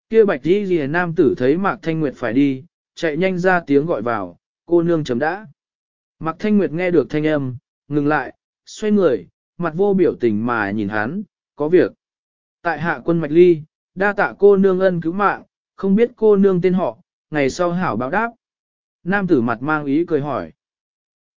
Kia bạch đi ghi nam tử thấy Mạc Thanh Nguyệt phải đi, chạy nhanh ra tiếng gọi vào, cô nương chấm đã. Mạc Thanh Nguyệt nghe được thanh âm, ngừng lại, xoay người, mặt vô biểu tình mà nhìn hắn, có việc. Tại hạ quân mạch ly, đa tạ cô nương ân cứu mạng, không biết cô nương tên họ, ngày sau hảo báo đáp. Nam tử mặt mang ý cười hỏi.